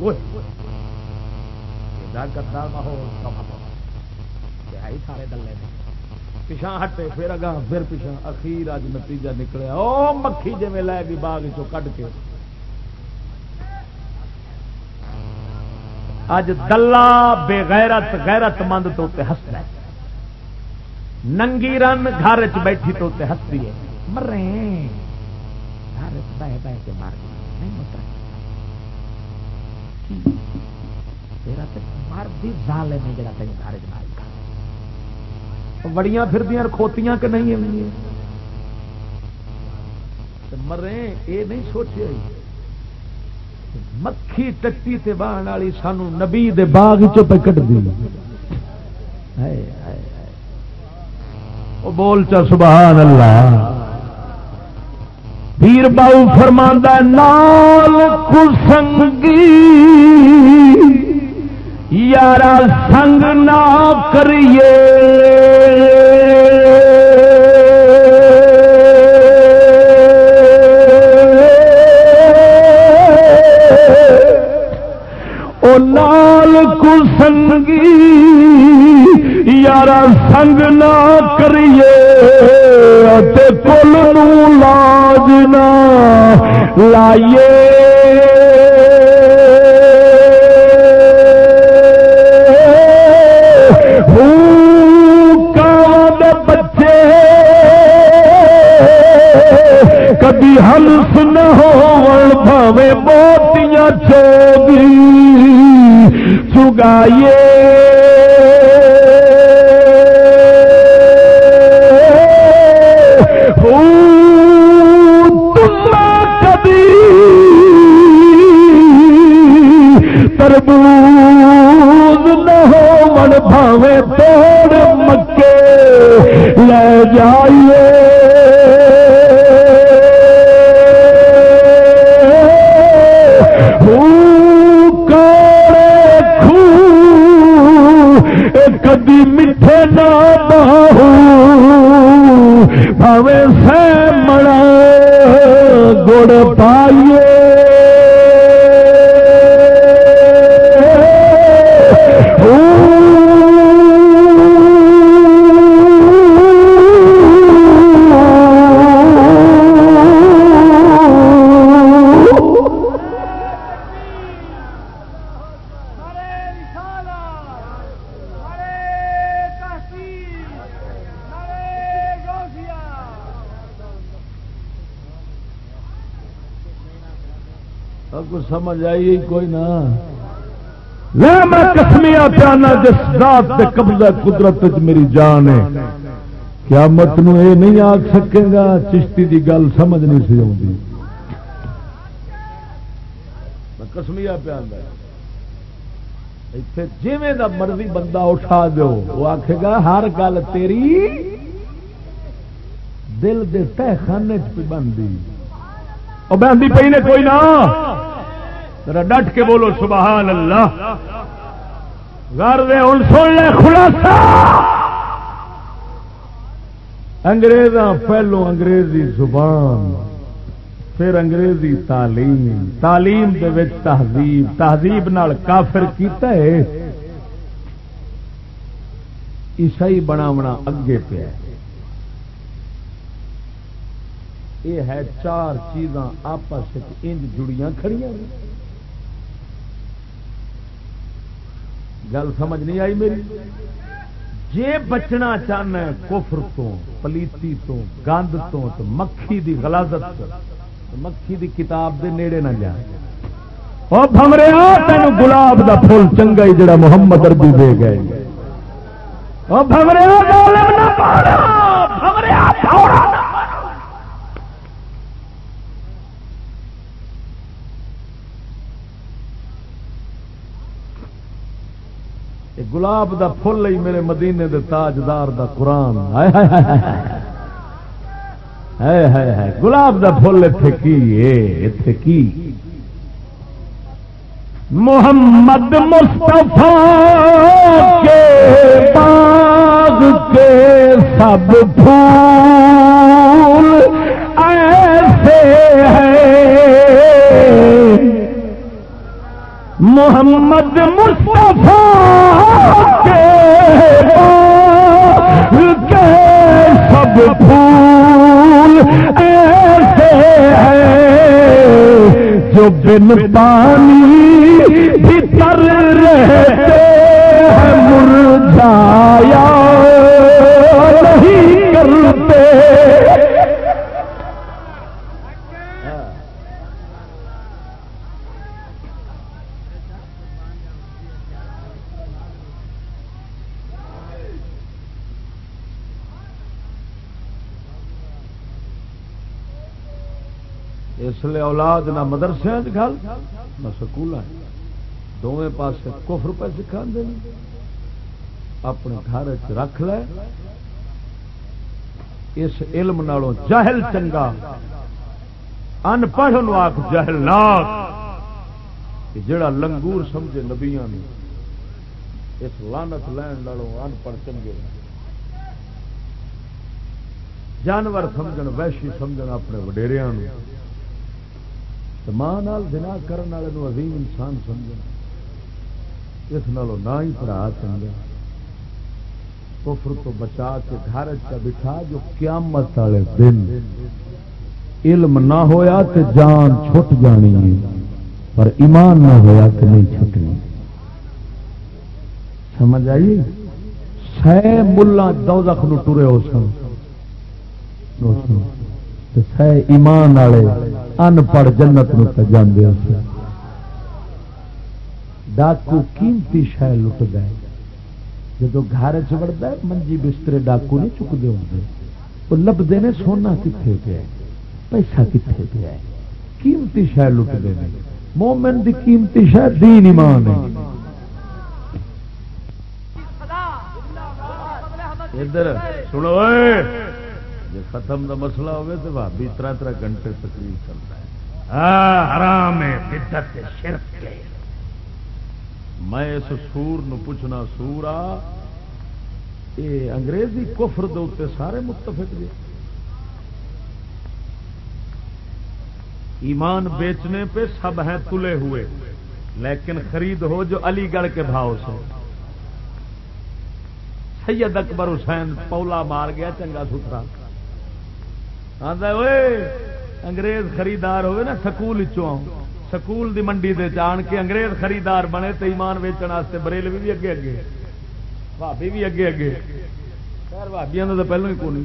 [SPEAKER 2] کرتا ماحول سارے ڈلے پچھا ہٹے، پھر اگا پھر پچھا اخیر اج نتیجہ نکلیا۔ او مکھی جی لے گی باغ چو کٹ کے۔ اج دلہ بے غیرت غیرت مند تو ہستا ہے۔ ننگی رن گھر چ بیٹھی تو ہستی ہے۔ مر رہے ہیں گھر بہ بہ کے مار نہیں ہوتا
[SPEAKER 4] تیرا تے مرد ظالم ہے جڑا تینوں گھر جمال کر بڑیاں پھر کھوتیاں کہ نہیں ہیں؟ مرے، اے نہیں سوچے مکھی ٹٹی تے باہن والی سانو نبی دے باغ چ پہ کٹ دی
[SPEAKER 2] بول چا سبحان اللہ۔ پیر باؤ فرماندہ نال کسنگی۔ یارا سنگ نہ کریے۔ او نال کسنگی یارا سنگ نہ کریے تے کل نو لاج نہ لائیے۔ بچے، کبھی ہلس نہ ہو بھاوے موتیاں چوگی چگائیے کبھی تربوز نہ ہو من بھاوے توڑ مکے۔ لے جائیے۔ بہو بھاوے سے مڑا گڑ پائیے۔ سمجھ آئی کوئی نہ۔ میں کسمیا پیانا جس رات سے قبضہ قدرت میری جان ہے۔ قیامت نو یہ نہیں آ سکے گا چشتی دی گل سمجھ نہیں سی آتی کسمیا پیانا۔ اتنے جیویں دا مرضی بندہ اٹھا دو وہ آخے گا ہر گل تیری دل دے تہ خانے بنتی وہ بہتی پی نے کوئی نہ۔ ذرا ڈٹ کے بولو سبحان اللہ۔ گھر دے ہوں سن لے خلاصہ۔ انگریزاں پہلو انگریزی زبان، پھر انگریزی تعلیم۔ تعلیم دے وچ تہذیب تہذیب نال کافر کیتا ہے۔ عیسائی بناونا اگے پہ یہ ہے چار چیزاں آپس انج جڑیاں کھڑیاں۔ گل سمجھ نہیں آئی میری؟ جے بچنا چاہنا کفر تو، پلیتی تو، گند تو مکھی دی غلازت مکھی دی کتاب دے نیڑے نہ جا۔ بمرے تین گلاب دا پھول چنگا ہی جڑا محمد اربی دے گئے۔ بمرے گلاب دا پھول ہی میرے مدینے دے تاجدار دا قرآن۔ گلاب دا پھول اتے کی؟ اتے کی؟ محمد مصطفیٰ کے باغ کے سب پھول ایسے ہیں۔ محمد مصطفیٰ کے کے سب پھول ایسے ہیں جو بن پانی بھیتر رہتے ہیں مرجایا نہیں کرتے۔ اس اولاد نہ مدرسے گل، نہ سکول دونوں پاس کفر پہ سکھا اپنے گھر رکھ لے۔ اس علم نالوں جہل چنگا۔ ان پڑھ آخ جہل ناک جڑا لنگور سمجھے نبیا اس لانت لین والوں ان پڑھ چنگے۔ جانور سمجھ ویشی سمجھ اپنے وڈیریا تو ماں دنا کرنے والے عظیم انسان سمجھ اس نالوں نہ ہی پڑھا چنگا کفر تو بچا کے گھر چ بٹھا جو قیامت والے دن۔ علم نہ ہویا تو جان چھٹ جانی ہے۔ پر ایمان نہ ہویا تو نہیں چھٹنی۔ سمجھ آئی؟ سہ ملا دوزخ نو ٹرے ہو سن۔ سہ ایمان والے ان پڑھ جنت نو ہاں ڈاکو قیمتی شہ لٹ گئے۔ جب گھر چڑھتا ہے، منجی بسترے ڈاکو نہیں چکتے ہوں وہ لبتے نے سونا کتنے پیا پیسہ کتنے پیا قیمتی شہ لٹتے ہیں مومن دی قیمتی شہ دین ایمان ہے۔ ادھر سنو۔ جی ختم دا مسئلہ ہوگا تو بھابی تر تر گھنٹے تقریر چلتا ہے۔ حرام شرک میں اس سور نو پوچھنا سورا یہ انگریزی کفر دے سارے متفق جی۔ ایمان بیچنے پہ سب ہیں تلے ہوئے لیکن خرید ہو جو علی گڑھ کے بھاؤ سے۔ سید اکبر حسین پولا مار گیا چنگا ستھرا۔ آدھا انگریز خریدار ہوئے نا، سکول سکول دی منڈی دے جان کے انگریز خریدار بنے تو ایمان ویچن واسطے بریلوی بھی اگے اگے۔ بھابی بھی اگے اگے۔ خیر بھابیا تو پہلو ہی کون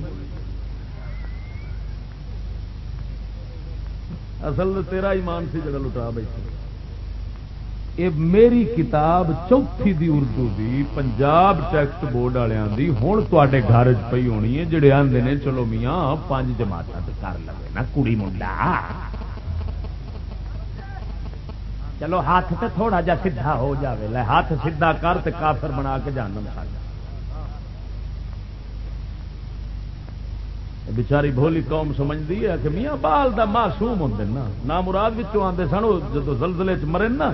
[SPEAKER 2] اصل تیرا ایمان سی جگہ لٹا بیٹھے یہ میری کتاب چوتھی دی اردو دی، پنجاب ٹیکسٹ بورڈ والوں دی ہوں تے گھر چ پی ہونی ہے جڑے آدھے نے، چلو میاں پانچ جماعت کر لو نا، کڑی منڈا۔ چلو ہاتھ تے تھوڑا جا سیدھا ہو جاوے، لے ہاتھ سیدھا کر تے کافر بنا کے جانم ساڈا بچاری بھولی قوم سمجھتی ہے کہ میاں، بال دا معصوم ہوں نا نہ مراد آتے سن جدو زلزلے چ مرن نا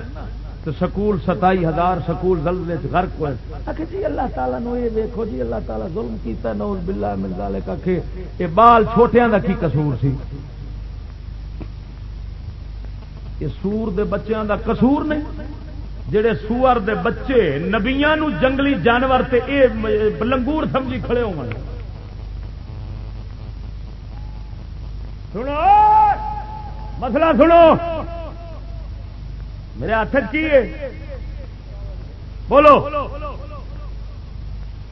[SPEAKER 2] تو سکول ستائی ہزار سکول زلزلے غرق ہوئے۔ آخر جی اللہ تعالیٰ نو یہ دیکھو جی اللہ تعالیٰ ظلم کیتا نوز باللہ من ذالک۔ کہ یہ بال چھوٹیاں دا کی قصور سی؟ یہ سور دے بچیاں دا قصور نہیں۔ جڑے سور دے بچے نبیاں نو جنگلی جانور تے اے لنگور سمجھی کھڑے ہو سنو، مسئلہ سنو۔ میرے ہاتھ کی ہے بولو۔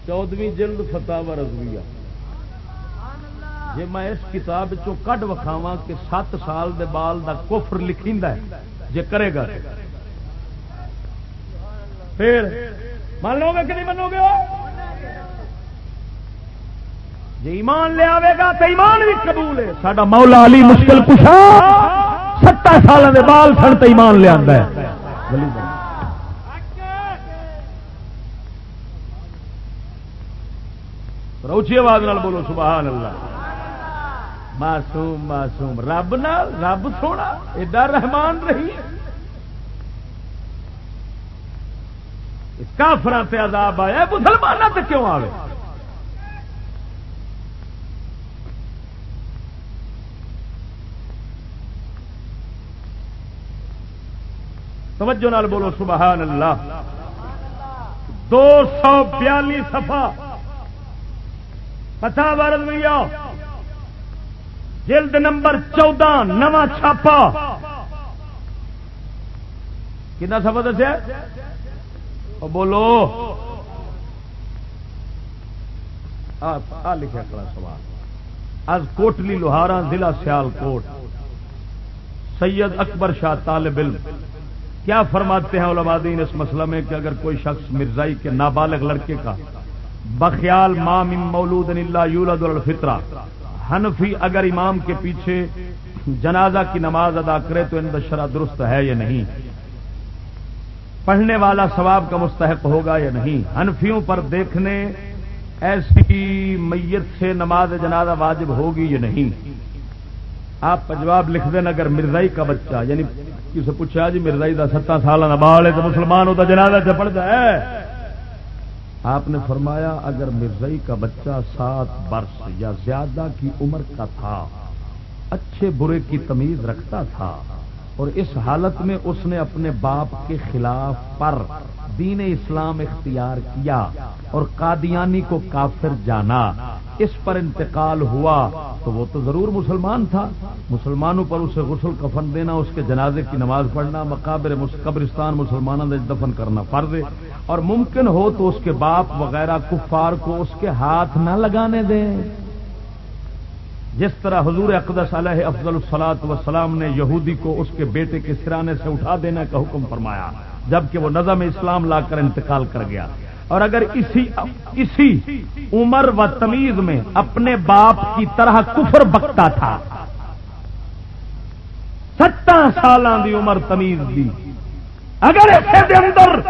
[SPEAKER 2] چودویں جلد فتح رضویہ۔ جی میں اس کتاب کڈ وکھاوا کہ سات سال دے بال دا کفر لکھی جی کرے گا۔ پھر، مان لو گے کہ نہیں منو گے جی ایمان لے آئے گا تو ایمان بھی قبول ہے۔ ساڈا مولا علی مشکل کشا۔ ستر سال دے بال سن تو ایمان لیا روچی آواز بولو، سبحان اللہ۔ معصوم معصوم۔ رب نال، رب سونا، ایڈا رحمان رہی کافر سے عذاب آیا مسلمان سے کیوں آئے توجہ نال بولو سبحان اللہ دو سو بیالی سفا پتا بارد بھی آؤ۔ جلد نمبر چودہ، نواں چھاپا۔ کنا سفا دسیا؟ بولو۔ آ لکھا کلا سوال۔ از کوٹلی لوہارا ضلع سیال کوٹ۔ سید اکبر شاہ طالب علم۔ کیا فرماتے ہیں علماء دین اس مسئلہ میں کہ اگر کوئی شخص مرزائی کے نابالغ لڑکے کا بخیال مام مولود اللہ یولد الفطرہ، حنفی اگر امام کے پیچھے جنازہ کی نماز ادا کرے تو ان دشرا درست ہے یا نہیں؟ پڑھنے والا ثواب کا مستحق ہوگا یا نہیں؟ انفیوں پر دیکھنے ایسی میت سے نماز جنازہ واجب ہوگی یا نہیں؟ آپ جواب لکھ دینا اگر مرزائی کا بچہ یعنی کسی پوچھا جی مرزائی کا ستر سال نبال ہے تو مسلمان ہوتا جنازہ سے پڑ جائے۔ آپ نے فرمایا اگر مرزائی کا بچہ سات برس یا زیادہ کی عمر کا تھا، اچھے برے کی تمیز رکھتا تھا اور اس حالت میں اس نے اپنے باپ کے خلاف پر دین اسلام اختیار کیا اور قادیانی کو کافر جانا۔ اس پر انتقال ہوا تو وہ تو ضرور مسلمان تھا۔ مسلمانوں پر اسے غسل کفن دینا، اس کے جنازے کی نماز پڑھنا، مقابر قبرستان مسلمانوں نے دفن کرنا فرض اور ممکن ہو تو اس کے باپ وغیرہ کفار کو اس کے ہاتھ نہ لگانے دیں۔ جس طرح حضور اقدس علیہ افضل الصلاۃ وسلام نے یہودی کو اس کے بیٹے کے سرانے سے اٹھا دینے کا حکم فرمایا۔ جبکہ وہ نظم اسلام لا کر انتقال کر گیا۔ اور اگر اسی اسی عمر و تمیز میں اپنے باپ کی طرح کفر بکتا تھا ستر سال کی عمر تمیز دی۔ اگر اندر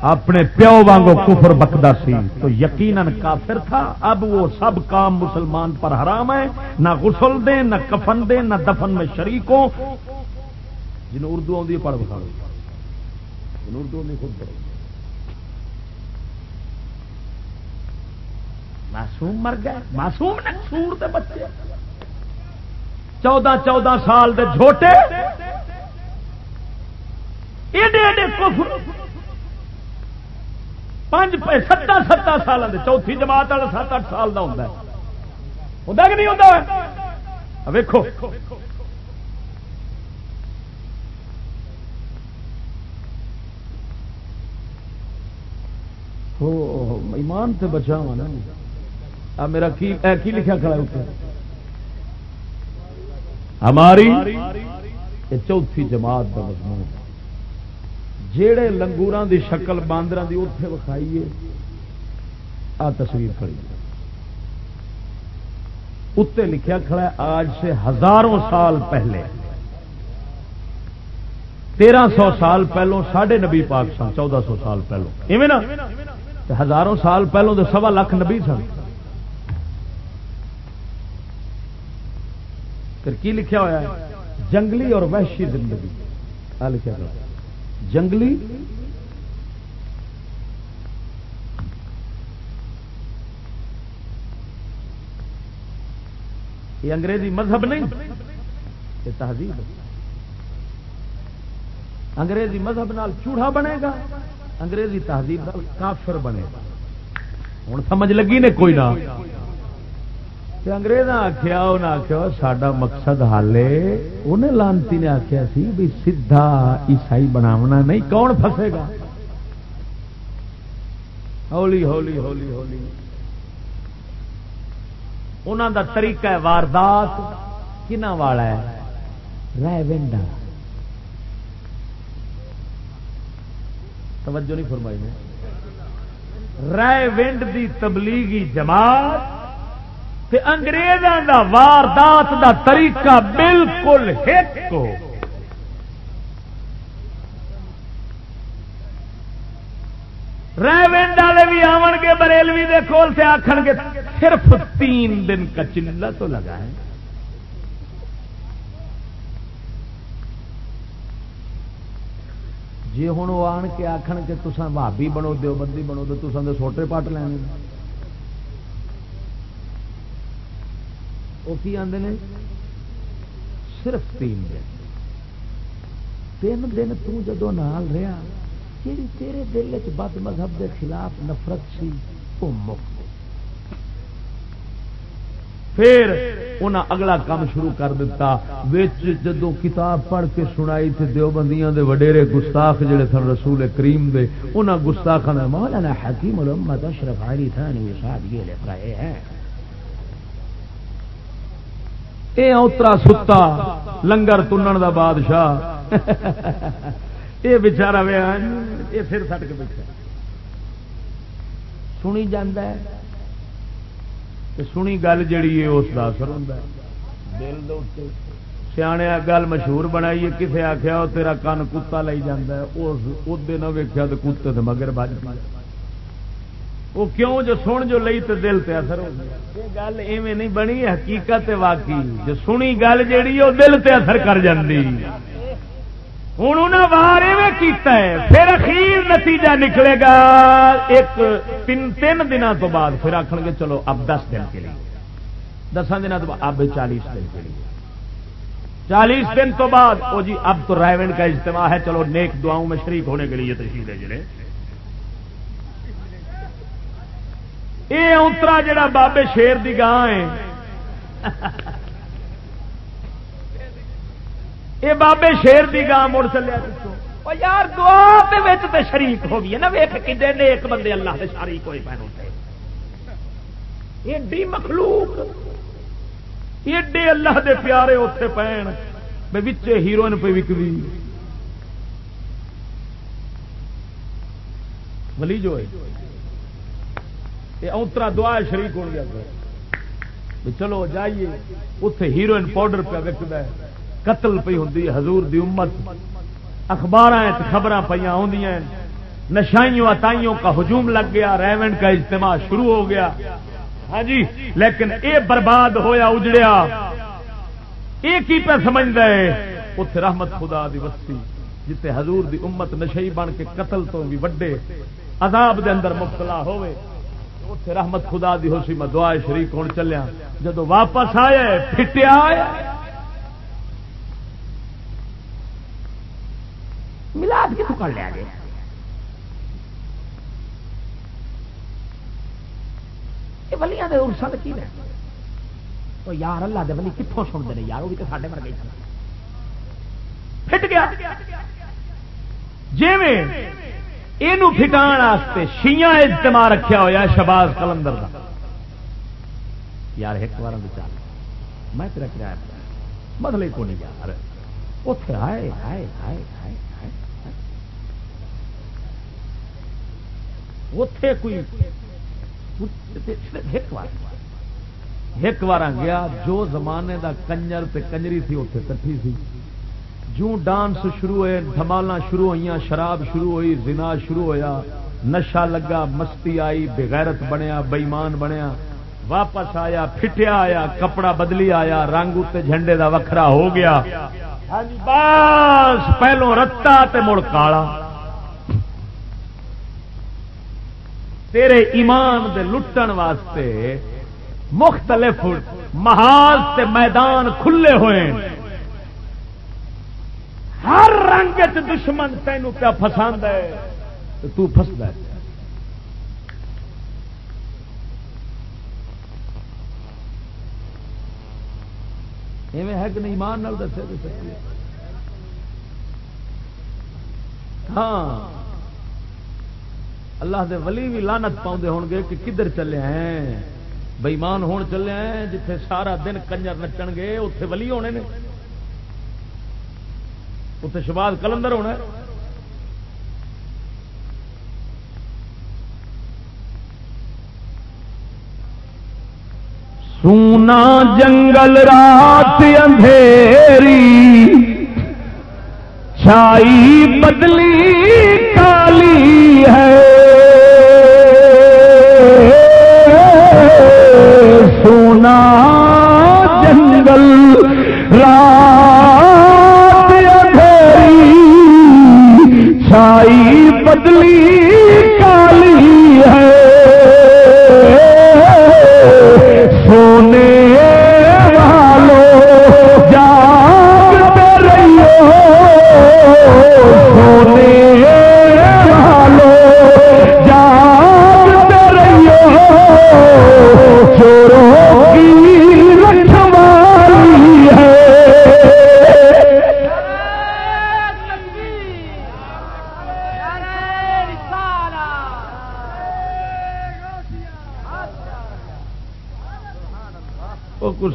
[SPEAKER 2] اپنے پیو وانگو کفر بکدا سی، تو یقیناً کافر تھا۔ اب وہ سب کام مسلمان پر حرام ہے۔ نہ غسل دیں، نہ کفن دیں، نہ دفن میں شریک ہوں۔ جن اردو آدھی پڑھ بتا جن اردو نہیں خود پڑھو۔ معصوم مر گئے معصوم نے سور دے بچے۔ چودہ چودہ سال دے جھوٹے۔ ایڈے ایڈے کفر۔ پانچ ستر ستر سال دے۔ چوتھی جماعت والا سات، اٹھ سال کا ہوتا ہوتا کہ نہیں ہوتا ایمان سے بچا ہوا نا میرا کی لکھا کھڑا ہے ہماری چوتھی جماعت کا مضمون۔ جیڑے لنگور دی شکل باندر کی اتے وکھائیے آ تصویر کھڑی اتنے لکھا کھڑا ہے، آج سے ہزاروں سال پہلے۔ تیرہ سو سال پہلوں ساڑھے نبی پاک سن، چودہ سو سال پہلوں۔ ایویں نا؟ ہزاروں سال پہلوں تو سوا لاکھ نبی سن۔ پھر کی لکھا ہوا ہے؟ جنگلی اور وحشی زندگی۔ آ لکھا گیا جنگلی یہ انگریزی مذہب نہیں، یہ تہذیب انگریزی مذہب نال چوڑا بنے گا۔ انگریزی تہذیب کافر بنے۔ ہوں سمجھ لگی نے کوئی نہ؟ انگریز آخیا انہیں آخیا سڈا مقصد حال انہیں لانتی نے آخیا سی بھی سیدھا عیسائی بناونا نہیں، کون فسے گا؟ ہولی ہولی ہولی ہولی۔ انہوں دا طریقہ ہے واردات۔ کنا والا ہے؟ رائے ونڈا توجہ نہیں فرمائی نے۔ رائے ونڈ دی تبلیغی جماعت انگریزوں کا واردات کا طریقہ بالکل ایک ریونڈ والے بھی آن گے، بریلوی دے کول سے آخر گے، صرف تین دن کا چلا تو لگا ہے۔ جی ہوں وہ آن کے آخر کہ تسان بھابی بنو دو بندی بنو تو تصے سوٹے پٹ لینے وہ کی آدھے نے؟ صرف تین دن۔ تین دن تدو نال رہا جی تیرے دل چ بد مذہب دے خلاف نفرت سی، وہ مک پھر انہیں اگلا کام شروع کر دیتا جدو کتاب پڑھ کے سنائی تھے دیوبندیاں دے وڈیرے گستاخ جڑے سن رسول کریم دے انہیں گستاخ نے مولانا حکیم الامت اشرف علی تھانی ساتھ یہ لکھ رہے ہیں۔ یہ اترا ستا، لنگر تنن دا بادشاہ۔ یہ بچارا ویا یہ سر سٹ کے بیٹھا سنی جانا ہے۔ سنی گل جیڑی ہے اس کا اثر ہے۔ دل سیانے گل مشہور بنائی ہے کسے آخیا وہ تیرا کن کتا لائی جانا اس نہ ویکیا تو کتے تو مگر بج وہ کیوں جو سن جو لئی تو دل تے اثر ہو گیا گل ایویں نہیں بنی حقیقت واقعی۔ جو سنی گل جیڑی وہ دل تے اثر کر جاندی۔ ہوں انہیں وار ایویں کیتا ہے، پھر اخیر نتیجہ نکلے گا۔ ایک تین تین دنوں تو بعد پھر آخر گے، چلو اب دس دن کے لیے۔ دسان دنوں تو بعد اب چالیس دن کے لیے۔ چالیس دن تو بعد وہ جی اب تو رائےوینڈ کا اجتماع ہے۔ چلو نیک دعاؤں میں شریک ہونے کے لیے تشریف ہے جڑے یہ اترا جڑا بابے شیر دی گاہ ہے۔ یہ بابے شیر دی گاہ مڑ چلیا پچھوں یار دعا تے شریک ہو گئی نا ویخ کھے نیک بندے اللہ کے شریک ہوئے پہن ہوتے۔ ایڈی مخلوق، ایڈے اللہ دے پیارے اتے پہن بچے ہیروئن پہ وکدی ولی جو ہے یہ اوترا دعا شریک ہو گیا۔ چلو جائیے اتے ہیروئن پاؤڈر پہ وکد ہے۔ قتل پی ہوں حضور دی امت۔ اخبار خبر پہ نشائیوں اتائیوں کا ہجوم لگ گیا ریونڈ کا اجتماع شروع ہو گیا۔ ہاں جی لیکن اے برباد ہویا، اجڑیا۔ یہ کی پہ سمجھ دے اتے رحمت خدا دی وسطی جتے حضور دی امت نشئی بن کے قتل تو بھی وڈے، عذاب دے اندر مبتلا ہوئے۔ اتنے رحمت خدا دی ہو سی میں دعا شریف ہوں چلیا جدو واپس آیا پھٹیا۔ ملاد کتوں کر لیا گیا؟ ولیاں ارسا کی تو یار اللہ دے ولی کتوں سنتے ہیں یار وہ بھی تو سارے مر گئی پھٹ گیا۔ جی یہ فٹان شیاں اجتماع رکھا ہوا شباز کلندر کا یار ایک بار چل۔ میں تیرا کرایہ مطلب کو نہیں یار؟ اتے آئے آئے آئے آئے۔ اتے کوئی ایک بار گیا جو زمانے دا کنجر تے کنجری تھی اتنے کٹھی سی جو ڈانس شروع ہوئے دھمالا شروع ہوئی شراب شروع ہوئی زنا شروع ہویا نشا لگا مستی آئی بغیرت بنیا بئیمان بنیا واپس آیا پھٹیا آیا کپڑا بدلی آیا رنگ اتنے جھنڈے دا وکھرا ہو گیا بس پہلو رتا تے مڑ کالا تیرے ایمان دے لٹن واسطے مختلف محاذ تے میدان کھلے ہوئے ہر رنگ چ دشمن تینوں پیا فساند ہے تو فسد ہے۔ ایویں ہے کہ نہیں؟ ایمان نال دسے ہاں۔ اللہ دے ولی بھی لانت پاؤں ہون گے کہ کدھر چلے ہیں؟ بےمان ہون چلے ہیں، جتھے سارا دن کنجر نچن گے اتے ولی ہونے نے۔ اتنے شباد کلندر ہونا سونا جنگل رات اندھیری، چھائی بدلی کالی سونا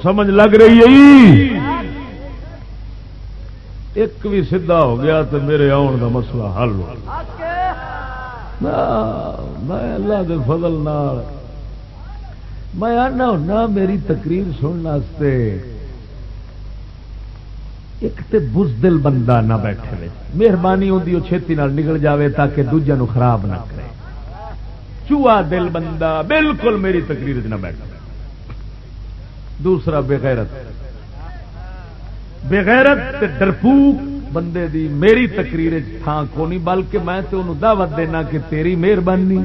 [SPEAKER 2] سمجھ لگ رہی ہے جی؟ ایک بھی سیدھا ہو گیا تو میرے آن کا مسئلہ حل ہو میں اللہ کے فضل نال، میں آنا ہونا میری تقریر سننے ایک تے بزدل بندہ نہ بیٹھے مہربانی ہوتی وہ چھتی نال نکل جاوے تاکہ دوجا نو خراب نہ کرے۔ چوہا دل بندہ، بالکل میری تقریر نہ بیٹھ دوسرا بغیرت. بغیرت ڈرپوک بندے دی میری تقریر تھان کو نہیں، بلکہ میں تو انہوں دعوت دینا کہ تیری مہربانی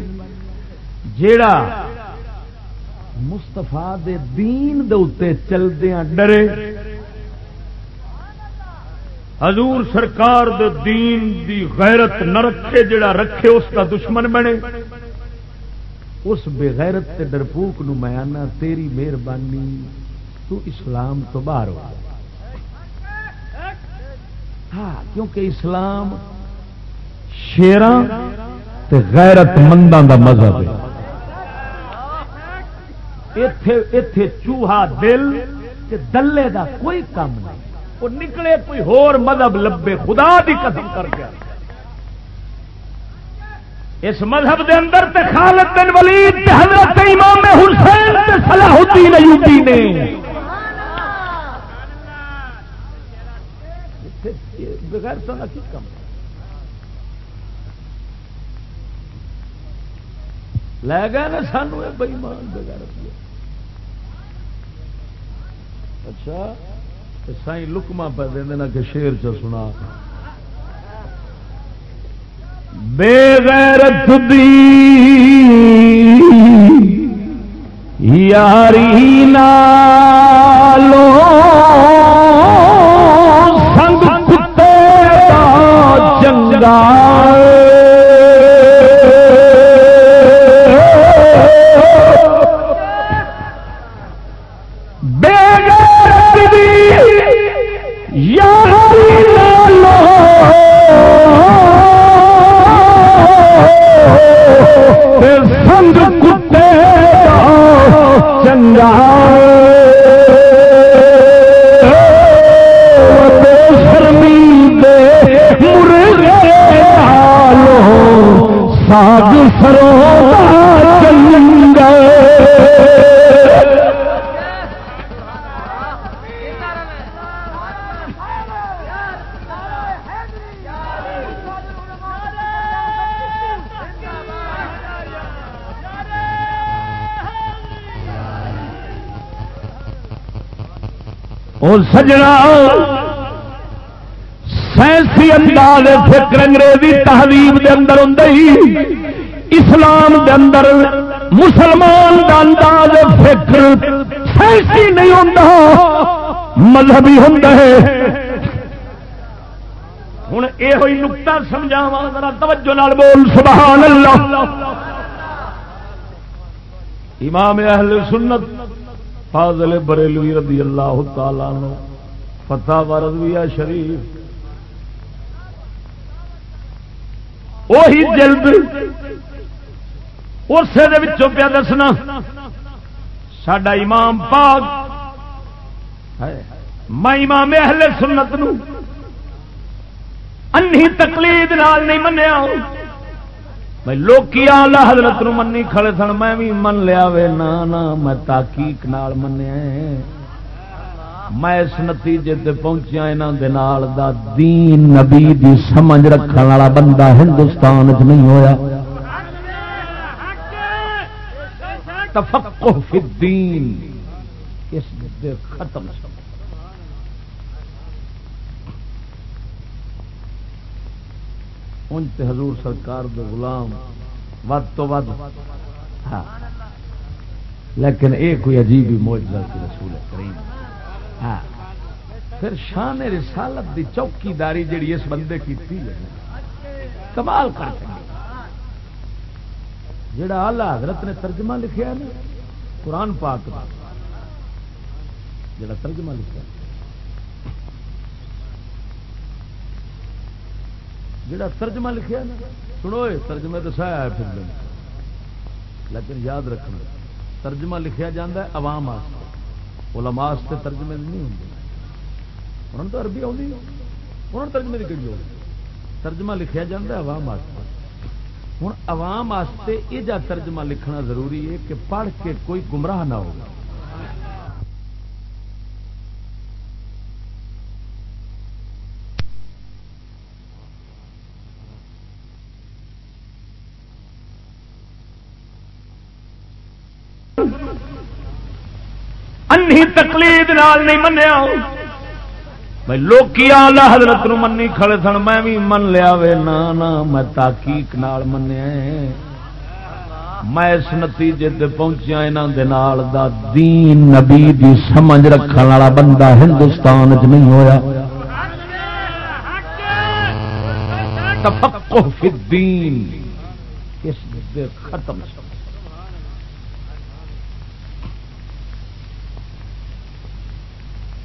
[SPEAKER 2] جیڑا مستفا دے دین دے اتنے چلدیا ڈرے، حضور سرکار دے دین دی غیرت نہ رکھے جڑا رکھے اس کا دشمن بنے۔ اس بغیرت تے ڈرپوک نو میں آنا، تیری مہربانی تو اسلام تو باہر ہو۔ ہاں کیونکہ اسلام شیران تے غیرت منداں دا مذہب ہے۔ ایتھے ایتھے چوہا دل تے دلے دا کوئی کام نہیں۔ وہ نکلے کوئی ہور مذہب لبے خدا دی قسم کر کے۔ اس مذہب دے اندر تے خالد بن ولید تے حضرت امام حسین تے صلاح الدین ایوبی نے۔ بغیر تو نہ کم۔ لے گئے نا سانو بئیمان بغیر اچھا سائی لکما پہ دینا کہ شیر چ سنا۔ بے غیرت دی یاری نالو سنگ کتے چنگا شرمی دے مرغے نالو ساگ سرو سجنا۔ سائنسی انداز فکر انگریزی تہذیب دے اندر ہوں اسلام دے اندر مسلمان دا انداز فکر سائنسی نہیں ہوں مذہبی ہوں ہوں یہ نکتا سمجھاوا ذرا توجہ نال بول۔ سبحان اللہ۔ امام اہل سنت فاضل بریلوی رضی اللہ تعالی عنہ فتح رضویہ شریف۔ وہی جلد اسے پیا دسنا سڈا امام پاک میں امام اہل سنت نو انی تقلید نال نہیں منیا۔ بھائی، لوکی آلہ حضرت نو منی کھڑے سن، میں بھی من لیا وے، نا نا، میں تاکیق نال منیا میں اس نتیجے تے پہنچیا یہاں دے نال دا دین نبی دی سمجھ رکھنے والا بندہ ہندوستان چ نہیں ہویا۔ تفقہ فی الدین، اس دے ختم سمجھ انتے حضور سرکار دے غلام، ود تو ود۔ ہاں۔ لیکن یہ کوئی عجیب ہی موجودہ کی رسول کریم۔ ہاں۔ پھر شان رسالت دی چوکی داری جڑی اس بندے کی تھی کمال کر سکے جڑا آلہ حضرت نے ترجمہ لکھیا نا، قرآن پاک جڑا ترجمہ لکھا جڑا ترجمہ لکھیا نا، سنو ترجمے تو سہ ہے پھر لیکن یاد رکھنا، ترجمہ لکھیا جاتا ہے عوام علماء سے ترجمے نہیں ہوں انہوں تو عربی آئی انہوں نے ترجمے کی کہی ترجمہ لکھیا جاتا ہے عوام ہوں عوام یہ جا ترجمہ لکھنا ضروری ہے کہ پڑھ کے کوئی گمراہ نہ ہوگا انی تقلید نال نہیں منیا۔ بھائی لوکی آلہ حضرت نو منی کھڑے سن، میں بھی من لیا وے، نا نا، میں تحقیق نال منیا میں اس نتیجے تے پہنچیا انہاں دے نال دا دین نبی دی سمجھ رکھن والا بندہ ہندوستان وچ نہیں ہویا۔ تفقہ فی الدین۔ اس دے ختم سب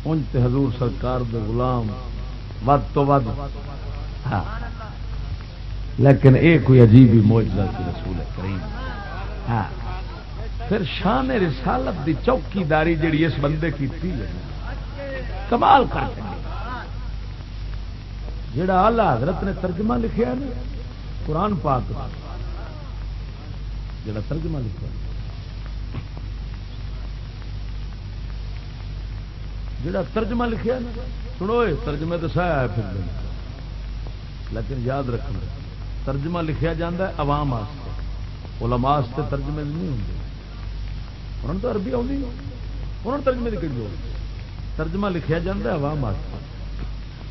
[SPEAKER 2] پہنچتے حضور سرکار دے غلام، ود تو ود۔ ہاں۔ لیکن یہ کوئی عجیب ہی موجودہ سی رسول کریم۔ ہاں۔ پھر شان رسالت دی چوکی داری جڑی اس بندے کی تھی، کمال کر کے۔ جڑا آلہ حضرت نے ترجمہ لکھیا نا، قرآن پاک جڑا ترجمہ لکھا جڑا ترجمہ لکھیا نا، سنو ترجمے تو سہ آیا پھر لیکن یاد رکھنا، ترجمہ لکھیا جاندہ ہے عوام واسطے۔ علماء واسطے ترجمے نہیں ہوں انہوں تو عربی آؤں انہوں نے ترجمے کی کہی ترجمہ لکھیا جاندہ ہے عوام واسطے۔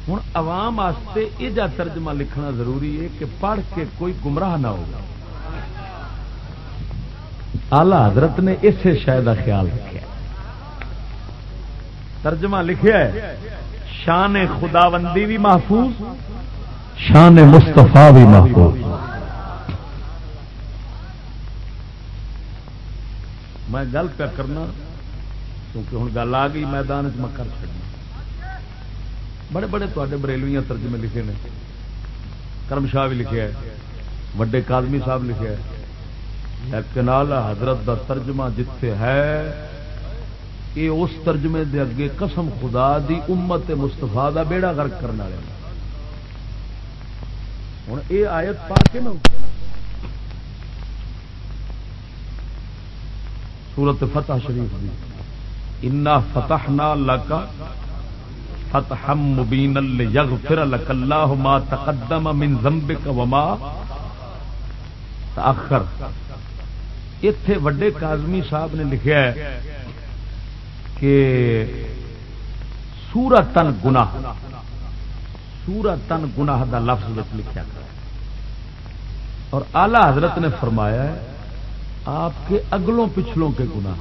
[SPEAKER 2] ہوں عوام واسطے یہ جا ترجمہ لکھنا ضروری ہے کہ پڑھ کے کوئی گمراہ نہ ہوگا۔ آلہ حضرت نے اسے شاید کا خیال رکھا ترجمہ لکھیا ہے شان خداوندی بھی محفوظ شان مستفا بھی محفوظ۔ میں گل پہ کرنا کیونکہ ہوں گل آ گئی میدان میں کر چڑنا بڑے بڑے تے بریلویاں ترجمے لکھے نے۔ کرم شاہ بھی لکھے ہے وڈے کادمی صاحب لکھے ہے۔ لیکن حضرت دا ترجمہ جتھے ہے یہ اس ترجمے دے اگے قسم خدا دی امت مستفا دا بیڑا غرق کرنے والے ہوں یہ آیت پا کے نا سورت فتح شریف دی۔ انا فتح نہ لکا فتح مبین لیغفر لک اللہ ما تقدم من ذنبک وما تاخر اتے وڈے کاظمی صاحب نے لکھا ہے کہ سورتن گناہ سورتن گناہ دا لفظ لکھا کر اور آلہ حضرت نے فرمایا ہے، آپ کے اگلوں پچھلوں کے گناہ۔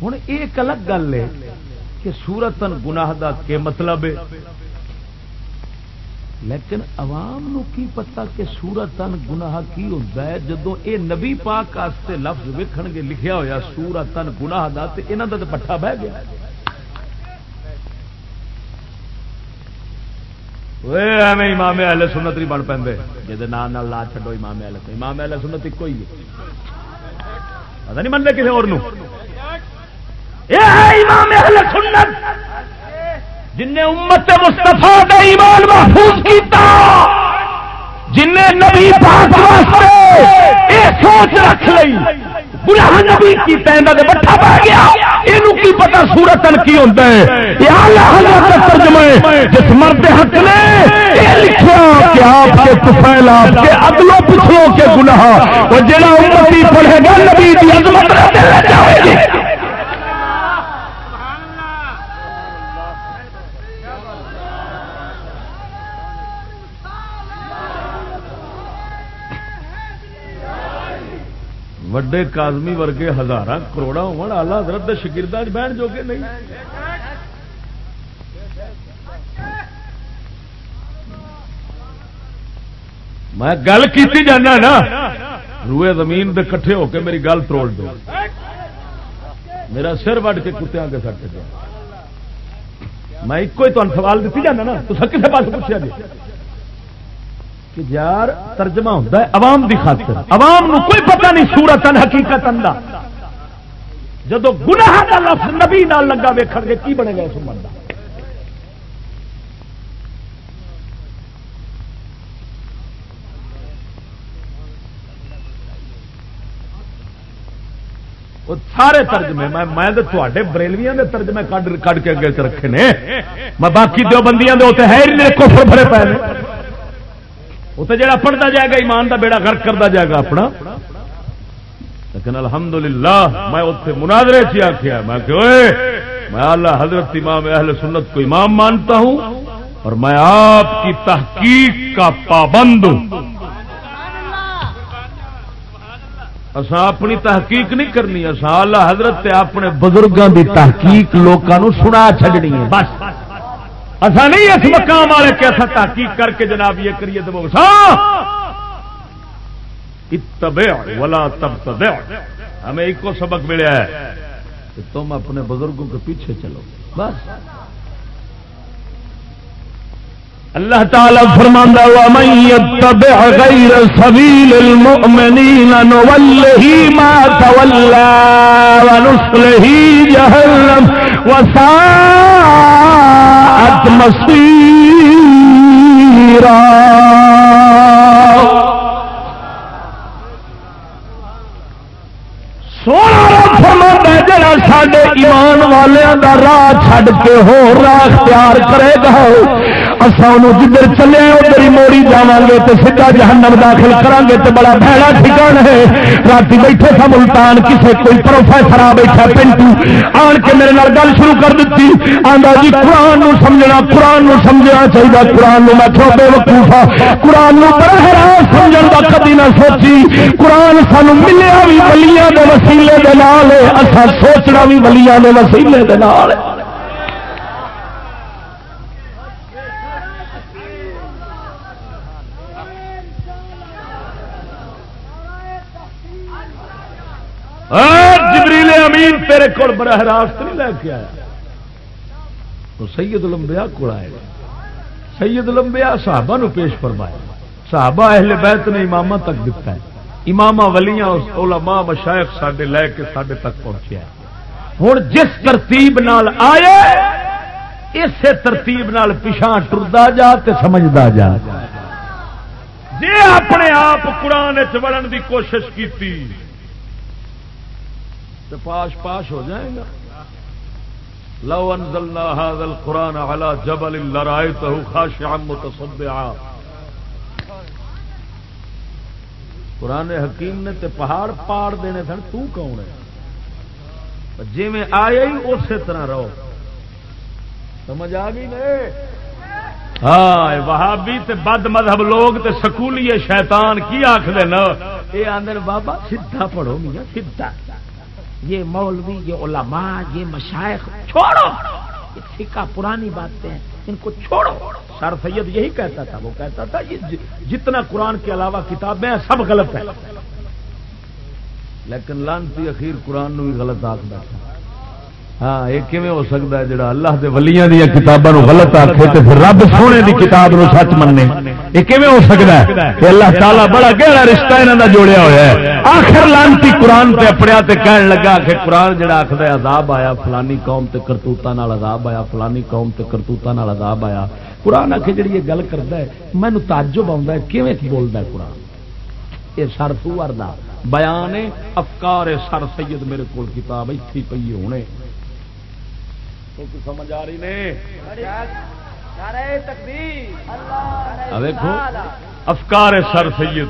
[SPEAKER 2] ہوں ایک الگ گل ہے کہ سورتن گناہ دا کے مطلب ہے؟ لیکن عوام نو کی پتا کہ سورتن گناہ کی ہوتا ہے؟ جدو اے نبی پاک واسطے لفظ ویکھن گے، لکھیا ہوا سورتن گناہ دا، تے انہاں دا تے پٹھا بہ گیا۔ ایویں امام اہل سنت نہیں بن پے جی نام لا چڈو امام اہل امام اہل سنت ایک ہی پتا نہیں منتے کسی اور امام اہل سنت! جن امت مستفا کا ایمان محفوظ کیتا، جن نبی پاک واسطے یہ سوچ رکھ لی برا نبی کی بٹھا پا گیا۔ یہ کی پتا سورت کی ہوتا ہے؟ ترجمہ جس مرد حق نے یہ لکھا کہ آپ کے تفیل آپ کے اگلوں پچھلوں کے گناہ وہ جڑا امتی پڑھے گا، نبی کی عظمت جائے گی۔ وڈے کازمی ورگے ہزار کروڑا ہونا حضرت شگردہ بہن جو کہ نہیں۔ میں گل کی جانا نا، روئے زمین دے کٹھے ہو کے میری گل تروڑ دو۔ میرا سر وڈ کے کتے آگے سٹ دیا میں ایک ہی تمہیں سوال دیتی جانا نا، تو کسی پاس پوچھا جی؟ کہ یار ترجمہ ہوتا ہے عوام دی خاطر۔ عوام نو کوئی پتہ نہیں سورت حقیقت اندر جدو گناہ کا لفظ نبی نال لگا ویکھ گے، کی بنے گا اس بندہ سارے ترجمے، میں تے بریلویاں دے ترجمے کڈ کے اگے رکھے نے۔ میں باقی دو بندیاں دے ہے میرے کفر بھرے پے وہ تو جڑا پڑھتا جائے گا، ایمان کا بیڑا گرک کرتا جائے گا اپنا۔ لیکن الحمدللہ، میں اتنے مناظرے چ آخیا میں کہ اوئے، میں اللہ حضرت امام اہل سنت کو امام مانتا ہوں اور میں آپ کی تحقیق کا پابند ہوں۔ اصا اپنی تحقیق نہیں کرنی اصا اللہ حضرت اپنے بزرگوں کی تحقیق لوگوں سنا چڈنی ہے۔ بس۔ اصا نہیں اس مقام والے کہ اصا تحقیق کر کے جناب یہ کریے تو اتبع ولا تبتدع۔ ہمیں ایک کو سبق ملیا ہے کہ تم اپنے بزرگوں کے پیچھے چلو۔ بس۔
[SPEAKER 5] اللہ تعالی فرماندا وا من يتبع غير سبيل المؤمنين نوله ما تولى ونصله جهنم ساتھ مسیرا سونا فرماندا جڑا ساڈے ایمان والوں کا راہ چھڈ کے ہو راہ اختیار کرے گا اصل جدھر چلے ادھر ہی موڑی جا گے تو سیدا جہنم داخل کرا گے تو بڑا بہڑا ٹھکان ہے۔ رات بیٹھے تھا ملتان کسی کوئی پروفیسر آ بیٹھا پینٹو۔ آن کے میرے نال گل شروع کر دیتی آندا جی قرآن نو سمجھنا، قرآن نو سمجھنا چاہیے قرآن نو میں تھوڑا بے وقوفا ہاں۔ قرآن نو بڑا حیران سمجھن کا کدی نہ سوچی۔ قرآن سانو ملیا بھی ولیاں دے وسیلے دے نال اسا سوچنا بھی ولیاں دے وسیلے دے نال ہے۔
[SPEAKER 2] جبریل امین تیرے کو براہ راست نہیں لے کے آیا۔ تو سید لمبیا کو آئے۔ سید لمبیا صحابہ نو پیش فرمایا۔ صحابہ اہل بیت نے امام تک دتا ہے۔ امام ولیاں، علماء مشائق سڈے لے کے سڈے تک پہنچیا ہوں جس ترتیب نال آئے، اسی ترتیب نال پچھا ٹردا جا تے سمجھدا جا۔ جی اپنے آپ قرآن چڑھن دی کوشش کی تو پاش پاش ہو جائے گا۔ لو انزلنا هذا القرآن على جبل لرأيته خاشعا متصدعا۔ قرآن حکیم نے تے پہاڑ پاڑ دینے سن، تو کون ہے؟ جی میں آئے ہی اسی طرح رہو۔ سمجھ آ گئی نہیں ہاں وہابی تے بد مذہب لوگ تے سکولی شیطان کی آخر نا؟ یہ آدھے بابا سیدھا پڑھو میاں، سیدھا۔ یہ مولوی، یہ علماء، یہ مشائق چھوڑو! یہ فقہ پرانی باتیں ہیں، ان کو چھوڑو! سر سید یہی کہتا تھا، وہ کہتا تھا، یہ جی، جتنا قرآن کے علاوہ کتابیں ہیں سب غلط ہیں لیکن لانتی اخیر قرآن بھی غلط آخ بیٹھا ہاں یہ کیویں ہو سکتا ہے جڑا اللہ دے ولیاں دی کتاباں نو غلط آکھے تے پھر رب سونے دی کتاب نو سچ مننے۔ یہ کیویں ہو سکتا ہے؟ کہ اللہ تعالی بڑا گہرا رشتہ انہاں دا جوڑیا ہویا ہے۔ آخر لانتی قرآن تے اپڑیا تے کہن لگا کہ قرآن جڑا آکھدا ہے عذاب آیا فلانی قوم تے کرتوتاں نال عذاب آیا فلانی قوم تے کرتوتاں نال عذاب آیا۔ قرآن آکھے جڑی یہ گل کردا ہے مینوں تعجب آوندا ہے کیویں بولدا ہے قرآن؟ یہ سر سور دا بیان افکار سر سید میرے کول کتاب ایتھی پئی ہونے۔ سمجھ آ رہی نے دیکھو افکار سر سید۔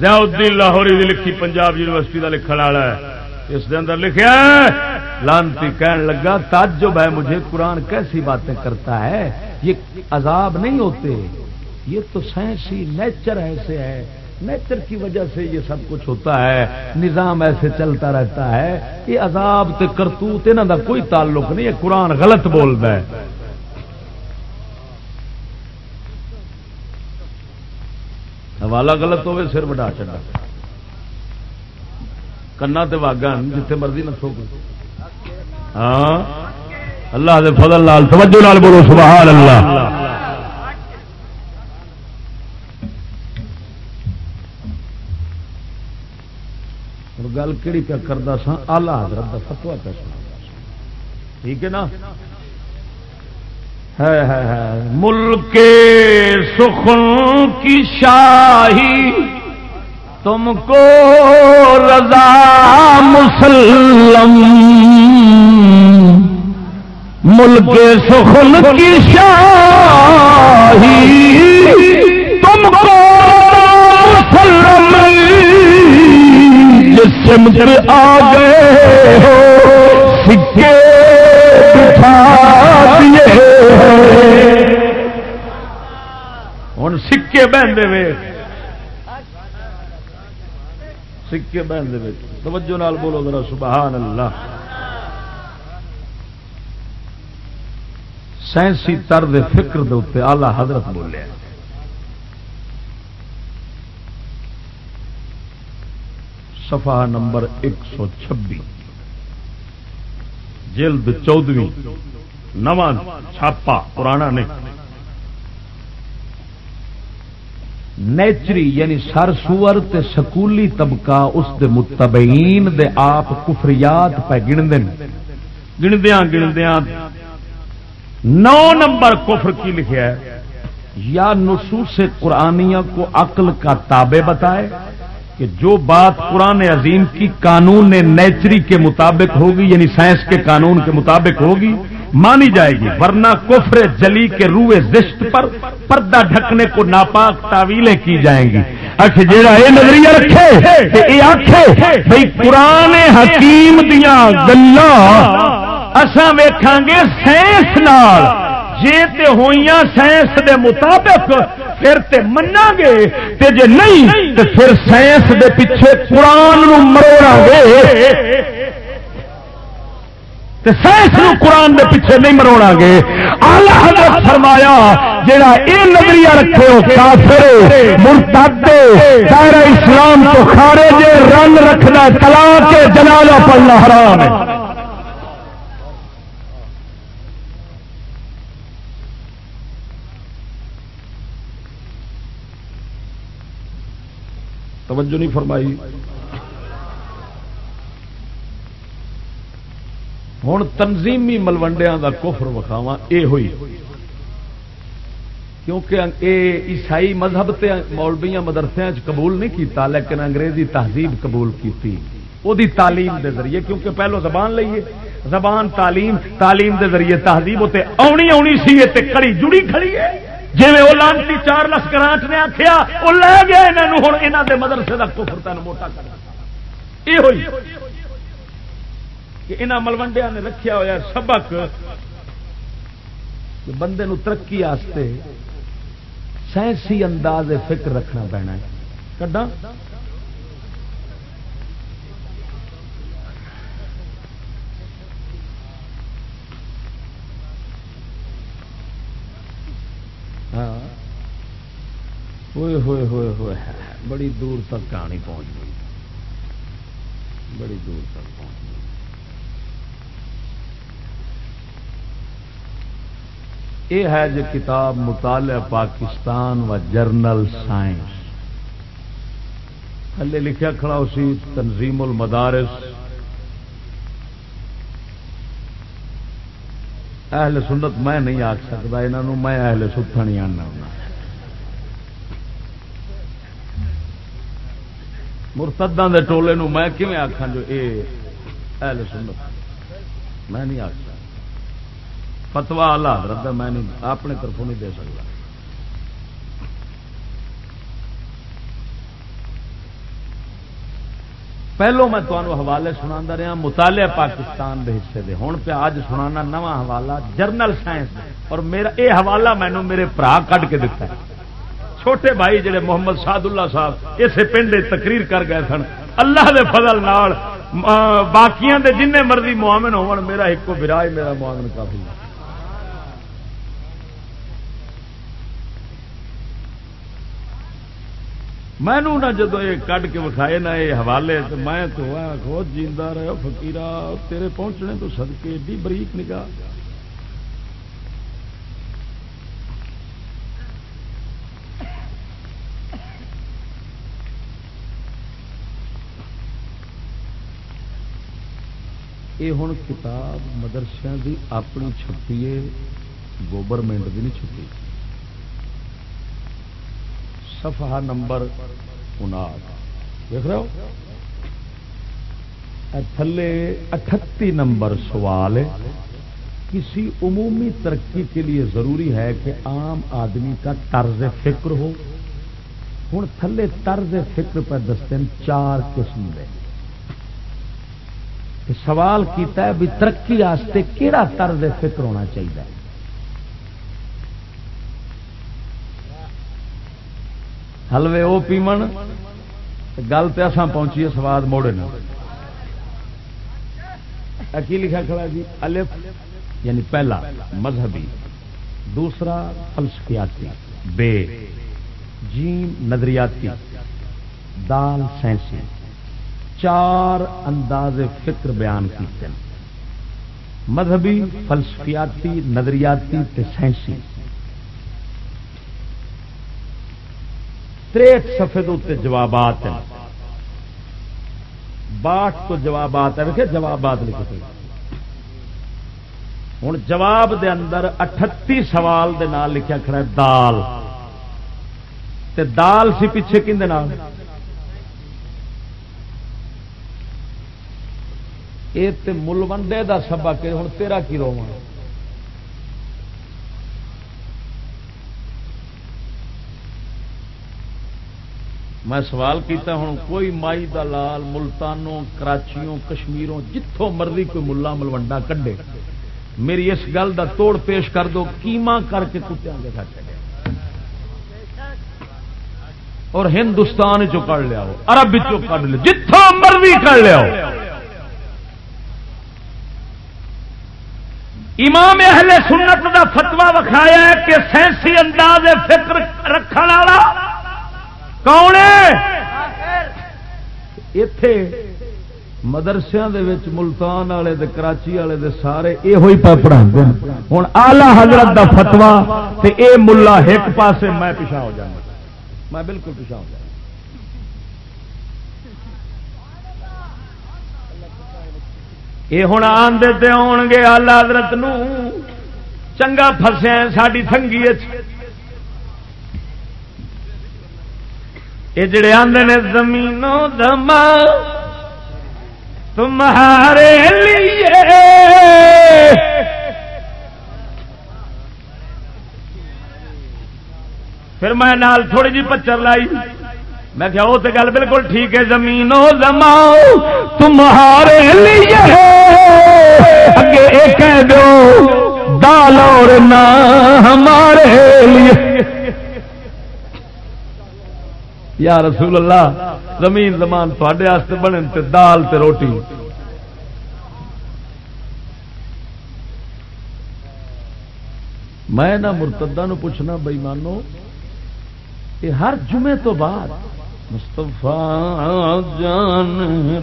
[SPEAKER 2] ضیاء الدین لاہوری دی لکھی پنجاب یونیورسٹی کا لکھن والا ہے۔ اس دے اندر لکھا لانتی کہن لگا تعجب ہے مجھے قرآن کیسی باتیں کرتا ہے؟ یہ عذاب نہیں ہوتے۔ یہ تو سائنسی نیچر ایسے ہے۔ نیچر کی وجہ سے یہ سب کچھ ہوتا ہے، نظام ایسے چلتا رہتا ہے یہ عذاب تے کرتوت انہوں کا کوئی تعلق نہیں، یہ قرآن غلط بولتا ہے۔ حوالہ غلط ہوئے، سر وڈا چڑا کنا تے واگن جتنے مرضی نہ تھوک ہاں؟ اللہ دے فضل لال توجہ لال بولو، سبحان اللہ۔ گل کہڑی پیا کرتا سا؟ آلہ حضرت کا فتوا پہ سنا ٹھیک ہے نا؟ ملک سخن کی شاہی، تم کو رضا مسلم۔ ملک سخن کی شاہی، تم کو مسلم۔ سمت آ گئے ہو، سکے بٹھا دیے ہوں سکے بہن وے۔ سکے بہن دے توجہ نال بولو ذرا سبحان اللہ سائنسی طرز فکر دے اتنے آلہ حضرت بولے۔ صفحہ نمبر ایک سو چھبی جلد چودویں، نواں چھاپا پرانا نہیں۔ نیچری یعنی سر سور تے سکولی طبقہ اس دے متبعین دے آپ کفریات پہ گندے گندیا گندیا نو نمبر کفر کی لکھا ہے، یا نصوص قرآنیہ کو عقل کا تابع بتائے کہ جو بات قرآن عظیم کی قانون نیچری کے مطابق ہوگی یعنی سائنس کے قانون کے مطابق ہوگی، مانی جائے گی۔ ورنہ کفر جلی کے روئے زشت پر پردہ ڈھکنے کو ناپاک تعویلیں کی جائیں گی۔ اچھا جیڑا یہ نظریہ رکھے یہ آخے بھائی قرآن حکیم دیا گلا اصا ویکھاں گے سائنس نال۔ جے تے ہوئیاں سائنس دے مطابق، پھر تے منا گے تے جے نہیں، تے پھر سائنس دے پیچھے قرآن نو مروڑا گے تے سائنس نو قرآن دے پیچھے نہیں مروڑا گے آلہ حضرت فرمایا، جڑا اے نظریہ رکھے ہو کافر، مرتد، دائرہ اسلام تو خارج رنگ رکھنا، طلاق، جنازہ پڑھنا حرام ہے۔ توجہ نہیں فرمائی۔ ہوں تنظیمی ملوڈیا کا کفر وکھاوا یہ ہوئی۔ کیونکہ اے عیسائی مذہب تے مولبیاں مدرسے قبول نہیں کیتا، لیکن انگریزی تہذیب قبول کی دی تعلیم دے ذریعے، کیونکہ پہلو زبان لئیے زبان تعلیم تعلیم دے ذریعے تہذیب ہوتے آنی آنی سی کڑی جڑی کھڑی ہے۔ جی وہ لانتی چار لکھ گرانٹ نے آخیا وہ لے گیا یہاں ہوں یہاں کے مدرسے کا کفر تین موٹا کرنا یہ ہوئی کہ انہوں ملوڈیا نے رکھیا ہوا سبق بندے ترقی سائنسی انداز فکر رکھنا پینا ہے۔ کڈا ہاں ہوئے ہوئے ہوئے ہوئے بڑی دور تک کہانی پہنچ گئی۔ بڑی دور تک پہنچ گئی۔ یہ ہے جو کتاب مطالعہ پاکستان و جرنل سائنس۔ تھلے لکھا کھڑا اسی تنظیم المدارس۔ اہل سنت میں نہیں آخ سکتا یہاں میں اہل ستھا نہیں آنا ہونا۔ مرتدہ دے ٹولے نو میں کیون آخا جو اے اہل سنت؟ میں نہیں آخ سکتا فتوا آلہ حضرت میں نہیں، اپنے طرفوں نہیں دے سکتا۔ پہلو میں تمہوں حوالے سنا رہا، مطالعہ پاکستان کے حصے دے۔ ہوں پہ اج سنا نواں حوالہ جرنل سائنس اور میرا یہ حوالہ مینو میرے برا کٹ کے دتا ہے۔ چھوٹے بھائی جڑے محمد سعد اللہ صاحب اسے پنڈ تقریر کر گئے سن۔ اللہ دے فضل نال باقیاں دے جن مرضی معامن ہو میرا ایک براج میرا معامن کافی مینو نہ جدو یہ کڈ کے وکھائے، نہ یہ حوالے، تو میں تو خود جیندہ رہا فکیرا تیرے پہنچنے تو سدکے ایڈی بریک نگاہ۔ یہ ہوں کتاب مدرسے کی اپنی چھپی ہے گورنمنٹ کی نہیں چھپی صفحہ نمبر اناٹھ دیکھ رہے ہو تھلے اٹھتی نمبر سوال ہے کسی عمومی ترقی کے لیے ضروری ہے کہ عام آدمی کا طرز فکر ہو ہوں تھلے طرز فکر پر دستے چار قسم دے سوال کیتا ہے بھی ترقی واسطے کہڑا طرز فکر ہونا چاہیے؟ حلوے وہ پیمن، گل تو اصا پہنچیے سواد موڑے نا کی لکھا کھڑا جی؟ الف یعنی پہلا مذہبی، دوسرا فلسفیاتی، بے، جیم، نظریاتی، دال، سائنسی۔ چار انداز فکر بیان کیتے ہیں۔ مذہبی، فلسفیاتی، نظریاتی تے سائنسی۔ تریٹ سفید اتنے جوابات ہیں۔ باٹھ تو جوابات ہے دیکھے جوابات لکھے ہوں جواب دے اندر اٹھتی سوال دے نال لکھا کھڑا ہے، دال۔ تے دال سی پیچھے کھے نال یہ تے ملوڈے دا سبق ہے ہوں تیرا کی رو میں سوال کیتا ہوں کوئی مائی دا لال ملتانوں، کراچیوں، کشمیروں جتوں مرضی کوئی ملا ملوڈا کڈے، میری اس گل دا توڑ پیش کر دو، کیما کر کے کتیا کے ساتھ اور ہندوستان چو کر لیا عرب چو کر لیا جتوں مرضی کر لیا امام اہل سنت دا فتوا وکھایا ہے کہ سینسی انداز فکر رکھنے والا کون اتے مدرسیا ملتان والے کراچی والے دے، سارے یہ پڑھا ہوں آلہ حضرت دا فتوا تے اے ملا ایک پاسے میں پیچھا ہو جانا میں بالکل پیچھا ہو جانا یہ ہوں آدھے آن گے آلہ حضرت چنگا فسیا ساری سنگی یہ جڑے آدھے نے زمینوں دما تمہارے لیے پھر میں نال تھوڑی جی پچر لائی میں کیا وہ تو گل بالکل ٹھیک ہے زمینوں دماؤ تمہارے لیے اگے ایک دو دال اور نہ ہمارے لیے۔ یا رسول اللہ، زمین زمان تھے بنے تے دال تے روٹی۔ میں نہ مرتدہ نو پوچھنا بئی مانو کہ ہر جمعے تو بعد مستفا جان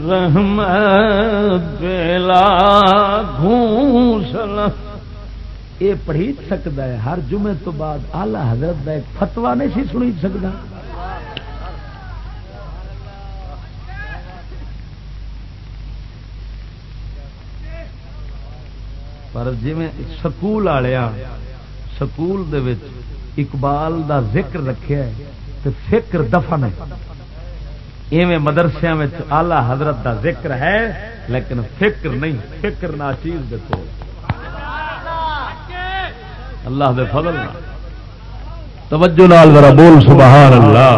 [SPEAKER 2] رحمت گھوسلا یہ پڑھی سکتا ہے، ہر جمعے تو بعد آلہ حضرت کا ایک فتوا نہیں سی سنی سکتا۔ پر جی سکول والیا سکول دے اقبال دا ذکر رکھے تو فکر دفن ہے۔ ایویں مدرسیا آلہ حضرت دا ذکر ہے، لیکن فکر نہیں، فکر نہ چیز دیکھو اللہ دے فضل نہ توجہ نال ذرا بول سبحان اللہ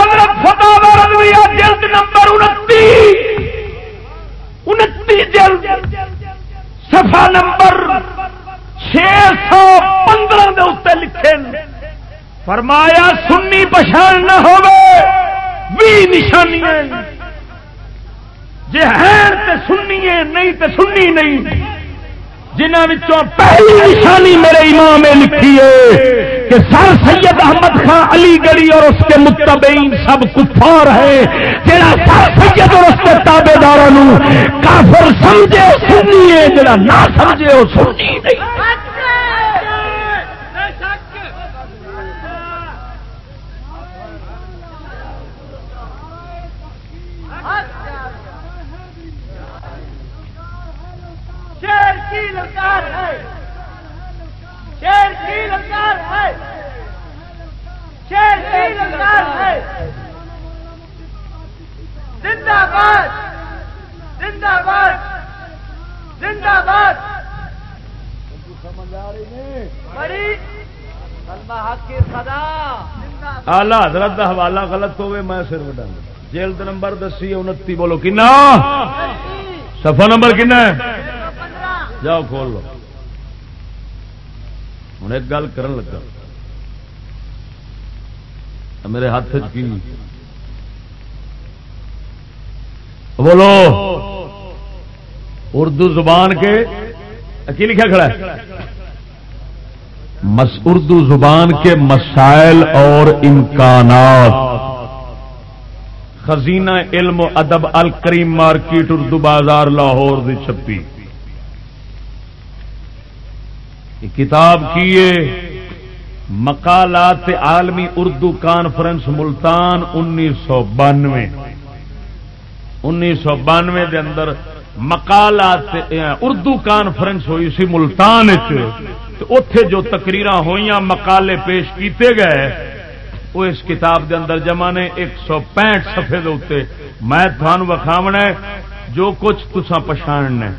[SPEAKER 2] حضرت فتح جلد نمبر انتیس۔ انتی جلد۔ سفا نمبر چھ سو پندرہ لکھے فرمایا سنی پچھان نہ ہو نشانیاں جی ہے تو سنی ہے نہیں تو سنی نہیں۔ جنہوں پہلی نشانی میرے امام نے لکھی ہے کہ سر سید احمد خان علی گڑھی اور اس کے متبعین سب کفار ہے جڑا سر سید اور اس کے تابے دار کافر سمجھے سنی ہے جڑا نہ سمجھے وہ سنی نہیں۔ آلہ حضرت کا حوالہ غلط ہوئے، میں سر وڈا جلد نمبر دسی انتی بولو، کنا؟ سفا نمبر کنا جاؤ، کھول لو۔ ہوں ایک گل کر لگا۔ میرے ہاتھ کی؟ بولو۔ اردو زبان کے؟ کی لکھا کھڑا ہے؟ اردو زبان کے مسائل اور امکانات۔ خزینہ علم و ادب الکریم مارکیٹ اردو بازار لاہور دی چھپی۔ کتاب کیے مقالات عالمی اردو کانفرنس ملتان انیس سو بانوے۔ انیس سو بانوے دے اندر مقالات اردو کانفرنس ہوئی سی ملتان اتے جو تقریر ہوئی مقالے پیش کیتے گئے وہ اس کتاب دے اندر جمع نے ایک سو پینٹ سفے دے میں تھان وکھاونا جو کچھ تسا پچھاڑنا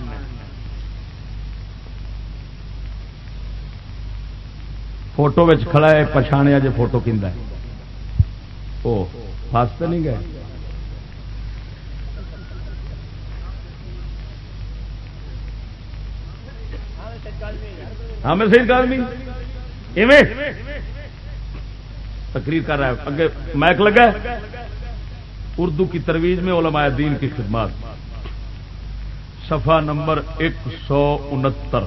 [SPEAKER 2] فوٹو کھڑا ہے پچھاڑیا جی فوٹو کھا وہ نہیں گئے؟ ہاں میں صحیح آدمی تقریر کر رہا ہے۔ اگے مائک لگا ہے۔ اردو کی ترویج میں علماء دین کی خدمات۔ صفحہ نمبر ایک سو انہتر۔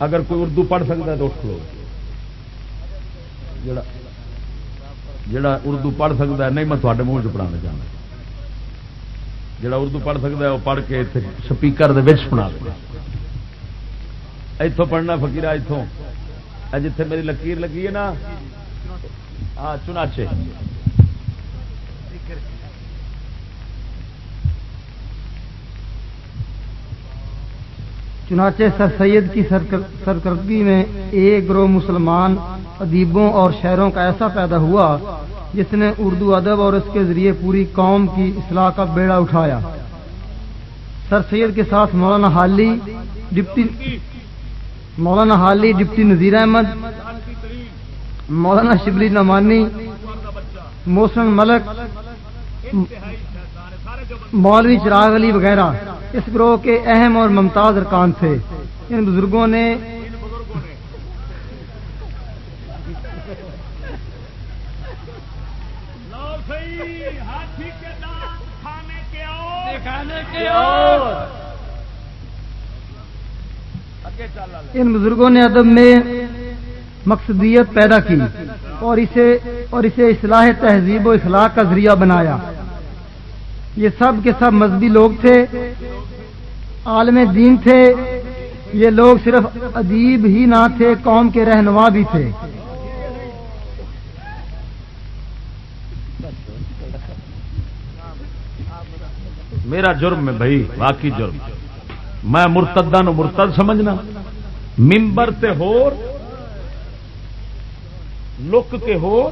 [SPEAKER 2] اگر کوئی اردو پڑھ سکتا ہے تو اٹھ لو جڑا جڑا اردو پڑھ سکتا ہے، نہیں، میں تھوڑے منہ چ پڑھانا چاہتا جڑا اردو پڑھ سکتا ہے، وہ پڑھ کے سپیکر سنا دیا اتوں پڑھنا فکیر اتوں جتھے میری لکیر لگی ہے نا۔ ہاں چناچے
[SPEAKER 1] چنانچہ سر سید کی سرکردگی میں ایک گروہ مسلمان ادیبوں اور شہروں کا ایسا پیدا ہوا جس نے اردو ادب اور اس کے ذریعے پوری قوم کی اصلاح کا بیڑا اٹھایا۔ سر سید کے ساتھ مولانا حالی، ڈپٹی مولانا حالی ڈپٹی نذیر احمد مولانا شبلی نمانی موسم ملک مولوی چراغ علی وغیرہ۔ اس گروہ کے اہم اور ممتاز ارکان تھے۔ ان بزرگوں نے ان بزرگوں نے ادب میں مقصدیت پیدا کی اور اسے اور اسے اصلاح تہذیب و اصلاح کا ذریعہ بنایا۔ یہ سب کے سب مذہبی لوگ تھے، عالم دین تھے، یہ لوگ صرف ادیب ہی نہ تھے، قوم کے رہنما بھی تھے۔
[SPEAKER 2] میرا جرم ہے بھائی، واقعی جرم۔ میں مرتدہ نو مرتد سمجھنا۔ ممبر تے ہور، لک کے ہور،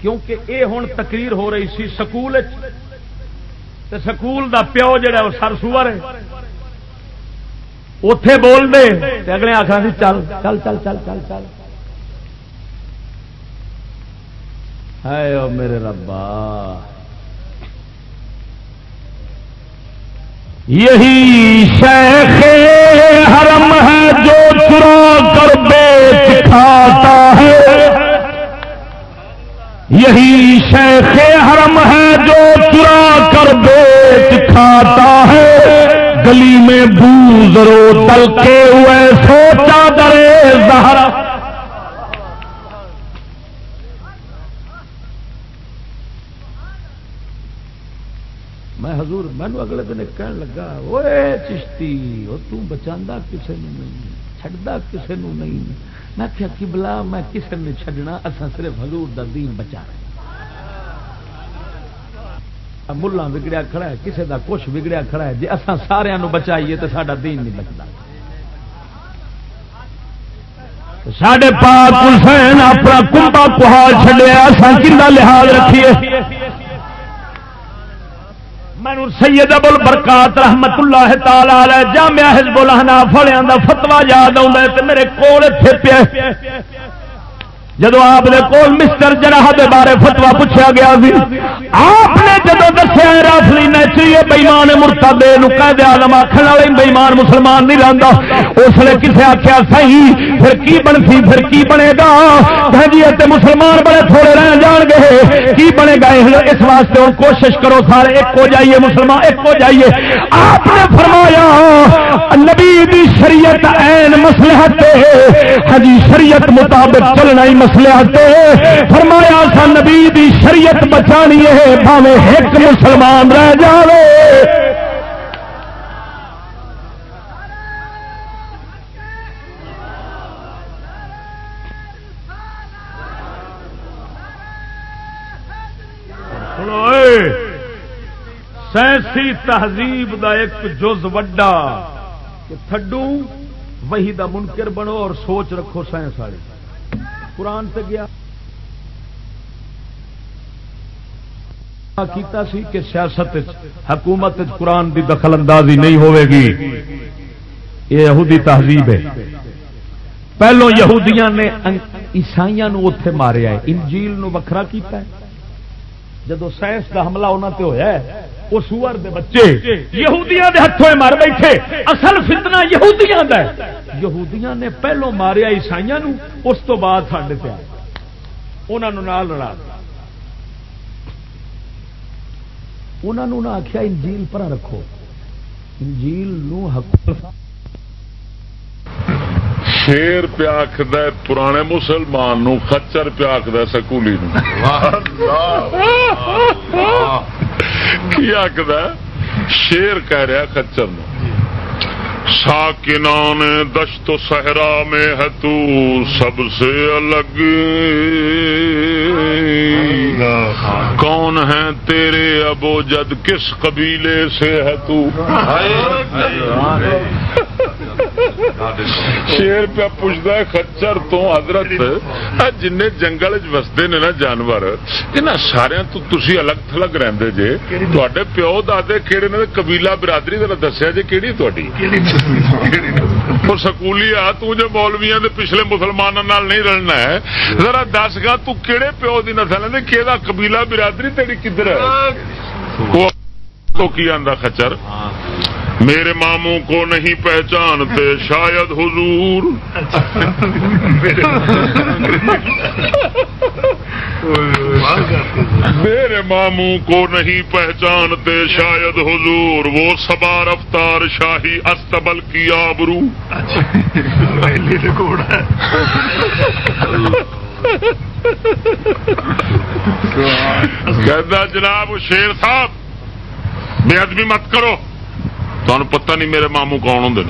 [SPEAKER 2] کیونکہ اے ہوں تقریر ہو رہی سی سکول سکول دا پیو جڑا وہ سر سور ہے۔ اتے بول دے اگلے آخر چل چل چل چل چل چل۔ ہے میرے ربا۔ یہی شیخ حرم ہے جو چرا کر بیچ کھاتا ہے۔ یہی شیخ حرم ہے جو چرا کر بیچ کھاتا ہے۔ گلی میں بوزرو تل کے ہوئے سوچا درے زہرا میں حضور مینو اگلے دن کہن لگا وہ چشتی وہ تچا کسی نہیں چڈا کسی نہیں. میں کیا بلا میں کسی نے چڈنا اصا صرف حضور دا دین بچا رہے ملا بگڑیا کھڑا ہے کسی دا کچھ بگڑیا کھڑا ہے جی اصا سارا بچائیے تو سڈا دین نہیں لگتا سڈے پاک حسین اپنا کمبا پہاڑ چڈیا اصا کھا لحاظ رکھیے۔ مینو سید ابو البرکات رحمت اللہ تعالی جامعہ حزب الحنا فڑیا دا فتوا یاد آ میرے کول اتنے پیا جدو آپ نے کول مسٹر جراح دے بارے فتوا پوچھا گیا سی، آپ نے جدو دسیا رافلی نیچری بےمان مرتا دے کہہ آلم آخر والے بےمان مسلمان نہیں رہتا اس لیے کسے آخیا سی پھر کی بنسی؟ پھر کی بنے گا؟ جی مسلمان بڑے تھوڑے رہ جان گے۔ کی بنے گا؟ اس واسطے ہوں، کوشش کرو سارے، ایک ہو جائیے مسلمان، ایک ہو جائیے۔ آپ نے فرمایا، نبی دی شریعت این مسلحت ہاں جی شریعت مطابق چلنا ہی مسلے فرمایا سا نبی دی شریعت بچانی ہے، بھاوے ایک مسلمان رہ جاوے۔ سائنسی تہذیب دا ایک جز وڈا کہ تھڈو وہی دا منکر بنو اور سوچ رکھو سائنس والی۔ قرآن سے گیا۔ کیتا سی کہ سیاست حکومت قرآن دی دخل اندازی نہیں ہوئے گی۔ یہ یہودی تہذیب ہے۔ پہلو یہودیاں نے عیسائی اتے ماریا ہے۔ انجیل نو وکھرا کیتا ہے۔ جدو سائنس دا حملہ انہوں تے ہویا ہے وہ سور دے بچے یہودیاں دے ہاتھوں مار بیٹھے۔ اصل فتنہ یہودیاں دا ہے۔ یہودیاں نے پہلو ماریا عیسائی اس تو بعد سڈے پہ انہوں نال لڑا۔ انہوں نے آخیا انجیل پر رکھو۔ انجیل نو حکومت
[SPEAKER 6] شیر پیا آخد پرانے مسلمان نو خچر پیا آخد سکولی کی آخد شیر کہہ رہا خچر نو۔ ساکنان دشت و صحرا میں ہے تو سب سے الگ۔ کون ہے تیرے ابو جد؟ کس قبیلے سے ہے تو؟ شیر پہ پوچھتا ہے خچر تو حضرت جن جنگل وستے نے نا جانور یہاں سارا تو الگ تھلگ رہتے جے۔ تے پیو دے کہڑے نے قبیلہ برادری ذرا دسیا جی کہڑی تھی سکولی آ تجھے مولویا پچھلے مسلمانوں نہیں رلنا ہے۔ ذرا دس گا تہے پیو کی نسل ہے کہ قبیلہ برادری تیری کدھر ہے؟ تو کی آدھا خچر؟ میرے ماموں کو نہیں پہچانتے، شاید حضور۔ میرے ماموں کو نہیں پہچانتے، شاید حضور۔ وہ سبا رفتار شاہی استبل کی آبرو۔ کہتا جناب شیر صاحب، بے ادبی مت کرو۔ تمہیں پتہ نہیں میرے مامو کون ہوں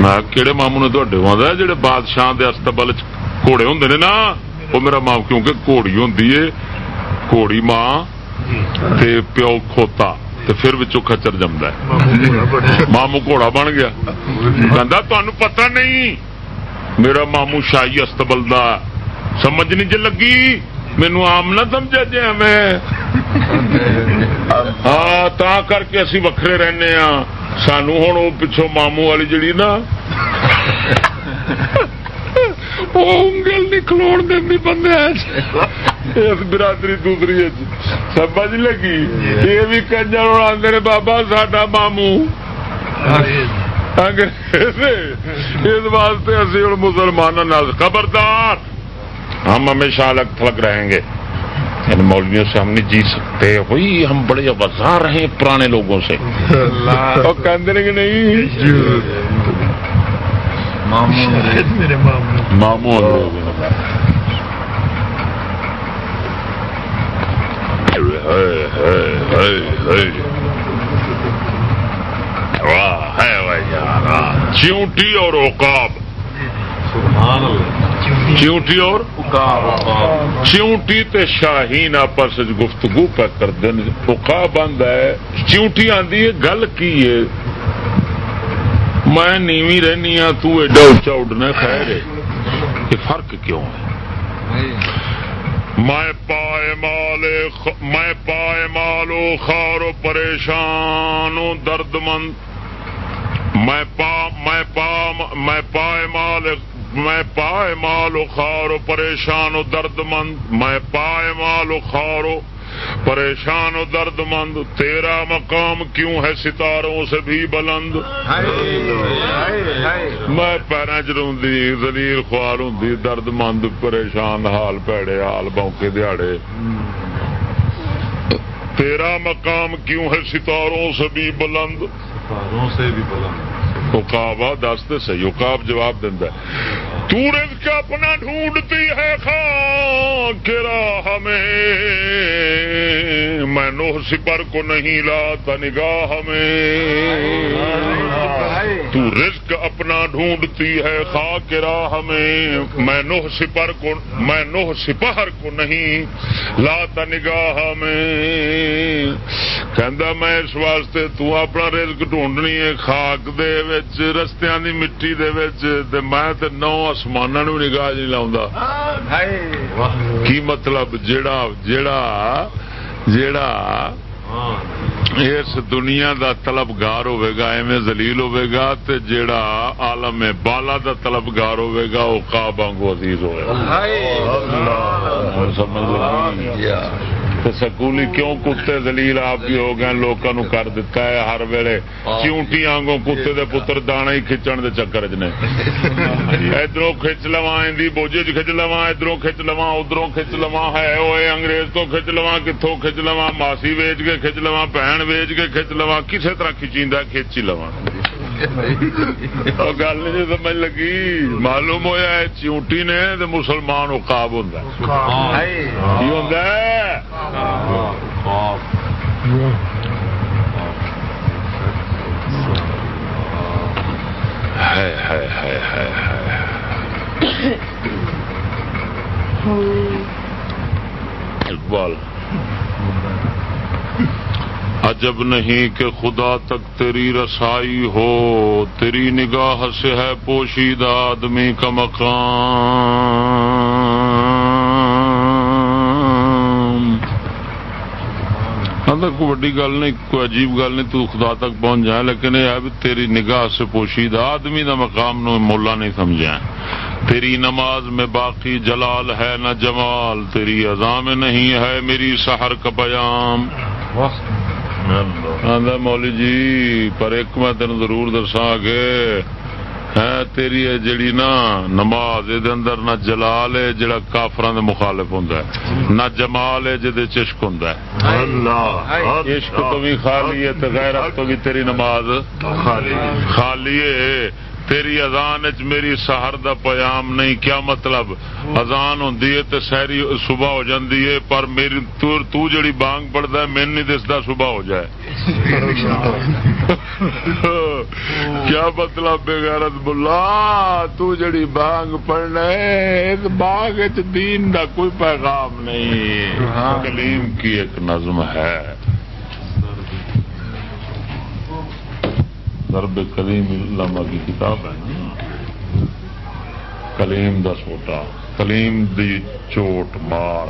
[SPEAKER 6] میں کہڑے مامو نے تے جڑے بادشاہ دے استبل گھوڑے ہوں نے نا وہ میرا مام کیونکہ گھوڑی ہوں گھوڑی ماں تے پیو کھوتا تے پھر بچوں کچر جمد ہے مامو گھوڑا بن گیا کہ تمہیں پتہ نہیں میرا مامو شاہی استبل دا سمجھ نہیں جی لگی مینو آم نہ سمجھا جی میں ہاں تا کر کے اسی وکھرے رہنے ہاں۔ سانو ہوں وہ پچھو مامو والی جڑی نا انگل بندے اس برادری دوسری سمجھ لگی؟ یہ بھی کنجر آدھے بابا ساڈا مامو اس واسطے اسی ہوں مسلمانوں خبردار۔ ہم ہمیشہ الگ تھلگ رہیں گے۔ ان مولویوں سے ہم نہیں جیت سکتے۔ وہی ہم بڑے وزار رہے پرانے لوگوں سے۔ کہ نہیں۔ مامو چیونٹی اور اوقاب چیونٹی اور؟ چیونٹی تے شاہین آپس گفتگو پہ کر دیں پکا بند ہے۔ چیونٹی آدھی ہے گل کی ہے؟ میں نیوی رہنی ہاں تو ایڈا اچا اڈنا خیر ہے۔ یہ فرق کیوں ہے؟ میں پائے مال میں پائے مالو خارو پریشان درد مند میں پا میں پا میں پائے مال میں پائے مال و خارو پریشان و درد مند میں پائے مال و خارو پریشان و درد مند تیرا مقام کیوں ہے ستاروں سے بھی بلند؟ میں پیروں چ روندی زلیل خوار ہوں درد مند پریشان، حال پیڑے، حال بونکے دیہڑے تیرا مقام کیوں ہے ستاروں سے بھی بلند؟
[SPEAKER 7] سے بھی بلند۔
[SPEAKER 6] اکابا دس تو صحیح اکاب جواب دینا تو رزق اپنا ڈھونڈتی ہے خان کے راہ میں۔ نوح سپر کو نہیں لاتا نگاہ میں۔ تو رزق اپنا ڈھونڈتی ہے خاک کے راہ میں۔ نوح سپر کو میں نوح سپہر کو نہیں لاتا نگاہ میں۔ کہندا میں اس واسطے تو اپنا رزق ڈھونڈنی ہے خاک دے وچ، رستیاں دی مٹی دے وچ۔ تے میں تے نو آسمان نو نگاہ نہیں لاؤں کی مطلب جیڑا جیڑا جیڑا اس دنیا دا طلبگار ہوے گا ایویں ذلیل ہوے گا تے جیڑا عالم بالا دا طلبگار ہوے گا او قاب وانگو عزیز ہوے گا۔ سمجھ لگی سکولی کیوں کتے دلیل آپ بھی ہو گئے لوگوں کر دیتا ہے ہر ویلے چیونٹی آنگوں کتے دے پتر دانا ہی کھچن دے چکر چ نے ادھر کھچ لوا اندی بوجھے چ کھچ لوا ادھر کھچ لوا ادھر کھچ لوا ہے اوے انگریز تو کھچ لوا کتوں کھچ لوا ماسی ویچ کے کھچ لوا بہن ویچ کے کھچ لوا کسی طرح کھچیندہ کھچ ہی لوا گل نہیں سمجھ لگی معلوم ہوا ہے چیونٹی نے تو مسلمان اقاب ہوں اقبال عجب نہیں کہ خدا تک تیری رسائی ہو، تیری نگاہ سے ہے پوشیدہ آدمی کا مقام۔ ہاں، کوئی وڈی گل نہیں، کوئی عجیب گل نہیں، تو خدا تک پہنچ جائے لیکن یہ بھی تیری نگاہ سے پوشیدہ آدمی کا مقام نو مولا نہیں سمجھا تیری نماز میں باقی جلال ہے نہ جمال، تیری اذا میں نہیں ہے میری سحر کا بیام مولی جی پر ایک میں تین ضرور دسا گے۔ ہے تیری جڑی نا نماز، یہ اندر نہ جلال ہے، جڑا کافران دے مخالف ہوندا ہے۔ نہ جمال ہے جہد چشک ہوندا ہے۔ اللہ عشق تو بھی خالی ہے، تے غیرت تو بھی تیری نماز خالی ہے۔ تیری اذان چ میری سہر دا پیام نہیں کیا مطلب؟ اذان ہوں تو سہری صبح ہو جاتی ہے پر میری تو جڑی بانگ پڑتا ہے مین نہیں دستا صبح ہو جائے۔ کیا مطلب بےغیرت بلا تو جڑی بانگ پڑنا ہے اس بانگ دین دا کوئی پیغام نہیں۔ کلیم کی ایک نظم ہے۔ ضرب کلیم علامہ کی کتاب ہے نا؟ کلیم دا سوٹا کلیم دی چوٹ مار۔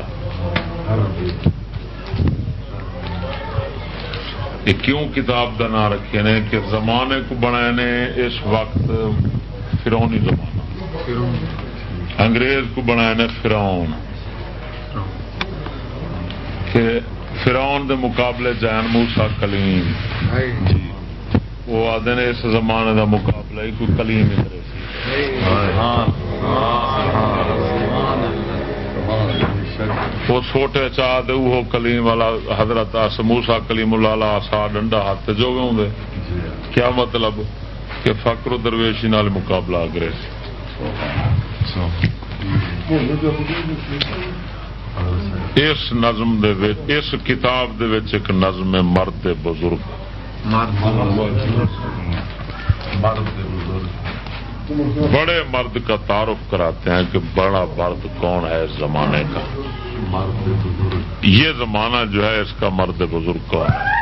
[SPEAKER 6] یہ کیوں کتاب دا نام رکھے نے کہ زمانے کو بنائے نے اس وقت فرونی زمانہ۔ انگریز کو بنائے نے فرون کہ فرون دے مقابلے جین موسا کلیم۔ جی۔ وہ آدھے نے اس زمانے کا مقابلہ ہی کوئی کلیم ہی کرے وہ چھوٹے چاہ دے وہ کلیم والا حضرت سموسا کلیم اللہ آسا ڈنڈا ہاتھ جو گے ہوں کیا مطلب؟ کہ فقر و درویشی نال مقابلہ کرے اس نظم دے اس کتاب دے ایک نظم مرد بزرگ۔ بڑے مرد کا تعارف کراتے ہیں کہ بڑا مرد کون ہے اس زمانے کا۔ یہ زمانہ جو ہے اس کا مرد بزرگ کون ہے؟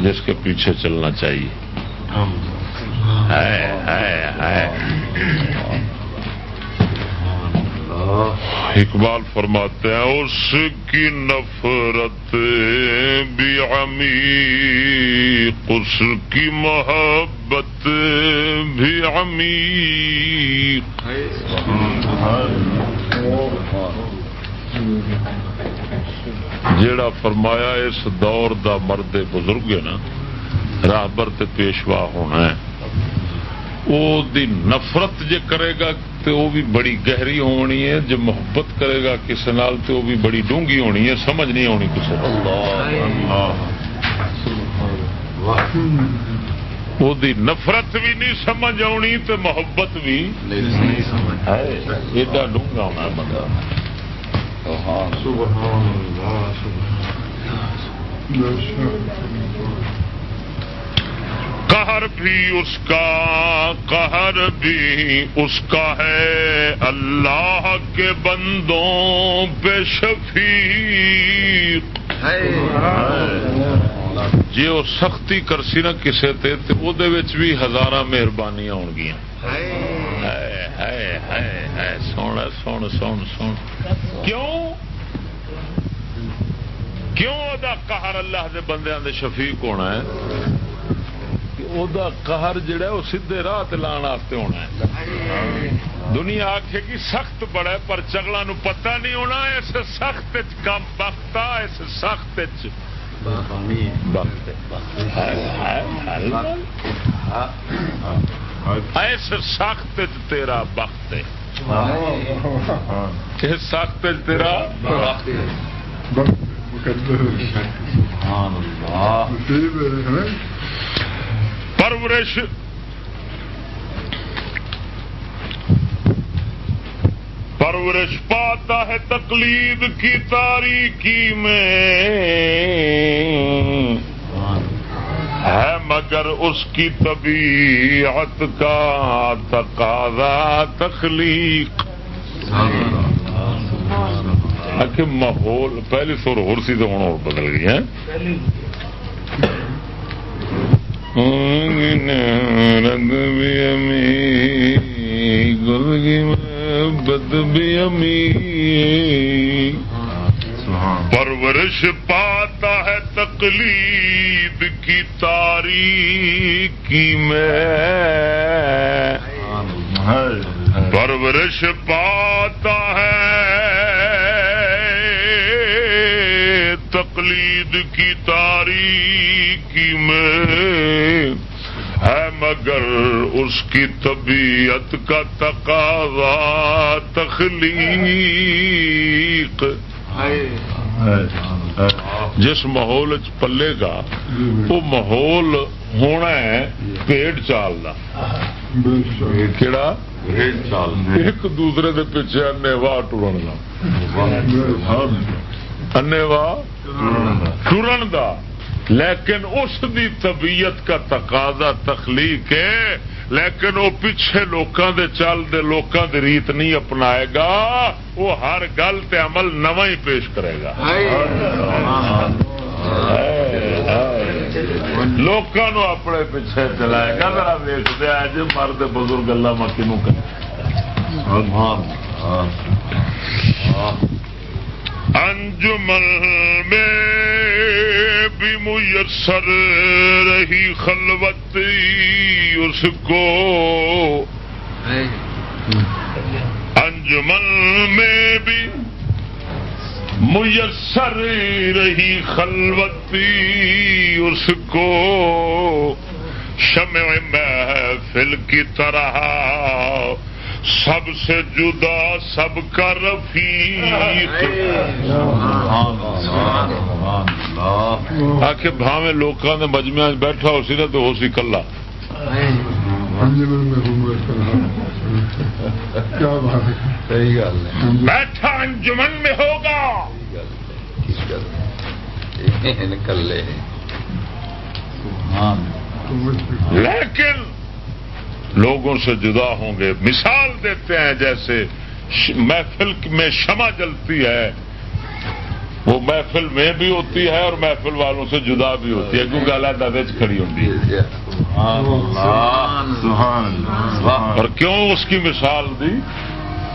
[SPEAKER 6] جس کے پیچھے چلنا چاہیے۔ اقبال فرماتے ہیں، اس کی نفرت بھی عمیق، اس کی محبت بھی عمیق۔ جیڑا فرمایا، اس دور دا مرد بزرگ ہے نا، راہبر تے پیشوا ہونا ہے۔ او دی نفرت جے کرے گا تو وہ بھی بڑی گہری ہونی ہے جو محبت کرے گا کسی نال تو وہ بھی بڑی ڈونگی ہونی ہے سمجھ نہیں آنی کسی وہ دی نفرت بھی نہیں سمجھ آنی تو محبت بھی ایڈا ڈونگا ہونا ہے بندہ۔ قہر بھی اس کا قہر بھی اس کا ہے۔ اللہ کے بندوں پہ شفیق۔ جی وہ سختی کرسی نا کسے تے تے او دے وچ بھی ہزارہ مہربانیاں ہون گیا سونا سن سن سن کیوں؟ کیوں دا قہر اللہ دے بندیاں دے شفیق ہونا ہے؟ او دا قہر جڑا ہے وہ سیدھے راہ لان واسطے ہونا ہے دنیا آخے گی سخت بڑا ہے پر چگلا نو پتہ نہیں ہونا اس سخت کم بختا اس سخت ایس سخت تیرا بخت اس سخت تیرا پرورش پرورش پاتا ہے تقلید کی تاریکی میں۔ ہے مگر اس کی طبیعت کا تقاضا تخلیق۔ ماحول، پہلی سور ہو سی تو ہوں اور بدل گئی ہے رنگ بھی امی گلگی محبت بھی امی پرورش پاتا ہے تقلید کی تاریکی میں۔ پرورش پاتا ہے تقلید کی تاریکی میں ہے مگر اس کی طبیعت کا تقاضا تخلیق۔ جس ماحول پلے گا وہ ماحول ہونا ہے پیٹ چال کا کہڑا ایک دوسرے کے پیچھے انے واہ ٹرن۔ کا انے واہ ٹرن کا لیکن اس دی طبیعت کا تقاضا تخلیق ہے۔ لیکن وہ پیچھے لوکاں دے چل دے لوکاں دے ریت نہیں اپنائے گا۔ وہ ہر گل تے عمل نواں ہی پیش کرے گا۔ لوکاں نو اپنے پیچھے چلائے گا۔ ذرا ویخ دیا جی مرد بزرگ اللہ مکی نو انجمن میں بھی میسر رہی خلوت اس کو۔ انجمن میں بھی میسر رہی خلوتی اس کو۔ شمع محفل کی طرح سب سے جدا سب کا رفیق۔ آ کے بھاوے لوگوں نے مجمع بیٹھا ہو سی نا تو ہو سی کلا بیٹھا انجمن میں ہوگا۔ لیکن لوگوں سے جدا ہوں گے۔ مثال دیتے ہیں جیسے محفل میں شمع جلتی ہے۔ وہ محفل میں بھی ہوتی ہے اور محفل والوں سے جدا بھی ہوتی ہے کیونکہ علیحدہ ویچ کھڑی ہوتی ہے اور کیوں اس کی مثال دی؟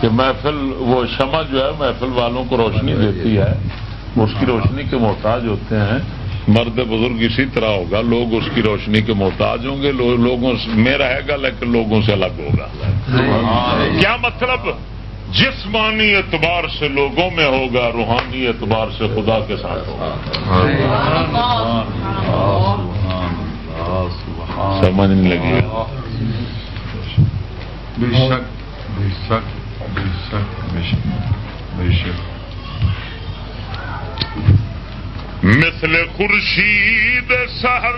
[SPEAKER 6] کہ محفل وہ شمع جو ہے محفل والوں کو روشنی دیتی ہے۔ اس کی روشنی کے محتاج ہوتے ہیں۔ مرد بزرگ اسی طرح ہوگا، لوگ اس کی روشنی کے محتاج ہوں گے لوگوں سے میں رہے گا، لیکن لوگوں سے الگ ہوگا۔ کیا مطلب؟ جسمانی اعتبار سے لوگوں میں ہوگا، روحانی اعتبار سے خدا کے ساتھ ہوگا۔ سمجھ نہیں لگی۔
[SPEAKER 7] بے شک بے شک بے شک بے شک۔
[SPEAKER 6] مثل خورشید سحر۔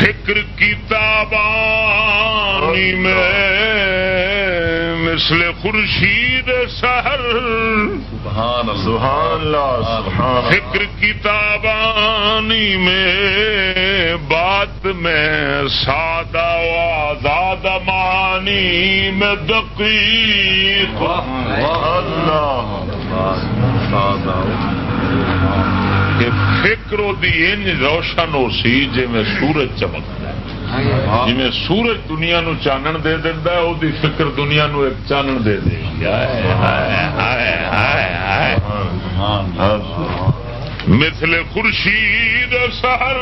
[SPEAKER 6] فکر کی تابانی میں مثل خورشید سحر۔
[SPEAKER 7] سبحان اللہ۔ سبحان اللہ سبحان
[SPEAKER 6] فکر کی تابانی میں بات میں سادہ و آزاد مانی میں دقیق۔
[SPEAKER 7] اللہ۔
[SPEAKER 6] کہ فکر دی ان روشن ہو سی جی میں سورج چمکتا ہے۔ جی سورج دنیا نو چانن دے دینا ہے وہ فکر دنیا نو ایک چانن دے دے مثل خورشید سحر۔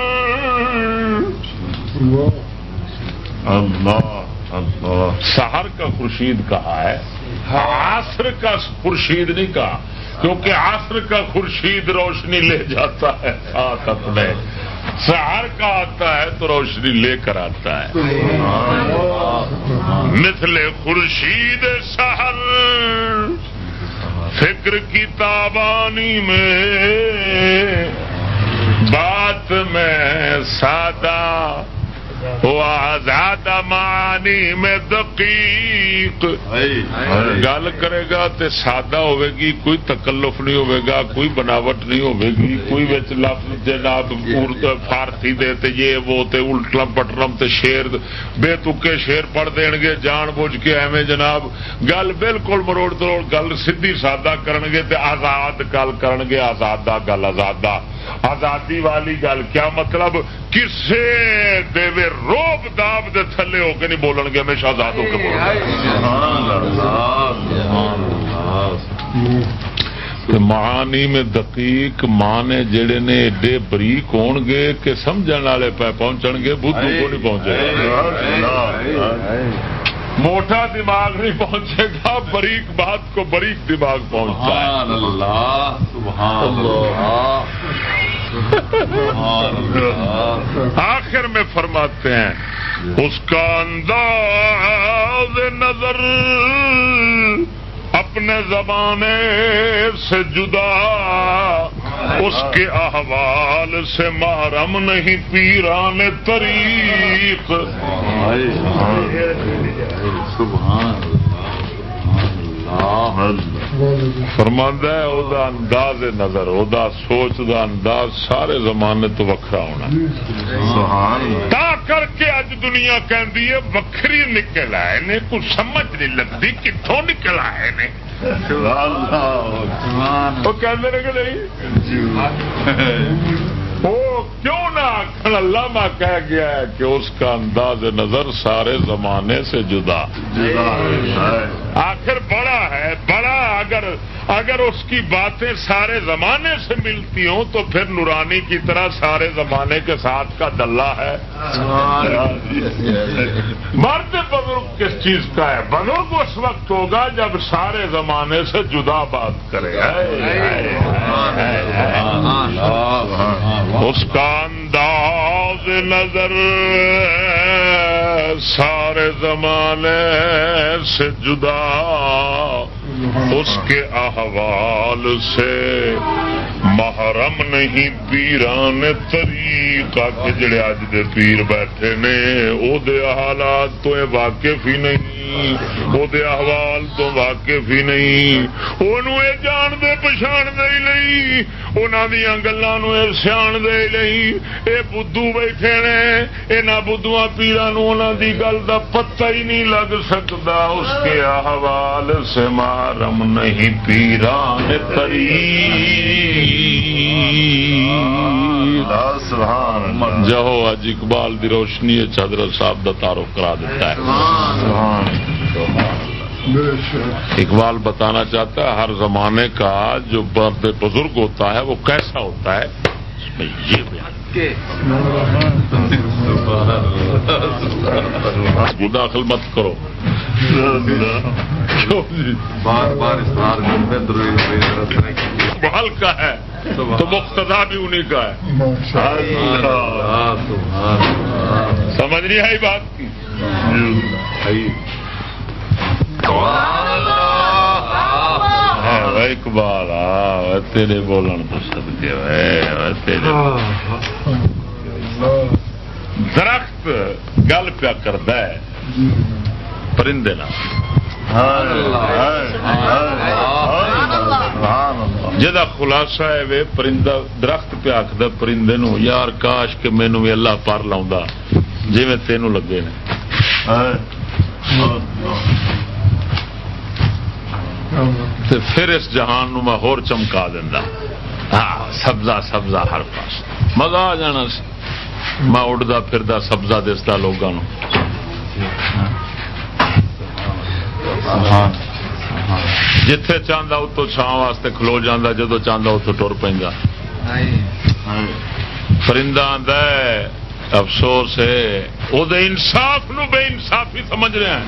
[SPEAKER 7] اللہ اللہ۔
[SPEAKER 6] سحر کا خورشید کہا ہے، عصر کا خورشید نہیں کہا۔ کیونکہ عصر کا خورشید روشنی لے جاتا ہے، ساتھ اپنے۔ سحر کا آتا ہے تو روشنی لے کر آتا ہے۔ مثل خورشید سحر، فکر کی تابانی میں، بات میں سادہ۔ وہ آزاد معنی میں دقیق۔ گل کرے گا تے سادہ ہوے گی کوئی تکلف نہیں ہوے گا کوئی بناوٹ نہیں ہوے گی کوئی وچ لفظ جناب فارسی دے تے یہ وہ تے الٹلم پٹرم تے شیر بے تکے شیر پڑھ دین گے جان بوجھ کے ایویں جناب۔ گل بالکل مروڑ تروڑ گل سیدھی سادہ کرن گے تے آزاد گل کرن گے آزادہ گل آزادہ۔ آزادی والی گل کیا مطلب؟ کسے دے وے روب داب دے تھلے ہو کے نہیں بولن گے، ہمیشہ آزاد ہو کے بولن گے۔ معانی میں دقیق مانے جڑے نے ایڈے بریک ہون گے کہ سمجھن والے پہ پہنچن گے بدھو کو نہیں پہنچے موٹا دماغ نہیں پہنچے گا، بریک بات کو بریک دماغ پہنچتا ہے۔
[SPEAKER 7] اللہ سبحان اللہ سبحان اللہ۔
[SPEAKER 6] آخر میں فرماتے ہیں، اس کا انداز نظر اپنے زمانے سے جدا، اس کے احوال سے محرم نہیں، پیران طریق۔
[SPEAKER 7] سبحان اللہ۔
[SPEAKER 6] فرماندہ ہے او دا انداز نظر او دا سوچ دا انداز سارے زمانے تو وکھرا ہونا تا کر کے اج دنیا کہندی ہے وکھری نکل آئے نے کچھ سمجھ نہیں لگتی کتوں نکل آئے نے۔ وہ کہ نہیں؟ کیوں نہ آخر علامہ کہہ گیا ہے کہ اس کا انداز نظر سارے زمانے سے جدا آخر بڑا ہے بڑا اگر اگر اس کی باتیں سارے زمانے سے ملتی ہوں تو پھر نورانی کی طرح سارے زمانے کے ساتھ کا ڈلہ ہے۔ مرد بزرگ کس چیز کا ہے؟ بزرگ اس وقت ہوگا جب سارے زمانے سے جدا بات کرے۔ اس کا انداز نظر سارے زمانے سے جدا اس کے احوال سے محرم نہیں، پیران طریقہ کہ جڑے اج دے پیر بیٹھے نے، او دے حالات تو اے واقف ہی نہیں، او دے احوال تو واقف ہی نہیں۔ اونوں اے جان دے پہچان دے ہی نہیں انہاں دیاں گلاں نو اے سیان دے ہی نہیں۔ اے بدھو بیٹھے نے، انہاں بدھواں پیراں نو انہاں دی گل دا پتہ ہی نہیں لگ سکدا، اس کے احوال سے محرم نہیں پیران جہو اج اقبال دی روشنی حضرت صاحب دا تعارف کرا دیتا ہے۔ اقبال بتانا چاہتا ہے ہر زمانے کا جو برد بزرگ ہوتا ہے وہ کیسا ہوتا ہے؟ اس میں یہ بیان۔ داخل مت کرو
[SPEAKER 7] بار بار
[SPEAKER 6] محل کا ہے تو مقتدا بھی انہیں کا ہے سمجھ نہیں آئی بات کی اقبال تیرے بولن تو سد کے تیرے درخت گل پیا ہے پرندے جہاں خلاصہ ہے پرندہ درخت پہ آخد پرندے نو یار کاش کہ مینو بھی اللہ پر لا جی میں تینوں لگے نے۔ تے پھر اس جہان نو میں ہور چمکا دینا ہاں سبزہ سبزہ ہر پاس۔ مزہ آ جانا سی۔ میں اڈتا پھردا سبزہ دستا لوگوں جتھے چاہتا اتو چھان واسطے کھلو جانا جدو چاہتا اتو ٹر پہ پرندہ ہے افسوس ہے۔ وہ انصاف نو بے انصافی سمجھ رہے ہیں۔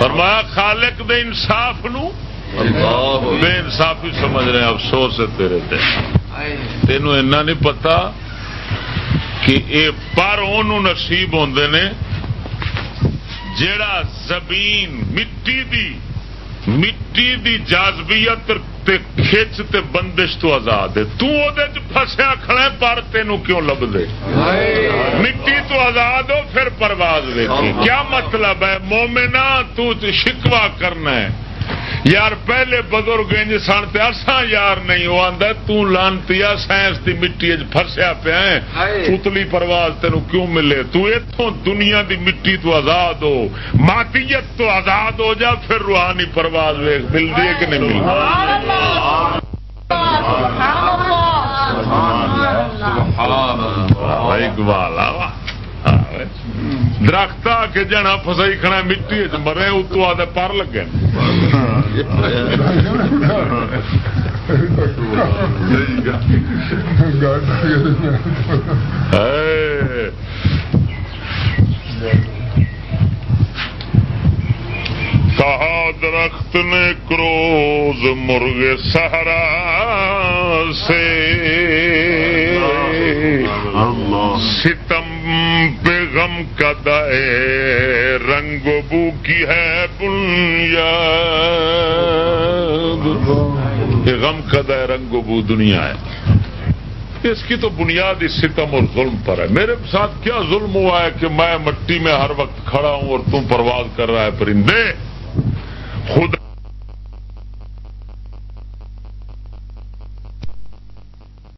[SPEAKER 6] فرمایا خالق دے انصاف نو بے انصافی سمجھ رہے ہیں افسوس ہے تیرے تے۔ تینوں اینا نہیں پتا کہ اے پر انہوں نصیب ہوندے نے جیڑا زمین مٹی دی مٹی دی جاذبیت تے کھچ تے بندش تو آزاد ہے۔ تو او دے چ پھسیا کھڑے پر تینوں کیوں لب دے مٹی تو آزاد ہو پھر پرواز دیکھی کیا مطلب ہے؟ مومنا تو شکوا کرنا ہے۔ یار پہلے بزرگ انج سن تے اساں یار نہیں وہ آندا تو لانتی سائنس دی مٹی پھسیا پیا ہے اتلی پرواز تینوں کیوں ملے؟ تو ایتھوں دنیا دی مٹی تو آزاد ہو ماتیت تو آزاد ہو جا پھر روحانی پرواز ویکھ ملدی ہے کہ نہیں اقبال آ درخت آ کے جنا فسائی کھڑا مٹی مرے اتو آدھے پر لگے اے، کہا درخت نے کروز مرغ سہرا سے ستم پہ غم کا دائے رنگ بو کی ہے بنیاد۔ غم کا دائے رنگ بو دنیا ہے۔ اس کی تو بنیاد اس ستم اور ظلم پر ہے۔ میرے ساتھ کیا ظلم ہوا ہے کہ میں مٹی میں ہر وقت کھڑا ہوں اور تم پرواز کر رہا ہے پرندے؟ خود